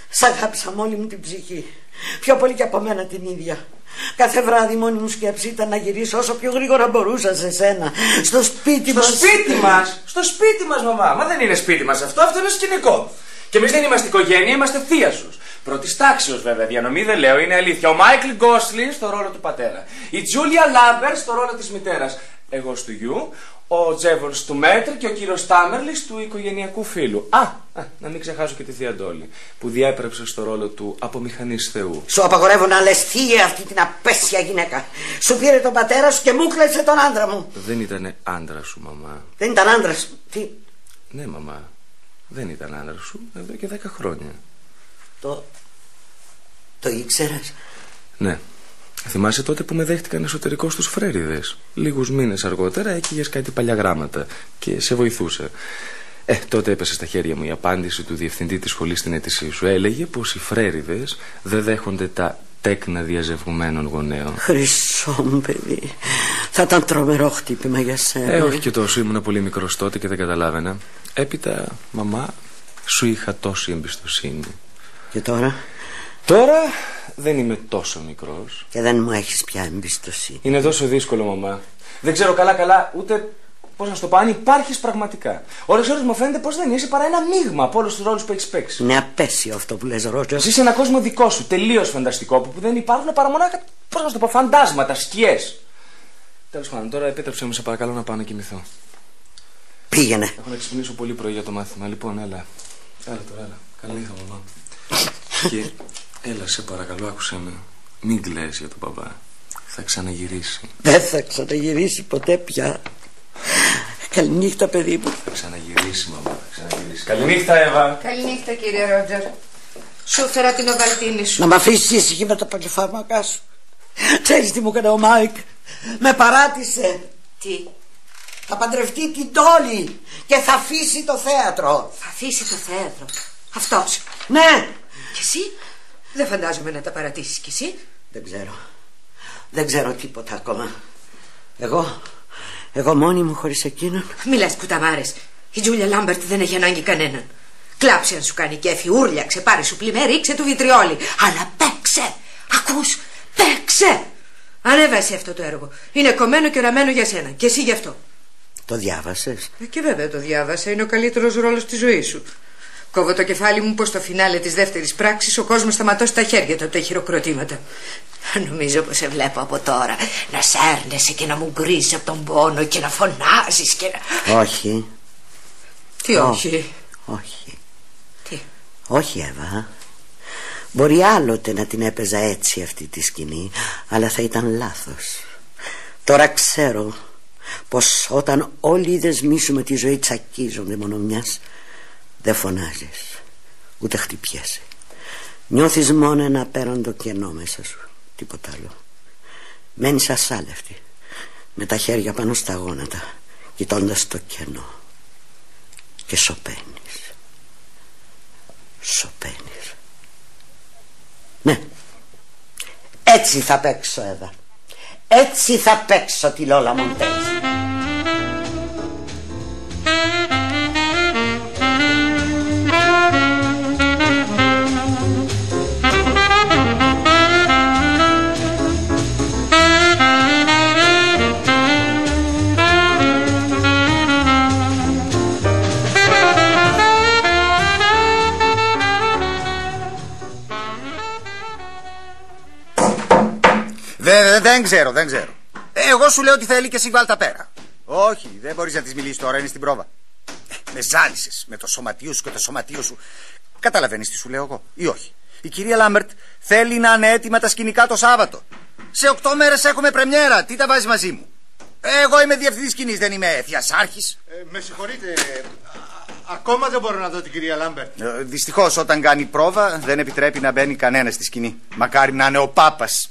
Σ' αγάπησα με όλη μου την ψυχή. Πιο πολύ και από μένα την ίδια. Κάθε βράδυ η μόνη μου σκέψη ήταν να γυρίσω όσο πιο γρήγορα μπορούσα σε σένα. Στο σπίτι Στο μας. σπίτι μας! Στο σπίτι μας, μαμά! Μα δεν είναι σπίτι μας αυτό, αυτό είναι σκηνικό. Και εμείς δεν είμαστε οικογένεια, είμαστε θίασος. Πρώτης τάξεως βέβαια, διανομή δεν λέω, είναι αλήθεια. Ο Μάικλ Γκόσλιν στο ρόλο του πατέρα. Η Τζούλια Λάμπερ στο ρόλο της μητέρας. Εγώ του γιου. Ο Τζέβορ του Μέτρ και ο κύριος Ντάμερλι του οικογενειακού φίλου. Α, α, να μην ξεχάσω και τη θεία Ντόλη, που διέπρεψε στο ρόλο του απομηχανή Θεού. Σου απαγορεύω να λες θύε αυτή την απέσια γυναίκα. Σου πήρε τον πατέρα σου και μου κλέψε τον άντρα μου. Δεν ήταν άντρα σου, μαμά. Δεν ήταν άντρα. Τι; Ναι, μαμά. Δεν ήταν άντρα σου εδώ και δέκα χρόνια. Το. Το ήξερες; Ναι. Θυμάσαι τότε που με δέχτηκαν εσωτερικό στους φρέριδες. Λίγους μήνες αργότερα έκυγες κάτι παλιά γράμματα και σε βοηθούσε. Ε, τότε έπεσε στα χέρια μου η απάντηση του διευθυντή της σχολής στην αίτησή σου. Έλεγε πως οι φρέριδες δεν δέχονται τα τέκνα διαζευγμένων γονέων. Χρυσό μου παιδί. Θα ήταν τρομερό χτύπημα για σένα. Ε, όχι και τόσο. Ήμουν πολύ μικρός τότε και δεν καταλάβαινα. Έπειτα, μαμά, σου είχα τόση εμπιστοσύνη. Και τώρα; Τώρα δεν είμαι τόσο μικρός. Και δεν μου έχεις πια εμπιστοσύνη. Είναι τόσο δύσκολο, μαμά. Δεν ξέρω καλά-καλά ούτε πώς να σου το πω, αν υπάρχεις πραγματικά. Ώρες ώρες μου φαίνεται πως δεν είσαι παρά ένα μείγμα από όλους τους ρόλους που έχεις παίξει. Είναι απέσιο αυτό που λες Ρότζερ. Ζεις σε ένα κόσμο δικό σου, τελείως φανταστικό, που δεν υπάρχουν παρά μονάχα, πώς να σου το πω, φαντάσματα, σκιές. Τέλος πάντων, τώρα επέτρεψε μου, σε παρακαλώ, να πάω να κοιμηθώ. Πήγαινε. Έχω να ξυπνήσω πολύ πρωί για το μάθημα. Λοιπόν, έλα. Έλα τώρα, έλα. Καλή νύχτα, μαμά. και έλα, σε παρακαλώ, άκουσε με. Μην κλαις για τον μπαμπά. Θα ξαναγυρίσει. Δεν θα ξαναγυρίσει ποτέ πια. Καληνύχτα παιδί μου. Θα ξαναγυρίσει, μαμά. Θα ξαναγυρίσει. Καληνύχτα, Εύα. Καληνύχτα κύριε Ρότζερ. Σου 'φερα την οβαλτίνη σου. Να με αφήσεις ήσυχη με τα παλιοφάρμακά σου. Ξέρεις τι μου έκανε ο Μάικ. Με παράτησε. Τι; Θα παντρευτεί την Ντόλη και θα αφήσει το θέατρο. Θα αφήσει το θέατρο. Αυτός. Ναι. Και εσύ; Δεν φαντάζομαι να τα παρατήσεις κι εσύ. Δεν ξέρω. Δεν ξέρω τίποτα ακόμα. Εγώ, εγώ μόνη μου χωρίς εκείνον. Μη λες κουταμάρες. Η Τζούλια Λάμπερτ δεν έχει ανάγκη κανέναν. Κλάψε αν σου κάνει κέφι, ούρλιαξε, πάρε σου πλημέ, ρίξε του βιτριόλι. Αλλά παίξε! Ακούς, παίξε! Ανέβασε αυτό το έργο. Είναι κομμένο και οραμένο για σένα. Και εσύ γι' αυτό. Το διάβασες; Ε, και βέβαια το διάβασα. Είναι ο καλύτερος ρόλος της ζωής σου. Κόβω το κεφάλι μου πως στο φινάλε της δεύτερης πράξης ο κόσμος θα ματώσει τα χέρια του από τα χειροκροτήματα. Νομίζω πως σε βλέπω από τώρα να σέρνεσαι και να μου γκρίζεις από τον πόνο και να φωνάζεις και να. Όχι. Τι όχι; Όχι. Τι; Όχι Εύα. Μπορεί άλλοτε να την έπαιζα έτσι αυτή τη σκηνή, αλλά θα ήταν λάθος. Τώρα ξέρω πως όταν όλοι οι δεσμοί σου με τη ζωή τσακίζονται μόνο μιας, δεν φωνάζεις, ούτε χτυπιέσαι. Νιώθεις μόνο ένα απέραντο κενό μέσα σου, τίποτα άλλο. Μένεις ασάλευτη, με τα χέρια πάνω στα γόνατα, κοιτώντας το κενό. Και σωπαίνεις. Σωπαίνεις. Ναι. Έτσι θα παίξω εδώ. Έτσι θα παίξω τη Λόλα Μοντέζ. Δεν, δεν ξέρω, δεν ξέρω. Ε, Εγώ σου λέω ότι θέλει και εσύ βάλτα πέρα. Όχι, δεν μπορείς να της μιλήσεις τώρα, είναι στην πρόβα. Ε, Με ζάλισες με το σωματείο σου και το σωματείο σου. Καταλαβαίνεις τι σου λέω εγώ, ή όχι. Η κυρία Λάμπερτ θέλει να είναι έτοιμα τα σκηνικά το Σάββατο. Σε οκτώ μέρες έχουμε πρεμιέρα. Τι τα βάζεις μαζί μου; Εγώ είμαι διευθυντής σκηνής, δεν είμαι θειασάρχης. Ε, με συγχωρείτε. Ακόμα δεν μπορώ να δω την κυρία Λάμπερτ. Ε, Δυστυχώς, όταν κάνει πρόβα, δεν επιτρέπει να μπαίνει κανένας στη σκηνή. Μακάρι να είναι ο Πάπας.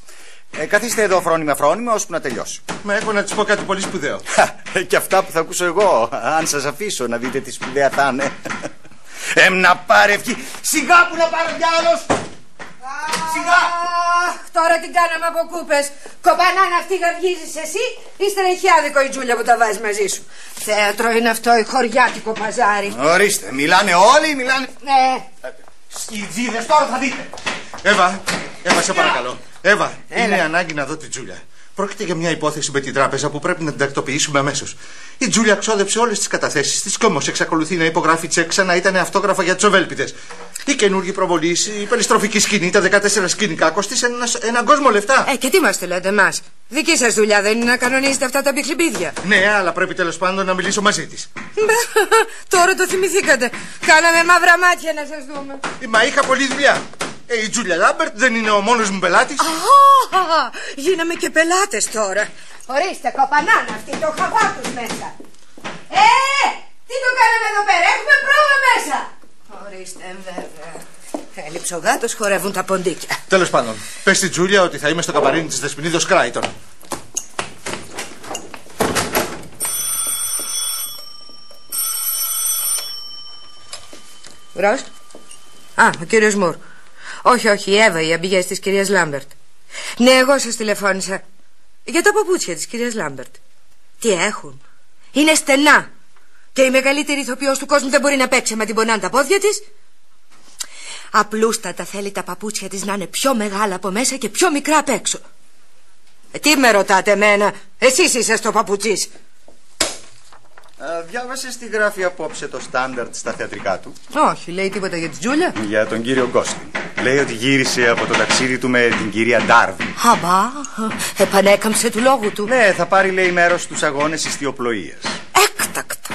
Ε, καθίστε εδώ φρόνημα φρόνημα ώσπου να τελειώσει. Μα έχω να της πω κάτι πολύ σπουδαίο. Χα, και αυτά που θα ακούσω εγώ, αν σας αφήσω να δείτε τι σπουδαία θα είναι. Ε, να πάρε ευχή. Σιγά που να πάρει κι άλλος. Σιγά. Αχ, τώρα την κάναμε από κούπες. Κοπανάνε αυτή γαργίζεις εσύ, ύστερα έχει άδικο η Τζούλια που τα βάζεις μαζί σου. Θέατρο είναι αυτό, η χωριάτικο παζάρι. Ορίστε, μιλάνε όλοι, μιλάνε. Ναι. Σκιτζίδες, τώρα θα δείτε. Εύα, Εύα, σε παρακαλώ. Εύα, είναι ανάγκη να δω την Τζούλια. Πρόκειται για μια υπόθεση με την τράπεζα που πρέπει να την τακτοποιήσουμε αμέσως. Η Τζούλια ξόδεψε όλες τις καταθέσεις της και όμως εξακολουθεί να υπογράφει τσεκ σαν να ήταν αυτόγραφα για τι οβέλπιδε. Η καινούργια προβολής, η περιστροφική σκηνή, τα 14 σκηνικά κοστίσαν ένας, έναν κόσμο λεφτά. Ε, και τι μας το λέτε εμάς; Δική σας δουλειά δεν είναι να κανονίζετε αυτά τα πιχλιμπίδια. Ναι, αλλά πρέπει τέλος πάντων να μιλήσω μαζί της. Τώρα το θυμηθήκατε. Κάναμε μαύρα μάτια να σας δούμε. Μα είχα πολλή δουλειά. Ε, η Τζούλια Λάμπερτ δεν είναι ο μόνος μου πελάτης. Α, γίναμε και πελάτες τώρα. Ορίστε, κοπανάνε αυτοί, το χαβά τους μέσα. Ε, τι το κάναμε εδώ πέρα, έχουμε πρόβα μέσα. Ορίστε, βέβαια. Έλειψε ο γάτος, χορεύουν τα ποντίκια. Τέλος πάντων, πες στην Τζούλια ότι θα είμαι στο καμπαρίνι της Δεσποινίδος Κράιτον. Ρος. Α, ο κύριος Μουρ. Όχι, όχι, η Εύα, η αμπηγές της κυρίας Λάμπερτ. Ναι, εγώ σας τηλεφώνησα. Για τα παπούτσια της κυρίας Λάμπερτ. Τι έχουν; Είναι στενά. Και η μεγαλύτερη ηθοποιός του κόσμου δεν μπορεί να παίξει με την πονάν τα πόδια της. Απλούστατα θέλει τα παπούτσια της να είναι πιο μεγάλα από μέσα και πιο μικρά απ' έξω. Ε, τι με ρωτάτε εμένα; Εσείς είσαστε το παπουτσής. Διάβασε τι γράφει απόψε το στάνταρτ στα θεατρικά του. Όχι, λέει τίποτα για τη Τζούλια. Για τον κύριο Γκόσλιν. Λέει ότι γύρισε από το ταξίδι του με την κυρία Ντάρβιν. Χαμπά, επανέκαμψε του λόγου του. Ναι, θα πάρει λέει μέρος στους αγώνες ιστιοπλοείας. Έκτακτα.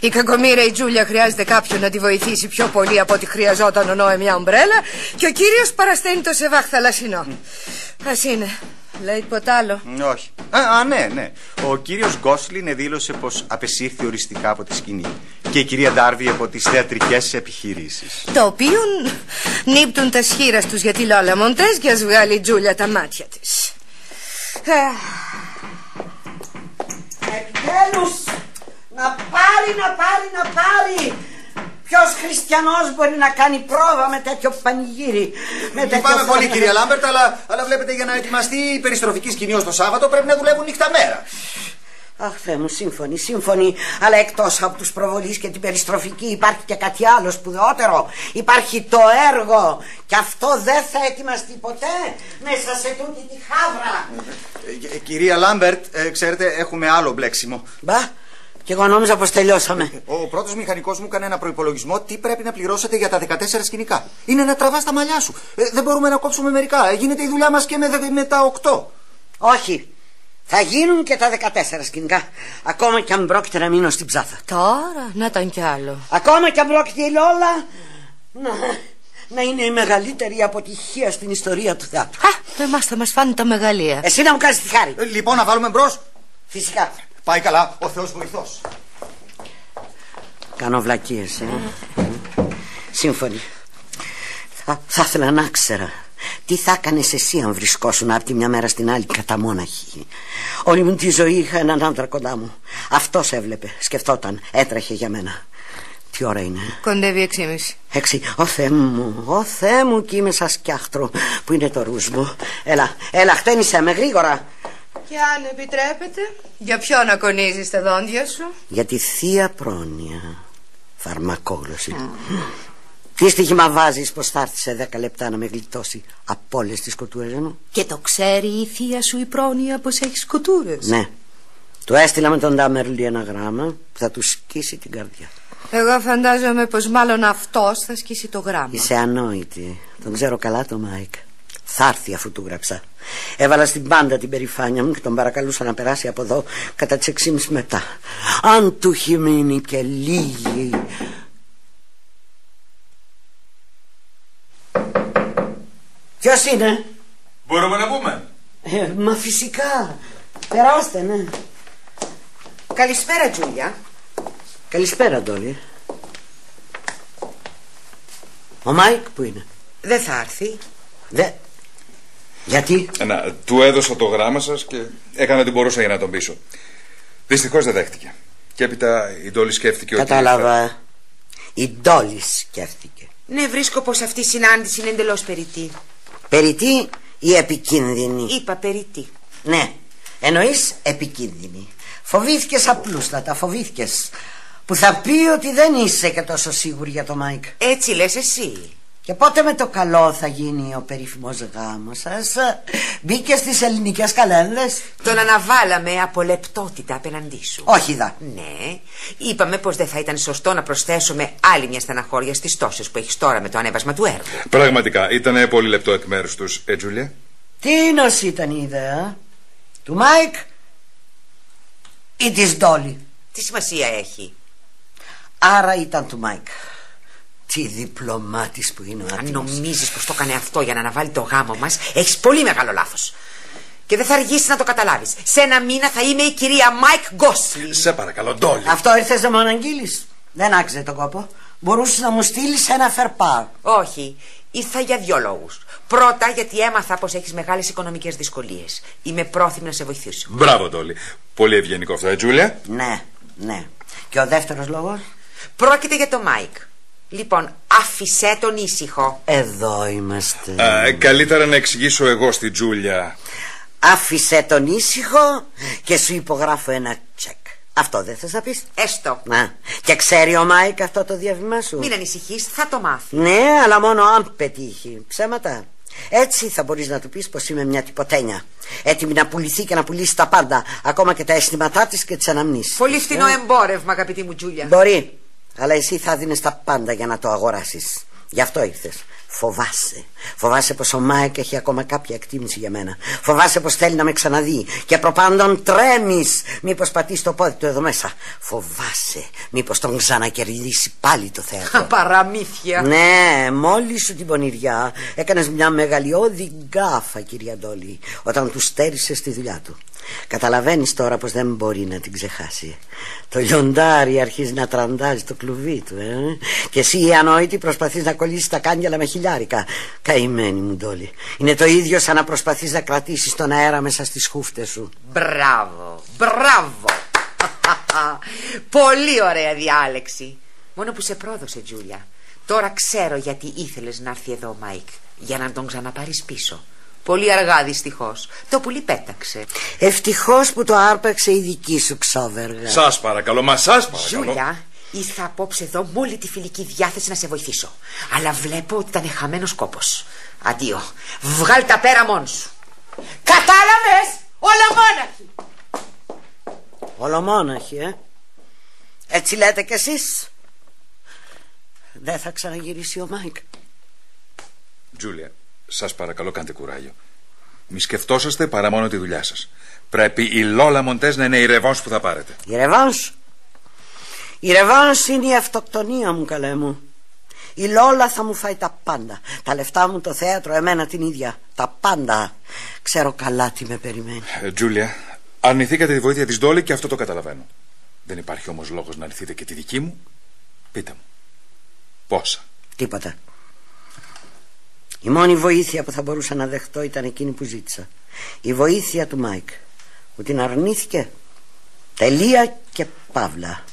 Η κακομοίρα η Τζούλια χρειάζεται κάποιον να τη βοηθήσει πιο πολύ από ό,τι χρειαζόταν ο Νόε μια ομπρέλα και ο κύριος παρασταίνει το σεβάχ θαλασσινό. Ας είναι. Λέει τίποτα άλλο. Όχι. Α, α, ναι, ναι. Ο κύριος Γκόσλιν δήλωσε πως απεσύρθη οριστικά από τη σκηνή. Και η κυρία Ντάρβι από τις θεατρικές επιχειρήσεις. Το οποίο νύπτουν τα σχήρας τους για τη Λόλα Μοντές και ας βγάλει η Τζούλια τα μάτια της. Επιτέλους Να πάρει, να πάρει, να πάρει. Ποιος χριστιανός μπορεί να κάνει πρόβα με τέτοιο πανηγύρι. Με τέτοιο Λυπάμαι πολύ θόρυβο. κυρία Λάμπερτ, αλλά, αλλά βλέπετε για να ετοιμαστεί η περιστροφική σκηνή ως το Σάββατο πρέπει να δουλεύουν νύχτα μέρα. Αχ, Θεέ μου, σύμφωνοι, σύμφωνοι. Αλλά εκτός από τους προβολείς και την περιστροφική υπάρχει και κάτι άλλο σπουδαιότερο. Υπάρχει το έργο. Και αυτό δεν θα ετοιμαστεί ποτέ μέσα σε τούτη τη χάβρα. Ε, ε, κυρία Λάμπερτ, ε, ξέρετε, έχουμε άλλο μπλέξιμο. Μπα, και εγώ νόμιζα πως τελειώσαμε. Ο πρώτος μηχανικός μου έκανε ένα προπολογισμό τι πρέπει να πληρώσετε για τα 14 σκηνικά. Είναι να τραβά τα μαλλιά σου. Ε, δεν μπορούμε να κόψουμε μερικά. Ε, γίνεται η δουλειά μας και με, δε- με τα 8. Όχι. Θα γίνουν και τα 14 σκηνικά. Ακόμα και αν πρόκειται να μείνω στην ψάθα. Τώρα, να ήταν κι άλλο. Ακόμα και αν πρόκειται η Λόλα να, να είναι η μεγαλύτερη αποτυχία στην ιστορία του θεάτρου. Α, εμάς θα μας φάνε τα μεγαλεία. Εσύ να μου κάνεις τη χάρη. Ε, λοιπόν, να βάλουμε μπρος. Φυσικά. Πάει καλά, ο Θεός βοηθός. Κάνω βλακίες, ε. Σύμφωνοι. Θα, θα ήθελα να ξέρα. Τι θα έκανες εσύ αν βρισκόσουν από τη μια μέρα στην άλλη καταμόναχη. Όλη μου τη ζωή είχα έναν άντρα κοντά μου. Αυτός έβλεπε, σκεφτόταν, έτρεχε για μένα. Τι ώρα είναι. Κοντεύει εξήμιση. Έξι. Ω Θεέ μου, ω Θεέ μου κι είμαι σαν σκιάχτρο που είναι το ρούζ μου. Έλα, έλα, χτένισε με γρήγορα. Και αν επιτρέπετε, για ποιον ακονίζεις τα δόντια σου; Για τη θεία πρόνοια. Φαρμακόγλωσση. Τι στοίχημα βάζεις πως θα έρθει σε δέκα λεπτά να με γλιτώσει από όλες τις σκοτούρες μου; Και το ξέρει η θεία σου η πρόνοια πως έχεις σκοτούρες. Ναι. Του έστειλα με τον Ντάμερλι ένα γράμμα που θα του σκίσει την καρδιά. Εγώ φαντάζομαι πως μάλλον αυτός θα σκίσει το γράμμα. Είσαι ανόητη. Τον ξέρω καλά τον Μάικ. Θα έρθει αφού του γράψα. Έβαλα στην πάντα την περηφάνεια μου και τον παρακαλούσα να περάσει από εδώ κατά τις 6.30 μετά. Αν του έχει μείνει και λίγη. Ποιος είναι, Μπορούμε να πούμε; ε, Μα φυσικά. Περάστε, ναι. Καλησπέρα, Τζούλια. Καλησπέρα, Ντόλι. Ο Μάικ που είναι; Δεν θα έρθει. Δε. Γιατί; Ε, Να, του έδωσα το γράμμα σας και έκανα ό,τι μπορούσα για να τον πείσω. Δυστυχώς δεν δέχτηκε. Και έπειτα η Ντόλη σκέφτηκε ότι. Κατάλαβα. Η Ντόλι σκέφτηκε. Ναι, βρίσκω πως αυτή η συνάντηση είναι εντελώς περιττή. Περιττή ή επικίνδυνη. Είπα περιττή. Ναι, εννοείς επικίνδυνη. Φοβήθηκες απλούστατα, φοβήθηκες. Που θα πει ότι δεν είσαι και τόσο σίγουρη για το Μάικ. Έτσι λες εσύ. Και πότε με το καλό θα γίνει ο περίφημος γάμος σας; Μπήκε στις ελληνικές καλένδες; Τον αναβάλαμε από λεπτότητα απέναντί σου. Όχι δα. Ναι, είπαμε πως δεν θα ήταν σωστό να προσθέσουμε άλλη μια στεναχώρια στις τόσες που έχεις τώρα με το ανέβασμα του έργου. Πραγματικά ήταν πολύ λεπτό εκ μέρους τους, ε, Τζούλια; Τίνος ήταν η ιδέα. Του Μάικ ή της Ντόλι; Τι σημασία έχει; Άρα ήταν του Μάικ. Τι διπλωμάτης που είναι ο άτιμος. Αν νομίζεις πως το έκανε αυτό για να αναβάλει το γάμο μας, έχεις πολύ μεγάλο λάθος. Και δεν θα αργήσει να το καταλάβεις. Σε ένα μήνα θα είμαι η κυρία Μάικ Γκόσλι. Σε παρακαλώ, Ντόλι. Αυτό ήρθες να μου αναγγείλεις. Δεν άξιζε τον κόπο. Μπορούσες να μου στείλεις ένα faire-part. Όχι, ήρθα για δύο λόγους. Πρώτα, γιατί έμαθα πως έχεις μεγάλες οικονομικές δυσκολίες. Είμαι πρόθυμη να σε βοηθήσω. Μπράβο, Ντόλι. Πολύ ευγενικό αυτό, ε, Τζούλια. Ναι, ναι. Και ο δεύτερος λόγος; Πρόκειται για το Μάικ. Λοιπόν, άφησέ τον ήσυχο. Εδώ είμαστε. Ε, καλύτερα να εξηγήσω εγώ στη Τζούλια. Άφησε τον ήσυχο και σου υπογράφω ένα τσεκ. Αυτό δεν θες να πεις; Έστω. Να. Και ξέρει ο Μάικ αυτό το διάβημά σου; Μην ανησυχείς, θα το μάθει. Ναι, αλλά μόνο αν πετύχει. Ψέματα. Έτσι θα μπορείς να του πεις πως είμαι μια τυποτένια. Έτοιμη να πουληθεί και να πουλήσει τα πάντα. Ακόμα και τα αισθήματά της και τις αναμνήσεις. της. Ε, πολύ φθηνό εμπόρευμα, αγαπητή μου Τζούλια. Μπορεί. Αλλά εσύ θα 'δινες τα πάντα για να το αγοράσεις. Γι' αυτό ήρθες. Φοβάσαι. Φοβάσαι πως ο Μάικ έχει ακόμα κάποια εκτίμηση για μένα. Φοβάσαι πως θέλει να με ξαναδεί. Και προπάντων τρέμεις. Μήπως πατήσει το πόδι του εδώ μέσα. Φοβάσαι. Μήπως τον ξανακερδίσει πάλι το θέατρο. Παραμύθια. Ναι, μόλις σου την πονηριά έκανες μια μεγαλειώδη γκάφα, κυρία Ντόλη, όταν του στέρισες στη δουλειά του. Καταλαβαίνεις τώρα πως δεν μπορεί να την ξεχάσει. Το λιοντάρι αρχίζει να τραντάζει το κλουβί του, ε. Και εσύ η ανόητη προσπαθείς να κολλήσεις τα κάγκελα με χιλιάρικα. Καημένη μου Ντόλη. Είναι το ίδιο σαν να προσπαθείς να κρατήσεις τον αέρα μέσα στις χούφτες σου. Μπράβο, μπράβο. [laughs] Πολύ ωραία διάλεξη. Μόνο που σε πρόδωσε, Τζούλια. Τώρα ξέρω γιατί ήθελες να έρθει εδώ ο Μάικ. Για να τον ξαναπάρεις πίσω. Πολύ αργά δυστυχώς. Το πουλί πέταξε. Ευτυχώς που το άρπαξε η δική σου ξόβεργα. Σας παρακαλώ, μα σας παρακαλώ. Τζούλια, ήρθα απόψε εδώ με όλη τη φιλική διάθεση να σε βοηθήσω. Αλλά βλέπω ότι ήταν χαμένος κόπος. Αντίο. Βγάλ' τα πέρα μόνη σου. Κατάλαβες! Ολομόναχη! Ολομόναχη, ε. Έτσι λέτε κι εσείς. Δεν θα ξαναγυρίσει ο Μάικ. Τζούλια, σας παρακαλώ, κάντε κουράγιο. Μη σκεφτόσαστε παρά μόνο τη δουλειά σας. Πρέπει η Λόλα Μοντέ να είναι η ρεβάνς που θα πάρετε. Η ρεβάνς. Η ρεβάνς είναι η αυτοκτονία μου, καλέ μου. Η Λόλα θα μου φάει τα πάντα. Τα λεφτά μου, το θέατρο, εμένα την ίδια. Τα πάντα. Ξέρω καλά τι με περιμένει. Ε, Τζούλια, αρνηθήκατε τη βοήθεια της Ντόλι και αυτό το καταλαβαίνω. Δεν υπάρχει όμως λόγος να αρνηθείτε και τη δική μου. Πείτε μου. Πόσα; Τίποτα. Η μόνη βοήθεια που θα μπορούσα να δεχτώ ήταν εκείνη που ζήτησα. Η βοήθεια του Μάικ. Που την αρνήθηκε. Τελεία και παύλα.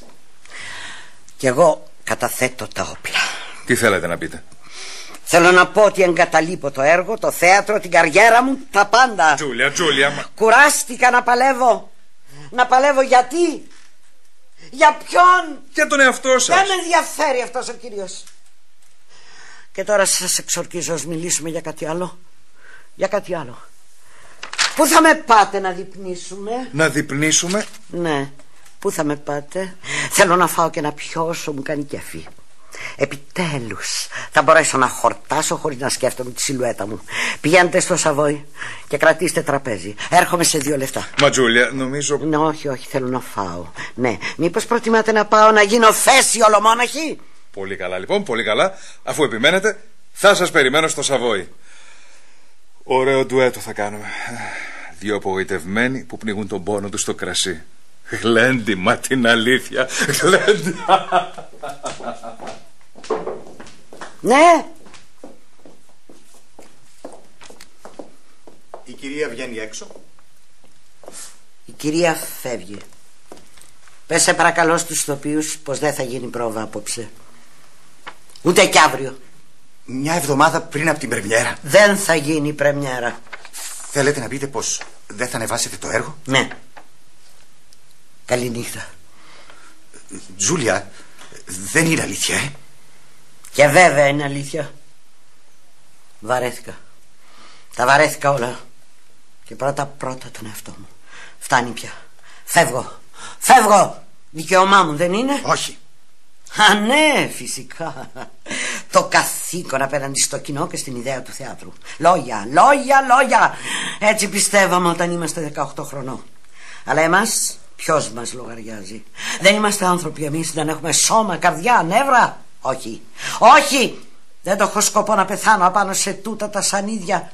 Και εγώ καταθέτω τα όπλα. Τι θέλετε να πείτε; Θέλω να πω ότι εγκαταλείπω το έργο, το θέατρο, την καριέρα μου, τα πάντα. Τζούλια, Τζούλια. Μα... Κουράστηκα να παλεύω. Να παλεύω γιατί; Για ποιον; Για τον εαυτό σας. Δεν με ενδιαφέρει αυτός ο κύριος. Και τώρα σας εξορκίζω ας μιλήσουμε για κάτι άλλο. Για κάτι άλλο. Πού θα με πάτε να διπνήσουμε; Να διπνήσουμε. Ναι. Πού θα με πάτε; Θέλω να φάω και να πιω όσο μου κάνει κέφι. Επιτέλους θα μπορέσω να χορτάσω χωρίς να σκέφτομαι τη σιλουέτα μου. Πηγαίνετε στο Σαβόι και κρατήστε τραπέζι. Έρχομαι σε δύο λεφτά. Μα Τζούλια, νομίζω... Ναι, όχι, όχι, θέλω να φάω. Ναι, μήπως προτιμάτε να πάω να γίνω φέση ολομόναχη; Πολύ καλά λοιπόν, πολύ καλά. Αφού επιμένετε, θα σας περιμένω στο Σαβόι. Ωραίο ντουέτο θα κάνουμε. Δύο απογοητευμένοι που πνίγουν τον πόνο τους στο κρασί. Γλέντι, μα την αλήθεια. Γλέντι. Ναι. Η κυρία βγαίνει έξω. Η κυρία φεύγει. Πες σε παρακαλώ στους ηθοποιούς πως δεν θα γίνει πρόβα απόψε. Ούτε κι αύριο. Μια εβδομάδα πριν από την πρεμιέρα. Δεν θα γίνει πρεμιέρα. Θέλετε να πείτε πως δεν θα ανεβάσετε το έργο; Ναι. Καληνύχτα. Τζούλια, δεν είναι αλήθεια, ε; Και βέβαια είναι αλήθεια. Βαρέθηκα. Τα βαρέθηκα όλα. Και πρώτα πρώτα τον εαυτό μου. Φτάνει πια. Φεύγω. Φεύγω. Δικαίωμά μου δεν είναι; Όχι. Α, ναι, φυσικά. Το καθήκον απέναντι στο κοινό και στην ιδέα του θεάτρου. Λόγια, λόγια, λόγια. Έτσι πιστεύαμε όταν είμαστε 18 χρονών. Αλλά εμάς ποιος μας λογαριάζει; Δεν είμαστε άνθρωποι εμείς, δεν έχουμε σώμα, καρδιά, νεύρα. Όχι, όχι. Δεν το έχω σκοπό να πεθάνω απάνω σε τούτα τα σανίδια.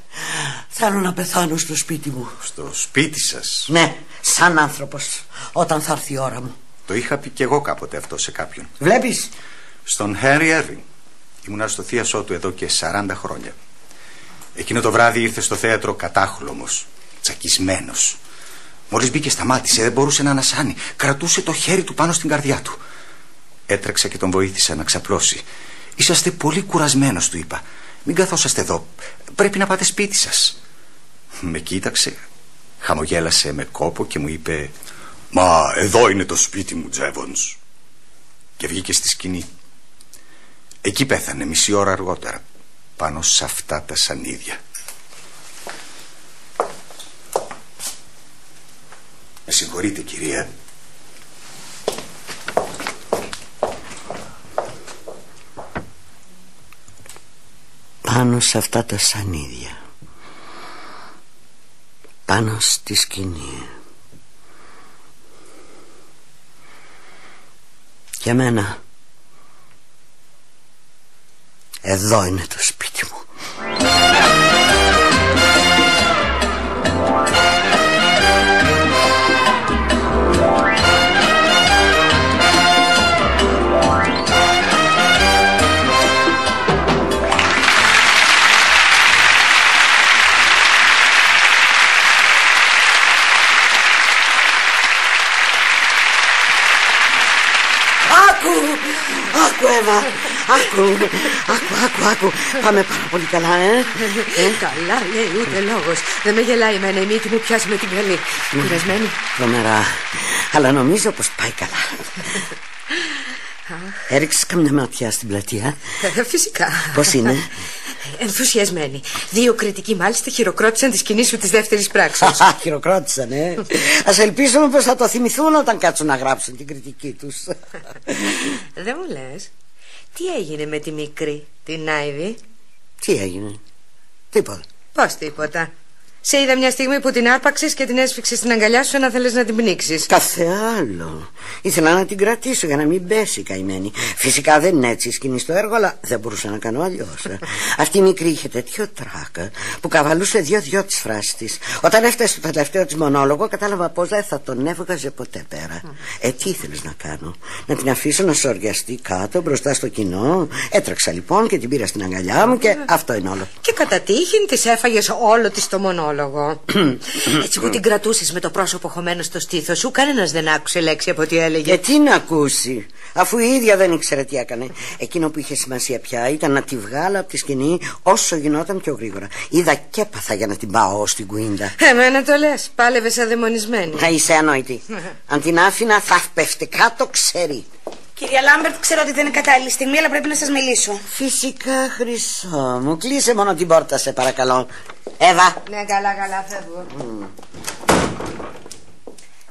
Θέλω να πεθάνω στο σπίτι μου. Στο σπίτι σας; Ναι, σαν άνθρωπος, όταν θα έρθει η ώρα μου. Το είχα πει κι εγώ κάποτε αυτό σε κάποιον. Βλέπεις; Στον Χένρι Έρβιν. Ήμουνα στο θείασό του εδώ και 40 χρόνια. Εκείνο το βράδυ ήρθε στο θέατρο κατάχλωμος, τσακισμένος. Μόλις μπήκε σταμάτησε, δεν μπορούσε να ανασάνει. Κρατούσε το χέρι του πάνω στην καρδιά του. Έτρεξα και τον βοήθησα να ξαπλώσει. Είσαστε πολύ κουρασμένος, του είπα. Μην καθόσαστε εδώ. Πρέπει να πάτε σπίτι σας. Με κοίταξε, χαμογέλασε με κόπο και μου είπε «Μα εδώ είναι το σπίτι μου, Τζέβονς». Και βγήκε στη σκηνή. Εκεί πέθανε μισή ώρα αργότερα, πάνω σε αυτά τα σανίδια. Με συγχωρείτε, κυρία. Πάνω σε αυτά τα σανίδια. Πάνω στη σκηνή. Για μένα. Εδώ είναι το σπίτι μου Άκου, Εύα. Άκου. Άκου, άκου, άκου. Πάμε πάρα πολύ καλά, ε. Ε, καλά, λέει, ούτε λόγος. Δεν με γελάει εμένα, η μύτη μου πιάσει με την καλή. Κουρασμένη. Τρομερά. Αλλά νομίζω πως πάει καλά. Έριξες καμιά ματιά στην πλατεία. Ε, Φυσικά. Πώς είναι; Ενθουσιασμένη. Δύο κριτικοί μάλιστα χειροκρότησαν τη σκηνή σου της δεύτερης πράξης. Χαχα, [laughs] Χειροκρότησαν, ε. Ας ελπίσουμε πως θα το θυμηθούν όταν κάτσουν να γράψουν την κριτική τους. [laughs] Δεν μου λες. Τι έγινε με τη μικρή, την Άιβη; Τι έγινε; Τίποτα. Πώς τίποτα; Σε είδα μια στιγμή που την άρπαξε και την έσφιξες στην αγκαλιά σου να θέλεις να την πνίξεις. Κάθε άλλο. Ήθελα να την κρατήσω για να μην πέσει καημένη. Φυσικά δεν είναι έτσι η σκηνής στο έργο, αλλά δεν μπορούσα να κάνω αλλιώς. [laughs] Αυτή η μικρή είχε τέτοιο τράκα που καβαλούσε δύο-δυο τις φράσεις της. Όταν έφτασε στο τελευταίο της μονόλογο, κατάλαβα πως δεν θα τον έβγαζε ποτέ πέρα. Ε, τι ήθελες να κάνω; Να την αφήσω να σοριαστεί κάτω μπροστά στο κοινό; Έτρεξα λοιπόν και την πήρα στην αγκαλιά μου και αυτό είναι όλο. Και κατά τύχην της έφαγες όλο της το μονόλογο. [coughs] Έτσι που την κρατούσες με το πρόσωπο χωμένο στο στήθος σου, κανένας δεν άκουσε λέξη από ό,τι έλεγε. Ε, τι να ακούσει, αφού η ίδια δεν ήξερε τι έκανε. Εκείνο που είχε σημασία πια ήταν να τη βγάλω από τη σκηνή όσο γινόταν πιο γρήγορα. Είδα και έπαθα για να την πάω ω την κουίντα. Εμένα το λες. Πάλευες αδαιμονισμένη. Θα είσαι ανόητη. [laughs] Αν την άφηνα θα πέφτει κάτω, ξέρει. Κυρία Λάμπερτ, ξέρω ότι δεν είναι κατάλληλη στιγμή, αλλά πρέπει να σας μιλήσω. Φυσικά, Χρυσό μου. Κλείσε μόνο την πόρτα, σε παρακαλώ. Εύα. Ναι, καλά, καλά, φεύγω.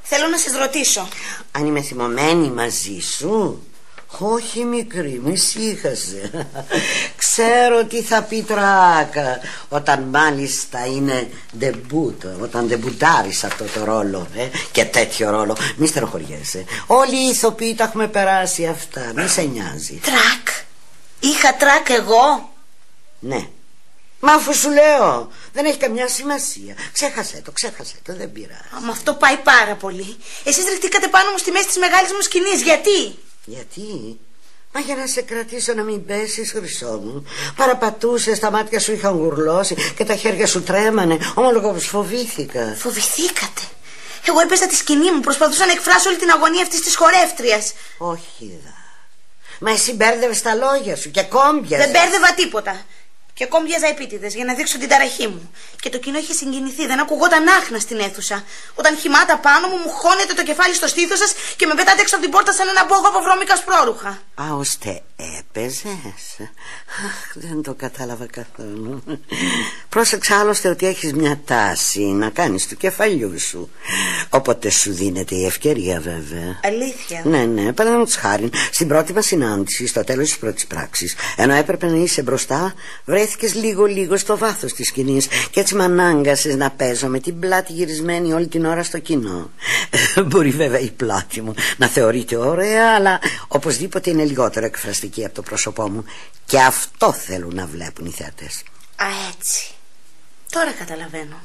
Θέλω να σας ρωτήσω. Αν είμαι θυμωμένη μαζί σου. Όχι μικρή, μη σύχασε. Ξέρω τι θα πει τράκα Όταν μάλιστα είναι ντεμπούτο Όταν ντεμπουτάρεις αυτό το ρόλο ε, Και τέτοιο ρόλο Μη στεροχωριέσαι Όλοι οι ηθοποιοί τα έχουμε περάσει αυτά Μη σε νοιάζει Τρακ; Είχα τρακ εγώ; Ναι Μα αφού σου λέω Δεν έχει καμιά σημασία Ξέχασε το, ξέχασε το, δεν πειράζει Μα αυτό πάει πάρα πολύ. Εσείς ρηχτήκατε πάνω μου στη μέση της μεγάλης μου σκηνής. Γιατί; Γιατί; Μα για να σε κρατήσω να μην πέσεις, χρυσό μου. Παραπατούσε, τα μάτια σου είχαν γουρλώσει και τα χέρια σου τρέμανε. Ομολογώς πω φοβήθηκα. Φοβηθήκατε. Εγώ έπεσα τη σκηνή μου, προσπαθούσα να εκφράσω όλη την αγωνία αυτής της χορεύτριας. Όχι, δα. Μα εσύ μπέρδευες τα λόγια σου και κόμπιαζε. Δεν μπέρδευα τίποτα. Και κόμπιαζα επίτηδες για να δείξω την ταραχή μου. Και το κοινό είχε συγκινηθεί, δεν ακουγόταν άχνα στην αίθουσα. Όταν χυμάτα πάνω μου, μου χώνεται το κεφάλι στο στήθος σας και με πετάτε έξω από την πόρτα σαν ένα μπόγο από βρώμικας σπρόρουχα. Α, ώστε έπαιζες. Αχ, δεν το κατάλαβα καθόλου. Πρόσεξα άλλωστε ότι έχεις μια τάση να κάνεις του κεφαλιού σου. Όποτε σου δίνεται η ευκαιρία, βέβαια. Αλήθεια; Ναι, ναι, παραδείγματος χάρη, στην πρώτη μας συνάντηση, στο τέλος της πρώτης πράξης, ενώ έπρεπε να είσαι μπροστά, βρέθηκες λίγο-λίγο στο βάθος της σκηνής και έτσι με ανάγκασες να παίζω με την πλάτη γυρισμένη όλη την ώρα στο κοινό. Μπορεί βέβαια η πλάτη μου να θεωρείται ωραία, αλλά οπωσδήποτε είναι λιγότερο εκφραστική από το πρόσωπό μου. Και αυτό θέλουν να βλέπουν οι θέατε. Α, έτσι. Τώρα καταλαβαίνω.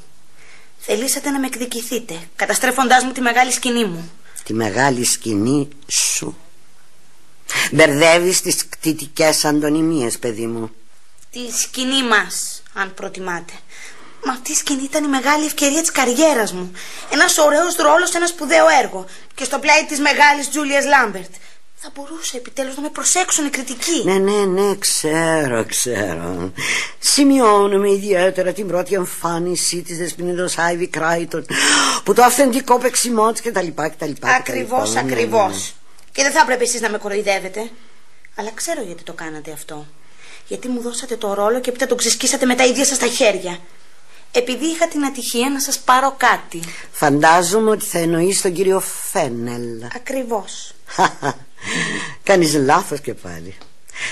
Θελήσατε να με εκδικηθείτε, καταστρέφοντάς μου τη μεγάλη σκηνή μου. Τη μεγάλη σκηνή σου. Μπερδεύεις τις κτητικές αντωνυμίες, παιδί μου. Τη σκηνή μας, αν προτιμάτε. Μα αυτή η σκηνή ήταν η μεγάλη ευκαιρία της καριέρας μου. Ένας ωραίος ρόλος σε ένα σπουδαίο έργο. Και στο πλάι της μεγάλης Τζούλιας Λάμπερτ. Θα μπορούσε επιτέλους να με προσέξουν οι κριτικοί. Ναι, ναι, ναι, ξέρω, ξέρω. Σημειώνουμε ιδιαίτερα την πρώτη εμφάνιση της Δεσποινίδος Άιβι Κράιτον που το αυθεντικό παίξιμό της κτλ. κτλ. Ακριβώς, Ναι, ναι, ναι. ακριβώς. Και δεν θα έπρεπε εσείς να με κοροϊδεύετε. Αλλά ξέρω γιατί το κάνατε αυτό. Γιατί μου δώσατε το ρόλο και έπειτα το ξεσκίσατε με τα ίδια σας τα χέρια. Επειδή είχα την ατυχία να σας πάρω κάτι. Φαντάζομαι ότι θα εννοείς τον κύριο Φένελ. Ακριβώς. [laughs] Κάνεις λάθος και πάλι.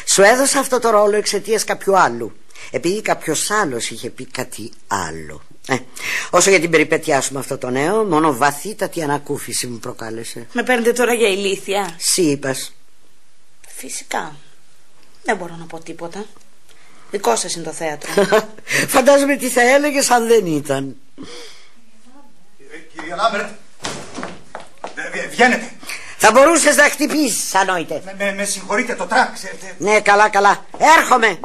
Σου έδωσα αυτό το ρόλο εξαιτίας κάποιου άλλου. Επειδή κάποιος άλλος είχε πει κάτι άλλο. Ε, όσο για την περιπέτειά σου με αυτό το νέο, μόνο βαθύτατη ανακούφιση μου προκάλεσε. Με παίρνετε τώρα για ηλίθια. Σύ είπας. Φυσικά. Δεν μπορώ να πω τίποτα. Δικό σας είναι το θέατρο. [laughs] Φαντάζομαι τι θα έλεγες αν δεν ήταν. Κυρία Λάμπερτ, ε, ε, βγαίνετε. Θα μπορούσες να χτυπήσεις, ανόητε. Με, με, με συγχωρείτε το τρακ, ξέρετε. Ναι, καλά, καλά. Έρχομαι.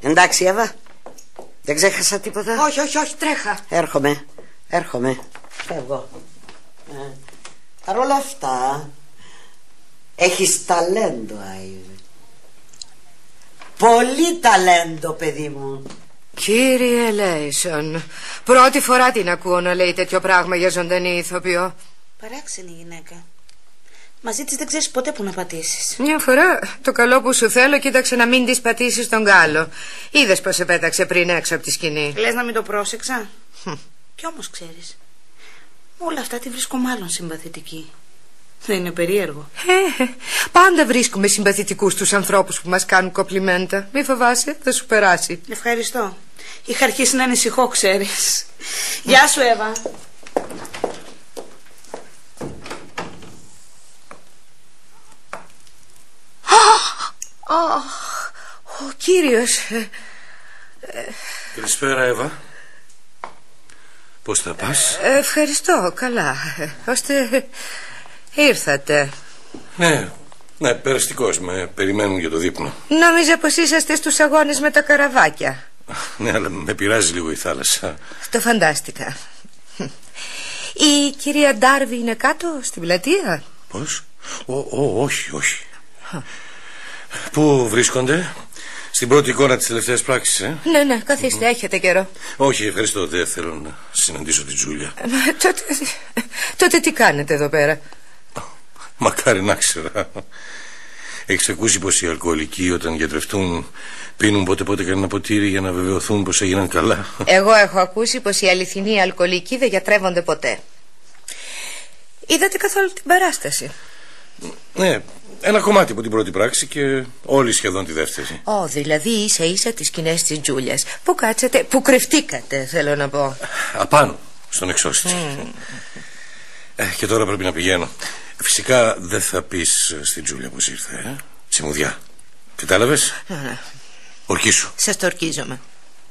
Εντάξει, Εύα. Δεν ξέχασα τίποτα; Όχι, όχι, όχι, τρέχα. Έρχομαι. Έρχομαι. Φεύγω. Ε, Παρ' όλα αυτά, Έχεις ταλέντο, Άιβ. Πολύ ταλέντο, παιδί μου. Κύριε Λέισον, πρώτη φορά την ακούω να λέει τέτοιο πράγμα για ζωντανή ηθοποιό. Παράξενη γυναίκα. Μαζί της δεν ξέρεις ποτέ που να πατήσεις. Μια φορά το καλό που σου θέλω κοίταξε να μην της πατήσεις τον κάλο. Είδες πως σε πέταξε πριν έξω από τη σκηνή. Λες να μην το πρόσεξα; Κι όμως ξέρεις. Όλα αυτά τη βρίσκω μάλλον συμπαθητική. Δεν είναι περίεργο. Ε, πάντα βρίσκουμε συμπαθητικούς τους ανθρώπους που μας κάνουν κοπλιμέντα. Μη φοβάσαι, θα σου περάσει. Ευχαριστώ. Είχα αρχίσει να ανησυχώ, ξέρεις. Γεια σου, Εύα. Ο κύριος... ε, Καλησπέρα, Εύα. Πώς θα πας; ε, ευχαριστώ, καλά. Ε, Ώστε ήρθατε. Ναι, ναι, περαστικός. Με περιμένουν για το δείπνο. Νόμιζα πως είσαστε στους αγώνες με τα καραβάκια. [laughs] Ναι, αλλά με πειράζει λίγο η θάλασσα. Το φαντάστηκα. Η κυρία Ντάρβι είναι κάτω στην πλατεία; Πώς; Ο, ο, όχι, όχι. Πού βρίσκονται; Στην πρώτη εικόνα της τελευταίας πράξης, ε; Ναι, ναι, καθίστε, έχετε καιρό. Όχι, ευχαριστώ. Δεν θέλω να συναντήσω την Τζούλια. Ε, τότε, τότε τι κάνετε εδώ πέρα; Μακάρι να ξέρα. Έχεις ακούσει πως οι αλκοολικοί όταν γιατρευτούν πίνουν πότε πότε κανένα ποτήρι για να βεβαιωθούν πως έγιναν καλά; Εγώ έχω ακούσει πως οι αληθινοί αλκοολικοί δεν γιατρεύονται ποτέ. Είδατε καθόλου την παράσταση; Ναι, ένα κομμάτι από την πρώτη πράξη και όλοι σχεδόν τη δεύτερη. Ω, δηλαδή ίσα ίσα τις σκηνές της Τζούλιας. Πού κάτσατε, πού κρυφτήκατε θέλω να πω. Απάνω, στον εξώστη. Ε, και τώρα πρέπει να πηγαίνω. Φυσικά δεν θα πεις στην Τζούλια πως ήρθε, ε; Τσιμουδιά. Κατάλαβες; Ορκίσου. Σας το ορκίζομαι.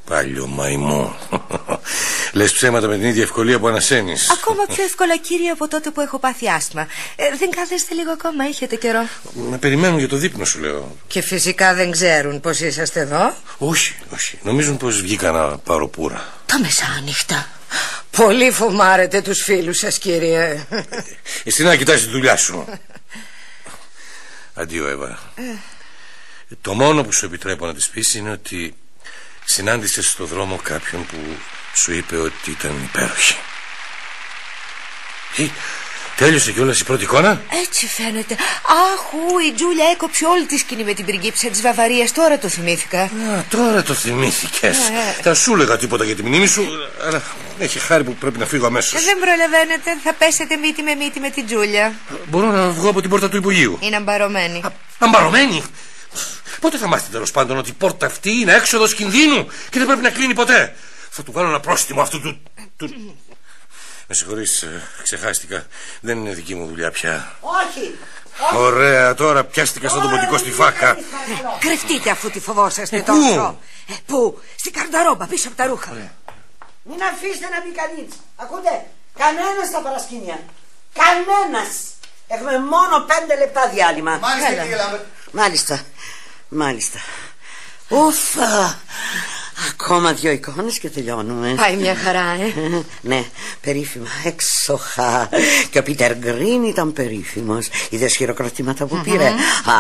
Πάλιο μαϊμό. [laughs] Λες ψέματα με την ίδια ευκολία που ανασένεις. Ακόμα [laughs] πιο εύκολα κύριε από τότε που έχω πάθει άσθμα. Ε, δεν κάθεστε λίγο ακόμα, έχετε καιρό; Με περιμένουν για το δείπνο σου λέω. Και φυσικά δεν ξέρουν πως είσαστε εδώ; Όχι, όχι. Νομίζουν πως βγήκα να πάρω πουρα. Τα μεσάνυχτα. Πολύ φομάρετε τους φίλους σας κύριε. Εσύ να κοιτάς τη δουλειά σου. Αντίο Εύα. Το μόνο που σου επιτρέπω να της πεις είναι ότι συνάντησες στο δρόμο κάποιον που σου είπε ότι ήταν υπέροχη. Τι, τέλειωσε κιόλας η πρώτη εικόνα; Έτσι φαίνεται. Αχού, η Τζούλια έκοψε όλη τη σκηνή με την πριγκίψα της Βαβαρίας. Τώρα το θυμήθηκα. Α, τώρα το θυμήθηκες. Θα σου έλεγα τίποτα για τη μνήμη σου, αλλά έχει χάρη που πρέπει να φύγω αμέσως. Ε, δεν προλαβαίνετε, θα πέσετε μύτη με μύτη με την Τζούλια. Μπορώ να βγω από την πόρτα του Υπουργείου. Είναι αμπαρωμένη. Αμπαρωμένη. Πότε θα μάθετε τέλος πάντων ότι η πόρτα αυτή είναι έξοδος κινδύνου και δεν πρέπει να κλείνει ποτέ; Θα του βάλω ένα πρόστιμο αυτού του. του... Με συγχωρείς, ε, ξεχάστηκα. Δεν είναι δική μου δουλειά πια. Όχι. Ωραία, τώρα πιάστηκα σαν τον ποτικό στη φάκα. Κρυφτείτε αφού τη φοβόσαστε Ε, πού; τόσο. Ε, πού, στην καρνταρόμπα, πίσω από τα ρούχα. Μην αφήσετε να μπει κανείς. Ακούτε, κανένας στα παρασκήνια. Κανένας. Έχουμε μόνο πέντε λεπτά διάλειμμα. Μάλιστα, Έλα. κύριε Λάμπερτ. Μάλιστα. Μάλιστα. Ουφα. Ακόμα δύο εικόνες και τελειώνουμε. Πάει μια χαρά, ε. [laughs] ναι, περίφημα, έξοχα. Και ο Πίτερ Γκριν ήταν περίφημος. Είδες χειροκροτήματα που πήρε;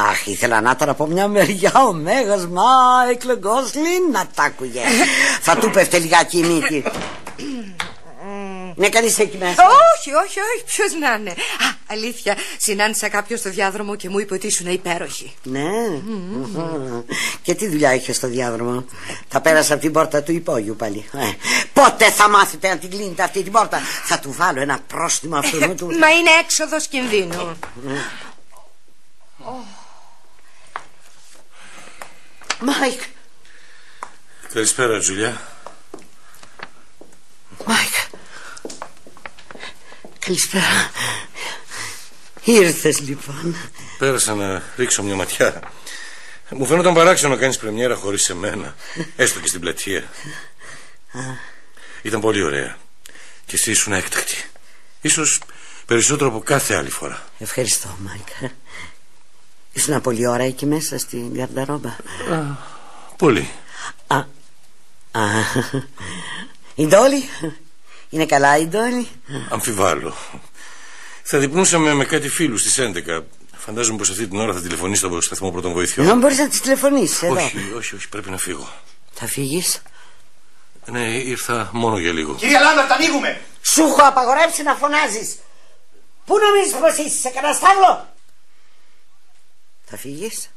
Αχ, ήθελα να ήταν από μια μεριά ο Μέγας Μάικλ Γκόσλιν να τ' άκουγε. [laughs] Θα του πέφτε λιγάκι η μύτη. Είναι κανείς εκεί μέσα. όχι, όχι, όχι, ποιος να είναι. Α, αλήθεια, συνάντησα κάποιον στο διάδρομο και μου είπε ότι ήσουν υπέροχη. Ναι. Και τι δουλειά είχε στο διάδρομο; Θα πέρασα από την πόρτα του υπόγειου πάλι. Ε, πότε θα μάθετε να την κλείνετε αυτή την πόρτα; Θα του βάλω ένα πρόστιμο αυτού του. Μα είναι έξοδος κινδύνου. Μάικ, Καλησπέρα, Τζούλια. Μάικ. Καλησπέρα. Ήρθες λοιπόν. Πέρασα να ρίξω μια ματιά. Μου φαίνονταν παράξενο να κάνεις πρεμιέρα χωρίς εμένα. Έστω και στην πλατεία. Ήταν πολύ ωραία. Και εσύ ήσουν έκτακτη. Ίσως περισσότερο από κάθε άλλη φορά. Ευχαριστώ, Μάικ. Ήσουν πολύ ώρα εκεί μέσα στην γκαρνταρόμπα. Πολύ. Α, α, η Ντόλη. Είναι καλά η Ντόλη. Αμφιβάλλω. Θα διπνούσαμε με κάτι φίλους στις 11. Φαντάζομαι πως αυτή την ώρα θα τηλεφωνήσει στο σταθμό πρώτων βοηθειών. Δεν μπορείς να της τηλεφωνήσει εδώ. Όχι, όχι, όχι, πρέπει να φύγω. Θα φύγεις; Ναι, ήρθα μόνο για λίγο. Κυρία Λάμπερτ, ανοίγουμε. Σου έχω απαγορεύσει να φωνάζεις. Πού νομίζεις πως είσαι, σε κανένα στάβλο. Θα φύγεις;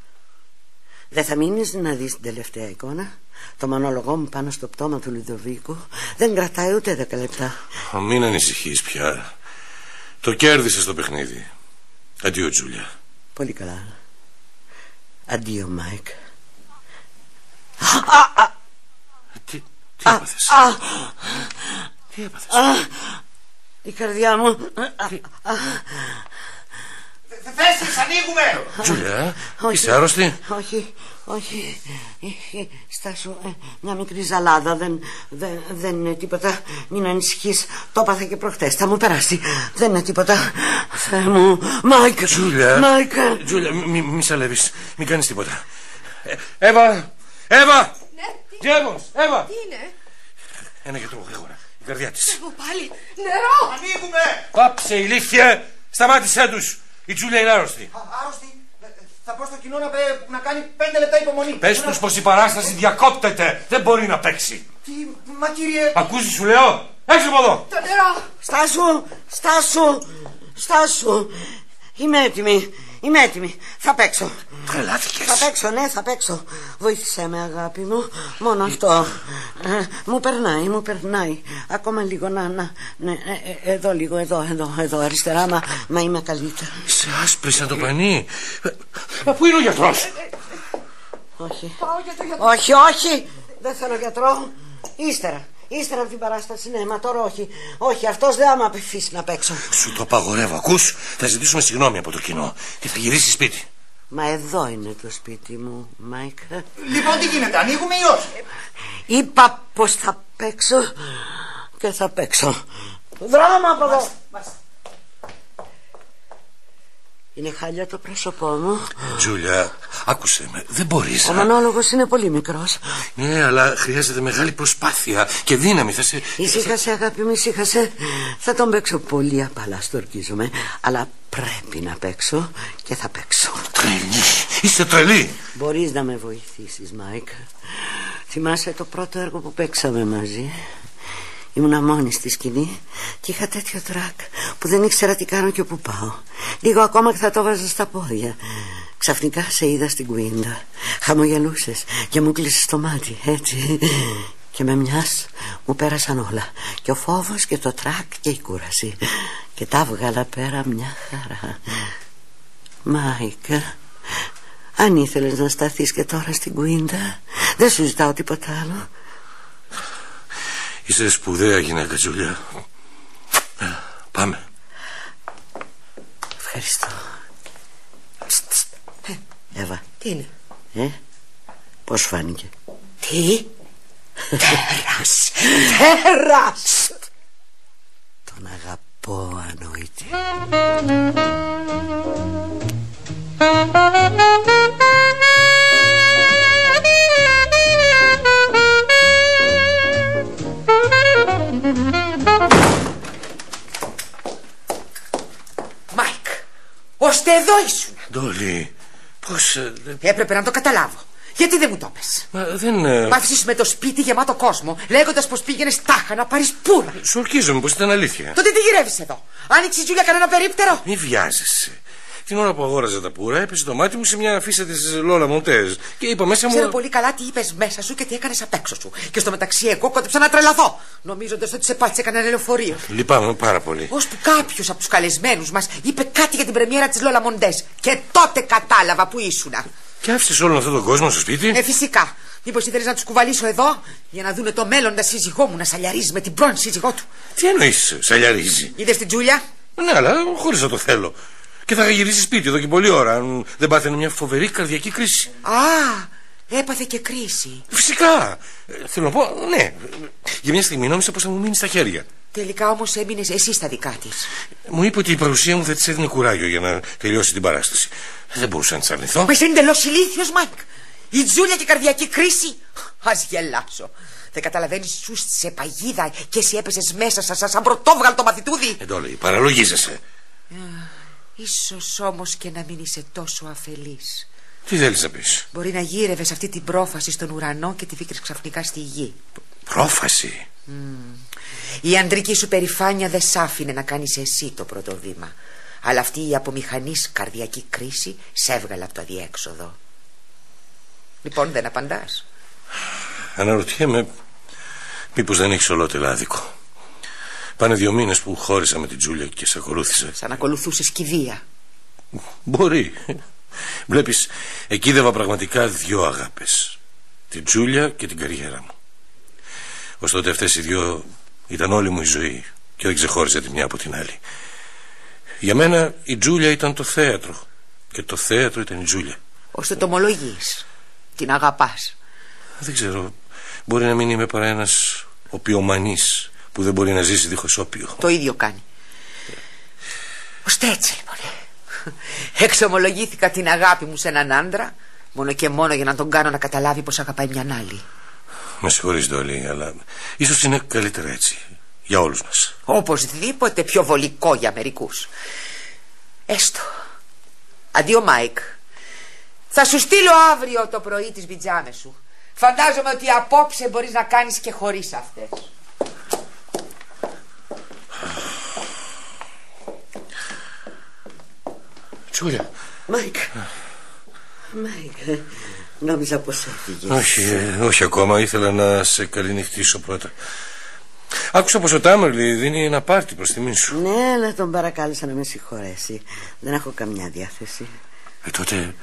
Δεν θα μείνεις να δεις την τελευταία εικόνα; Το μονόλογό μου πάνω στο πτώμα του Λουδοβίκου δεν κρατάει ούτε δέκα λεπτά. Α, μην ανησυχείς πια. Το κέρδισες το παιχνίδι. Αντίο, Τζούλια. Πολύ καλά. Αντίο, Μάικ. Τι, τι έπαθες; Τι έπαθες; Η καρδιά μου. Θέσεις, ανοίγουμε. Τζούλια, Όχι. είσαι άρρωστη; Όχι, όχι. Ε, Στάσου, ε, μια μικρή ζαλάδα. Δεν, δεν, δεν είναι τίποτα. Μην ανησυχείς. Το έπαθα και προχτές. Θα μου περάσει. Δεν είναι τίποτα. Θεέ μου. Μάικ. Τζούλια. Μάικ. Τζούλια, μη, μη, μη σαλεύεις. Μην κάνεις τίποτα. Ε, Εύα! Εύα! Ναι, τι, Τζέμος! Εύα! τι είναι; Ένα γιατρό, γρήγορα. Η καρδιά της. Εγώ πάλι. Νερό. Ανοίγουμε. Πάψε ηλίθεια! Σταμάτησέ τους! Η Τζούλια είναι άρρωστη. Α, Άρρωστη. Ε, ε, Θα πω στο κοινό να, πε- να κάνει πέντε λεπτά υπομονή. Πες τους πως η παράσταση διακόπτεται. Δεν μπορεί να παίξει. Τι, μα κύριε... Ακούσεις σου λέω; Έξω από εδώ. Το νερό. Στάσου, στάσου, στάσου. Είμαι έτοιμη. Είμαι έτοιμη. Θα παίξω. Τρελάθηκες. Θα παίξω, ναι, θα παίξω. Βοήθησέ με, αγάπη μου. Μόνο αυτό. Ε, μου περνάει, μου περνάει. Ακόμα λίγο να. να ναι, ε, ε, εδώ λίγο, εδώ, εδώ, εδώ. Αριστερά, μα, μα είμαι καλύτερα. Σε άσπρη σαν το πανί. Ε, Πού είναι ο γιατρός; Όχι. Πάω για το γιατρό. Όχι, όχι. Δεν θέλω γιατρό. Ύστερα. Ύστερα από την παράσταση, ναι, μα τώρα όχι. Όχι, αυτός δεν θα με αφήσει να παίξω. Σου το απαγορεύω, ακούς. Θα ζητήσουμε συγγνώμη από το κοινό και θα γυρίσεις σπίτι. Μα εδώ είναι το σπίτι μου, Μάικ. Λοιπόν, τι γίνεται, ανοίγουμε ή όχι; Είπα πως θα παίξω και θα παίξω. Δρόμο από εδώ. Είναι χάλια το πρόσωπό μου. Τζούλια, άκουσε με. Δεν μπορείς Ο να... μονόλογος είναι πολύ μικρός. Ναι, αλλά χρειάζεται μεγάλη προσπάθεια και δύναμη. Θα σε... Ησύχασε αγάπη μου, ησύχασε. Θα τον παίξω πολύ απαλά, σ' τ' ορκίζομαι. Αλλά πρέπει να παίξω και θα παίξω. Τρελή. Είστε τρελή. Μπορείς να με βοηθήσεις, Μάικ. Θυμάσαι το πρώτο έργο που παίξαμε μαζί; Ήμουνα μόνη στη σκηνή και είχα τέτοιο τρακ που δεν ήξερα τι κάνω και που πάω. Λίγο ακόμα και θα το βάζα στα πόδια. Ξαφνικά σε είδα στην κουίντα. Χαμογελούσες και μου κλείσες το μάτι, έτσι. Και με μιας μου πέρασαν όλα. Και ο φόβος και το τρακ και η κούραση. Και τα βγάλα πέρα μια χαρά. Μάικα, αν ήθελες να σταθείς και τώρα στην κουίντα, δεν σου ζητάω τίποτα άλλο. Είσαι σπουδαία γυναίκα, Τζούλια. Ε, Πάμε. Ευχαριστώ. Ψτ, ψτ. Εύα, Τι είναι; ε, πώς φάνηκε; Τι; Τέρας. Τέρας. Τον αγαπώ ανόητη. Μάικ. Ώστε εδώ ήσουν. Ντόλι, πώς... ε, δεν- Έπρεπε να το καταλάβω. Γιατί δεν μου το πες; Μα δεν... ε, Μ' άφησες με το σπίτι γεμάτο κόσμο, λέγοντας πως πήγαινες τάχα να πάρεις πουρα. Σου ορκίζομαι πως ήταν αλήθεια. Τότε τι γυρεύεις εδώ; Άνοιξε η Τζούλια κανένα περίπτερο; Μη βιάζεσαι. Την ώρα που αγόραζα τα πουρα έπεσε το μάτι μου σε μια αφίσα της Λόλα Μοντέζ και είπα μέσα μου... Ξέρω πολύ καλά τι είπες μέσα σου και τι έκανες απ' έξω σου. Και στο μεταξύ εγώ κόντεψα να τρελαθώ, νομίζοντας ότι σε πάτησε κανένα λεωφορείο. Λυπάμαι πάρα πολύ. Ώσπου κάποιος από τους καλεσμένους μας είπε κάτι για την πρεμιέρα της Λόλα Μοντέ. Και τότε κατάλαβα που ήσουνα. Και άφησες όλον αυτόν τον κόσμο στο σπίτι; Ε, φυσικά. Μήπως ήθελες να τους κουβαλήσω εδώ για να δούνε το μέλλοντα σύζυγό μου να σαλιαρίζει με την πρώην σύζυγό του. Τι εννοείς, σαλιαρίζει; Είδες την Τζούλια; Ναι, αλλά χωρίς να το θέλω. Και θα είχα γυρίσει σπίτι εδώ και πολλή ώρα, αν δεν πάθαινε μια φοβερή καρδιακή κρίση. Α, έπαθε και κρίση. Φυσικά. Ε, θέλω να πω, ναι. Για μια στιγμή νόμιζα πως θα μου μείνει στα χέρια. Τελικά όμως έμεινες εσύ στα δικά της. Μου είπε ότι η παρουσία μου θα της έδινε κουράγιο για να τελειώσει την παράσταση. Δεν μπορούσα να της αρνηθώ. Μα είσαι εντελώς ηλίθιος, Μάικ. Η Τζούλια και η καρδιακή κρίση. Ας γελάσω. Δεν καταλαβαίνεις, σου 'στησε παγίδα και εσύ έπεσες μέσα σαν πρωτόβγαλτο μαθητούδι. Ντόλη, παραλογίζεσαι. Ίσως όμως και να μην είσαι τόσο αφελής. Τι θέλεις να πεις; Μπορεί να γύρευες αυτή την πρόφαση στον ουρανό και τη βήκρες ξαφνικά στη γη. Πρόφαση; Η αντρική σου περηφάνεια δεν σ' άφηνε να κάνεις εσύ το πρώτο βήμα. Αλλά αυτή η απομηχανής καρδιακή κρίση σε έβγαλε από το αδιέξοδο. Λοιπόν δεν απαντάς. Αναρωτιέμαι μήπως δεν έχεις ολότελα άδικο. Πάνε δύο μήνες που χώρισα με την Τζούλια και σε ακολούθησε. Σαν ακολουθούσε κηδεία. Μπορεί. Βλέπεις, εκείδευα πραγματικά δυο αγάπες. Την Τζούλια και την καριέρα μου. Ως τότε αυτές οι δυο ήταν όλη μου η ζωή και δεν ξεχώριζα τη μια από την άλλη. Για μένα η Τζούλια ήταν το θέατρο και το θέατρο ήταν η Τζούλια. Ώστε το ομολογείς. Την αγαπάς. Δεν ξέρω, μπορεί να μην είμαι παρά ένας οπιομανής που δεν μπορεί να ζήσει δίχως όπιο. Το ίδιο κάνει. Ώστε έτσι λοιπόν. Εξομολογήθηκα την αγάπη μου σε έναν άντρα μόνο και μόνο για να τον κάνω να καταλάβει πως αγαπάει μια άλλη. Με συγχωρείς Ντόλη, αλλά ίσως είναι καλύτερα έτσι. Για όλους μας. Οπωσδήποτε πιο βολικό για μερικούς. Έστω. Αντίο Μάικ. Θα σου στείλω αύριο το πρωί τις πιτζάμες σου. Φαντάζομαι ότι απόψε μπορείς να κάνεις και χωρίς αυτές. Τζούλια. Μάικ. Μάικ. Νόμιζα πως έφυγες. Όχι, ε, όχι ακόμα. Ήθελα να σε καληνυχτήσω πρώτα. Άκουσα πως ο Τάμερλι δίνει ένα πάρτι προς τιμή σου. Ναι, αλλά τον παρακάλεσα να με συγχωρέσει. Δεν έχω καμιά διάθεση. Ε, τότε,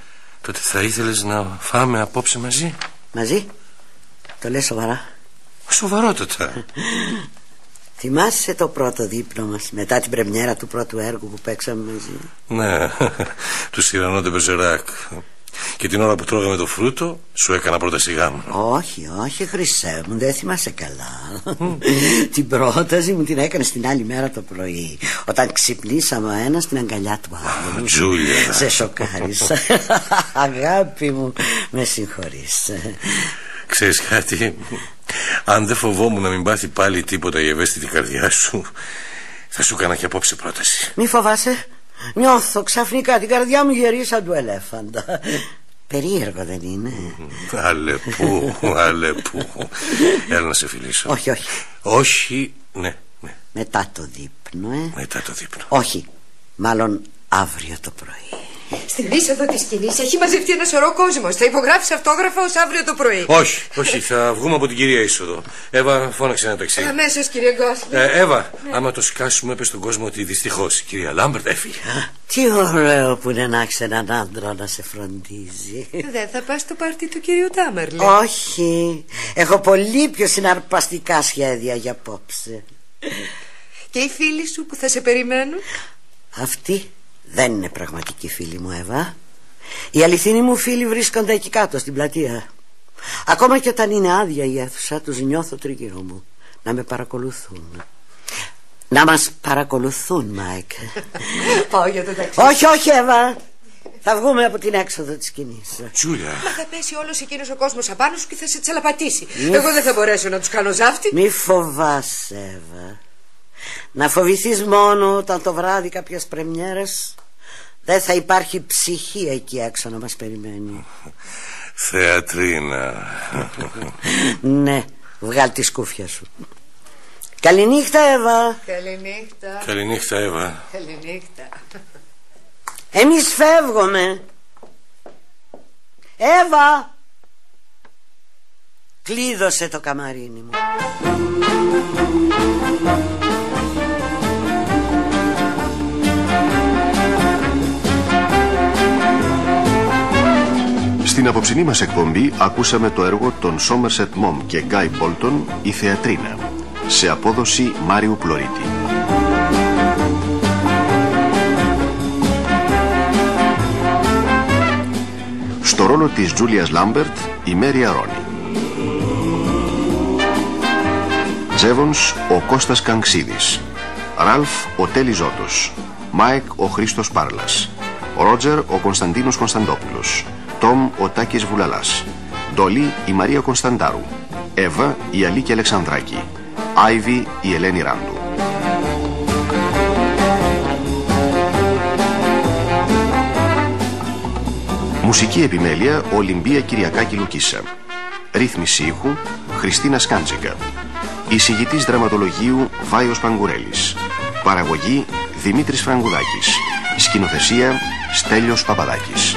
τότε θα ήθελες να φάμε απόψε μαζί; Μαζί; Το λες σοβαρά. Σοβαρότατα. [laughs] Θυμάσαι το πρώτο δείπνο μας μετά την πρεμιέρα του πρώτου έργου που παίξαμε μαζί; ναι, [laughs] του Σιρανό Μπεζεράκ. Και την ώρα που τρώγαμε το φρούτο, σου έκανα πρόταση γάμου. Όχι, όχι, Χρυσέ μου, δεν θυμάσαι καλά. [laughs] την πρόταση μου την έκανες την άλλη μέρα το πρωί. Όταν ξυπνήσαμε ο ένας στην αγκαλιά του άλλου. Τζούλια. Σε σοκάρισα. [laughs] Αγάπη μου, με συγχωρείς. Ξέρεις κάτι, αν δεν φοβόμουν να μην πάθει πάλι τίποτα η ευαίσθητη καρδιά σου, θα σου έκανα και απόψε πρόταση. Μη φοβάσαι. Νιώθω ξαφνικά την καρδιά μου γερή σαν του ελέφαντα. Περίεργο δεν είναι. Αλεπού, αλεπού. Έλα να σε φιλήσω. Όχι, όχι. Όχι, ναι, ναι. Μετά το δείπνο, ε. Μετά το δείπνο. Όχι. Μάλλον αύριο το πρωί. Στην είσοδο της σκηνής έχει μαζευτεί ένα σωρό κόσμος. Θα υπογράψει αυτόγραφα ως αύριο το πρωί. Όχι, όχι, θα βγούμε από την κυρία είσοδο. Εύα, φώναξε ένα ταξί. Αμέσως, κύριε Γκόσλι. Ε, Εύα, άμα το σκάσουμε, πες στον κόσμο ότι δυστυχώς η κυρία Λάμπερτ έφυγε. Τι ωραίο που είναι να έχεις έναν άντρα να σε φροντίζει. Δεν θα πας στο πάρτι του κυρίου Τάμερλι. Όχι. Έχω πολύ πιο συναρπαστικά σχέδια για απόψε. Και οι φίλοι σου που θα σε περιμένουν; Αυτοί δεν είναι πραγματικοί φίλοι μου, Εύα. Οι αληθινοί μου φίλοι βρίσκονται εκεί κάτω στην πλατεία. Ακόμα και όταν είναι άδεια η αίθουσα, τους νιώθω τριγύρω μου να με παρακολουθούν. Να μας παρακολουθούν, Μάικ. [laughs] Πάω για το ταξί. όχι, όχι, Εύα. Θα βγούμε από την έξοδο της σκηνής. Τζούλια. Μα θα πέσει όλος εκείνος ο κόσμος απάνω σου και θα σε τσαλαπατήσει. Εγώ δεν θα μπορέσω να τους κάνω ζάφτη. Μη φοβάσαι, Εύα. Να φοβηθείς μόνο όταν το βράδυ κάποιες πρεμιέρες δεν θα υπάρχει ψυχή εκεί έξω να μας περιμένει. Θεατρίνα. ναι, βγάλ τη σκούφια σου. Καληνύχτα, Εύα. Καληνύχτα. Καληνύχτα, Εύα. Καληνύχτα. Εμείς φεύγουμε. Εύα. Κλείδωσε το καμαρίνι μου. Στην απόψινή μας εκπομπή ακούσαμε το έργο των Somerset Mom και Guy Bolton «Η Θεατρίνα» σε απόδοση Μάριου Πλωρίτη. Στο ρόλο της Τζούλιας Λάμπερτ η Μαίρη Αρώνη. Τζέβονς ο Κώστας Κανξίδης. Ραλφ ο Τέλης Ζώτος. Μάικ ο Χρήστος Πάρλας. Ρότζερ ο Κωνσταντίνος Κωνσταντόπουλος. Τομ ο Τάκης Βουλαλάς. Ντόλι η Μαρία Κωνσταντάρου. Εύα η Αλίκη Αλεξανδράκη. Άιβι η Ελένη Ράντου. Μουσική επιμέλεια Ολυμπία Κυριακάκη Λουκίσα. Ρύθμιση ήχου Χριστίνα Σκάντζικα. Εισηγητής δραματολογίου Βάιος Παγκουρέλης. Παραγωγή Δημήτρης Φραγκουδάκης. Σκηνοθεσία Στέλιος Παπαδάκης.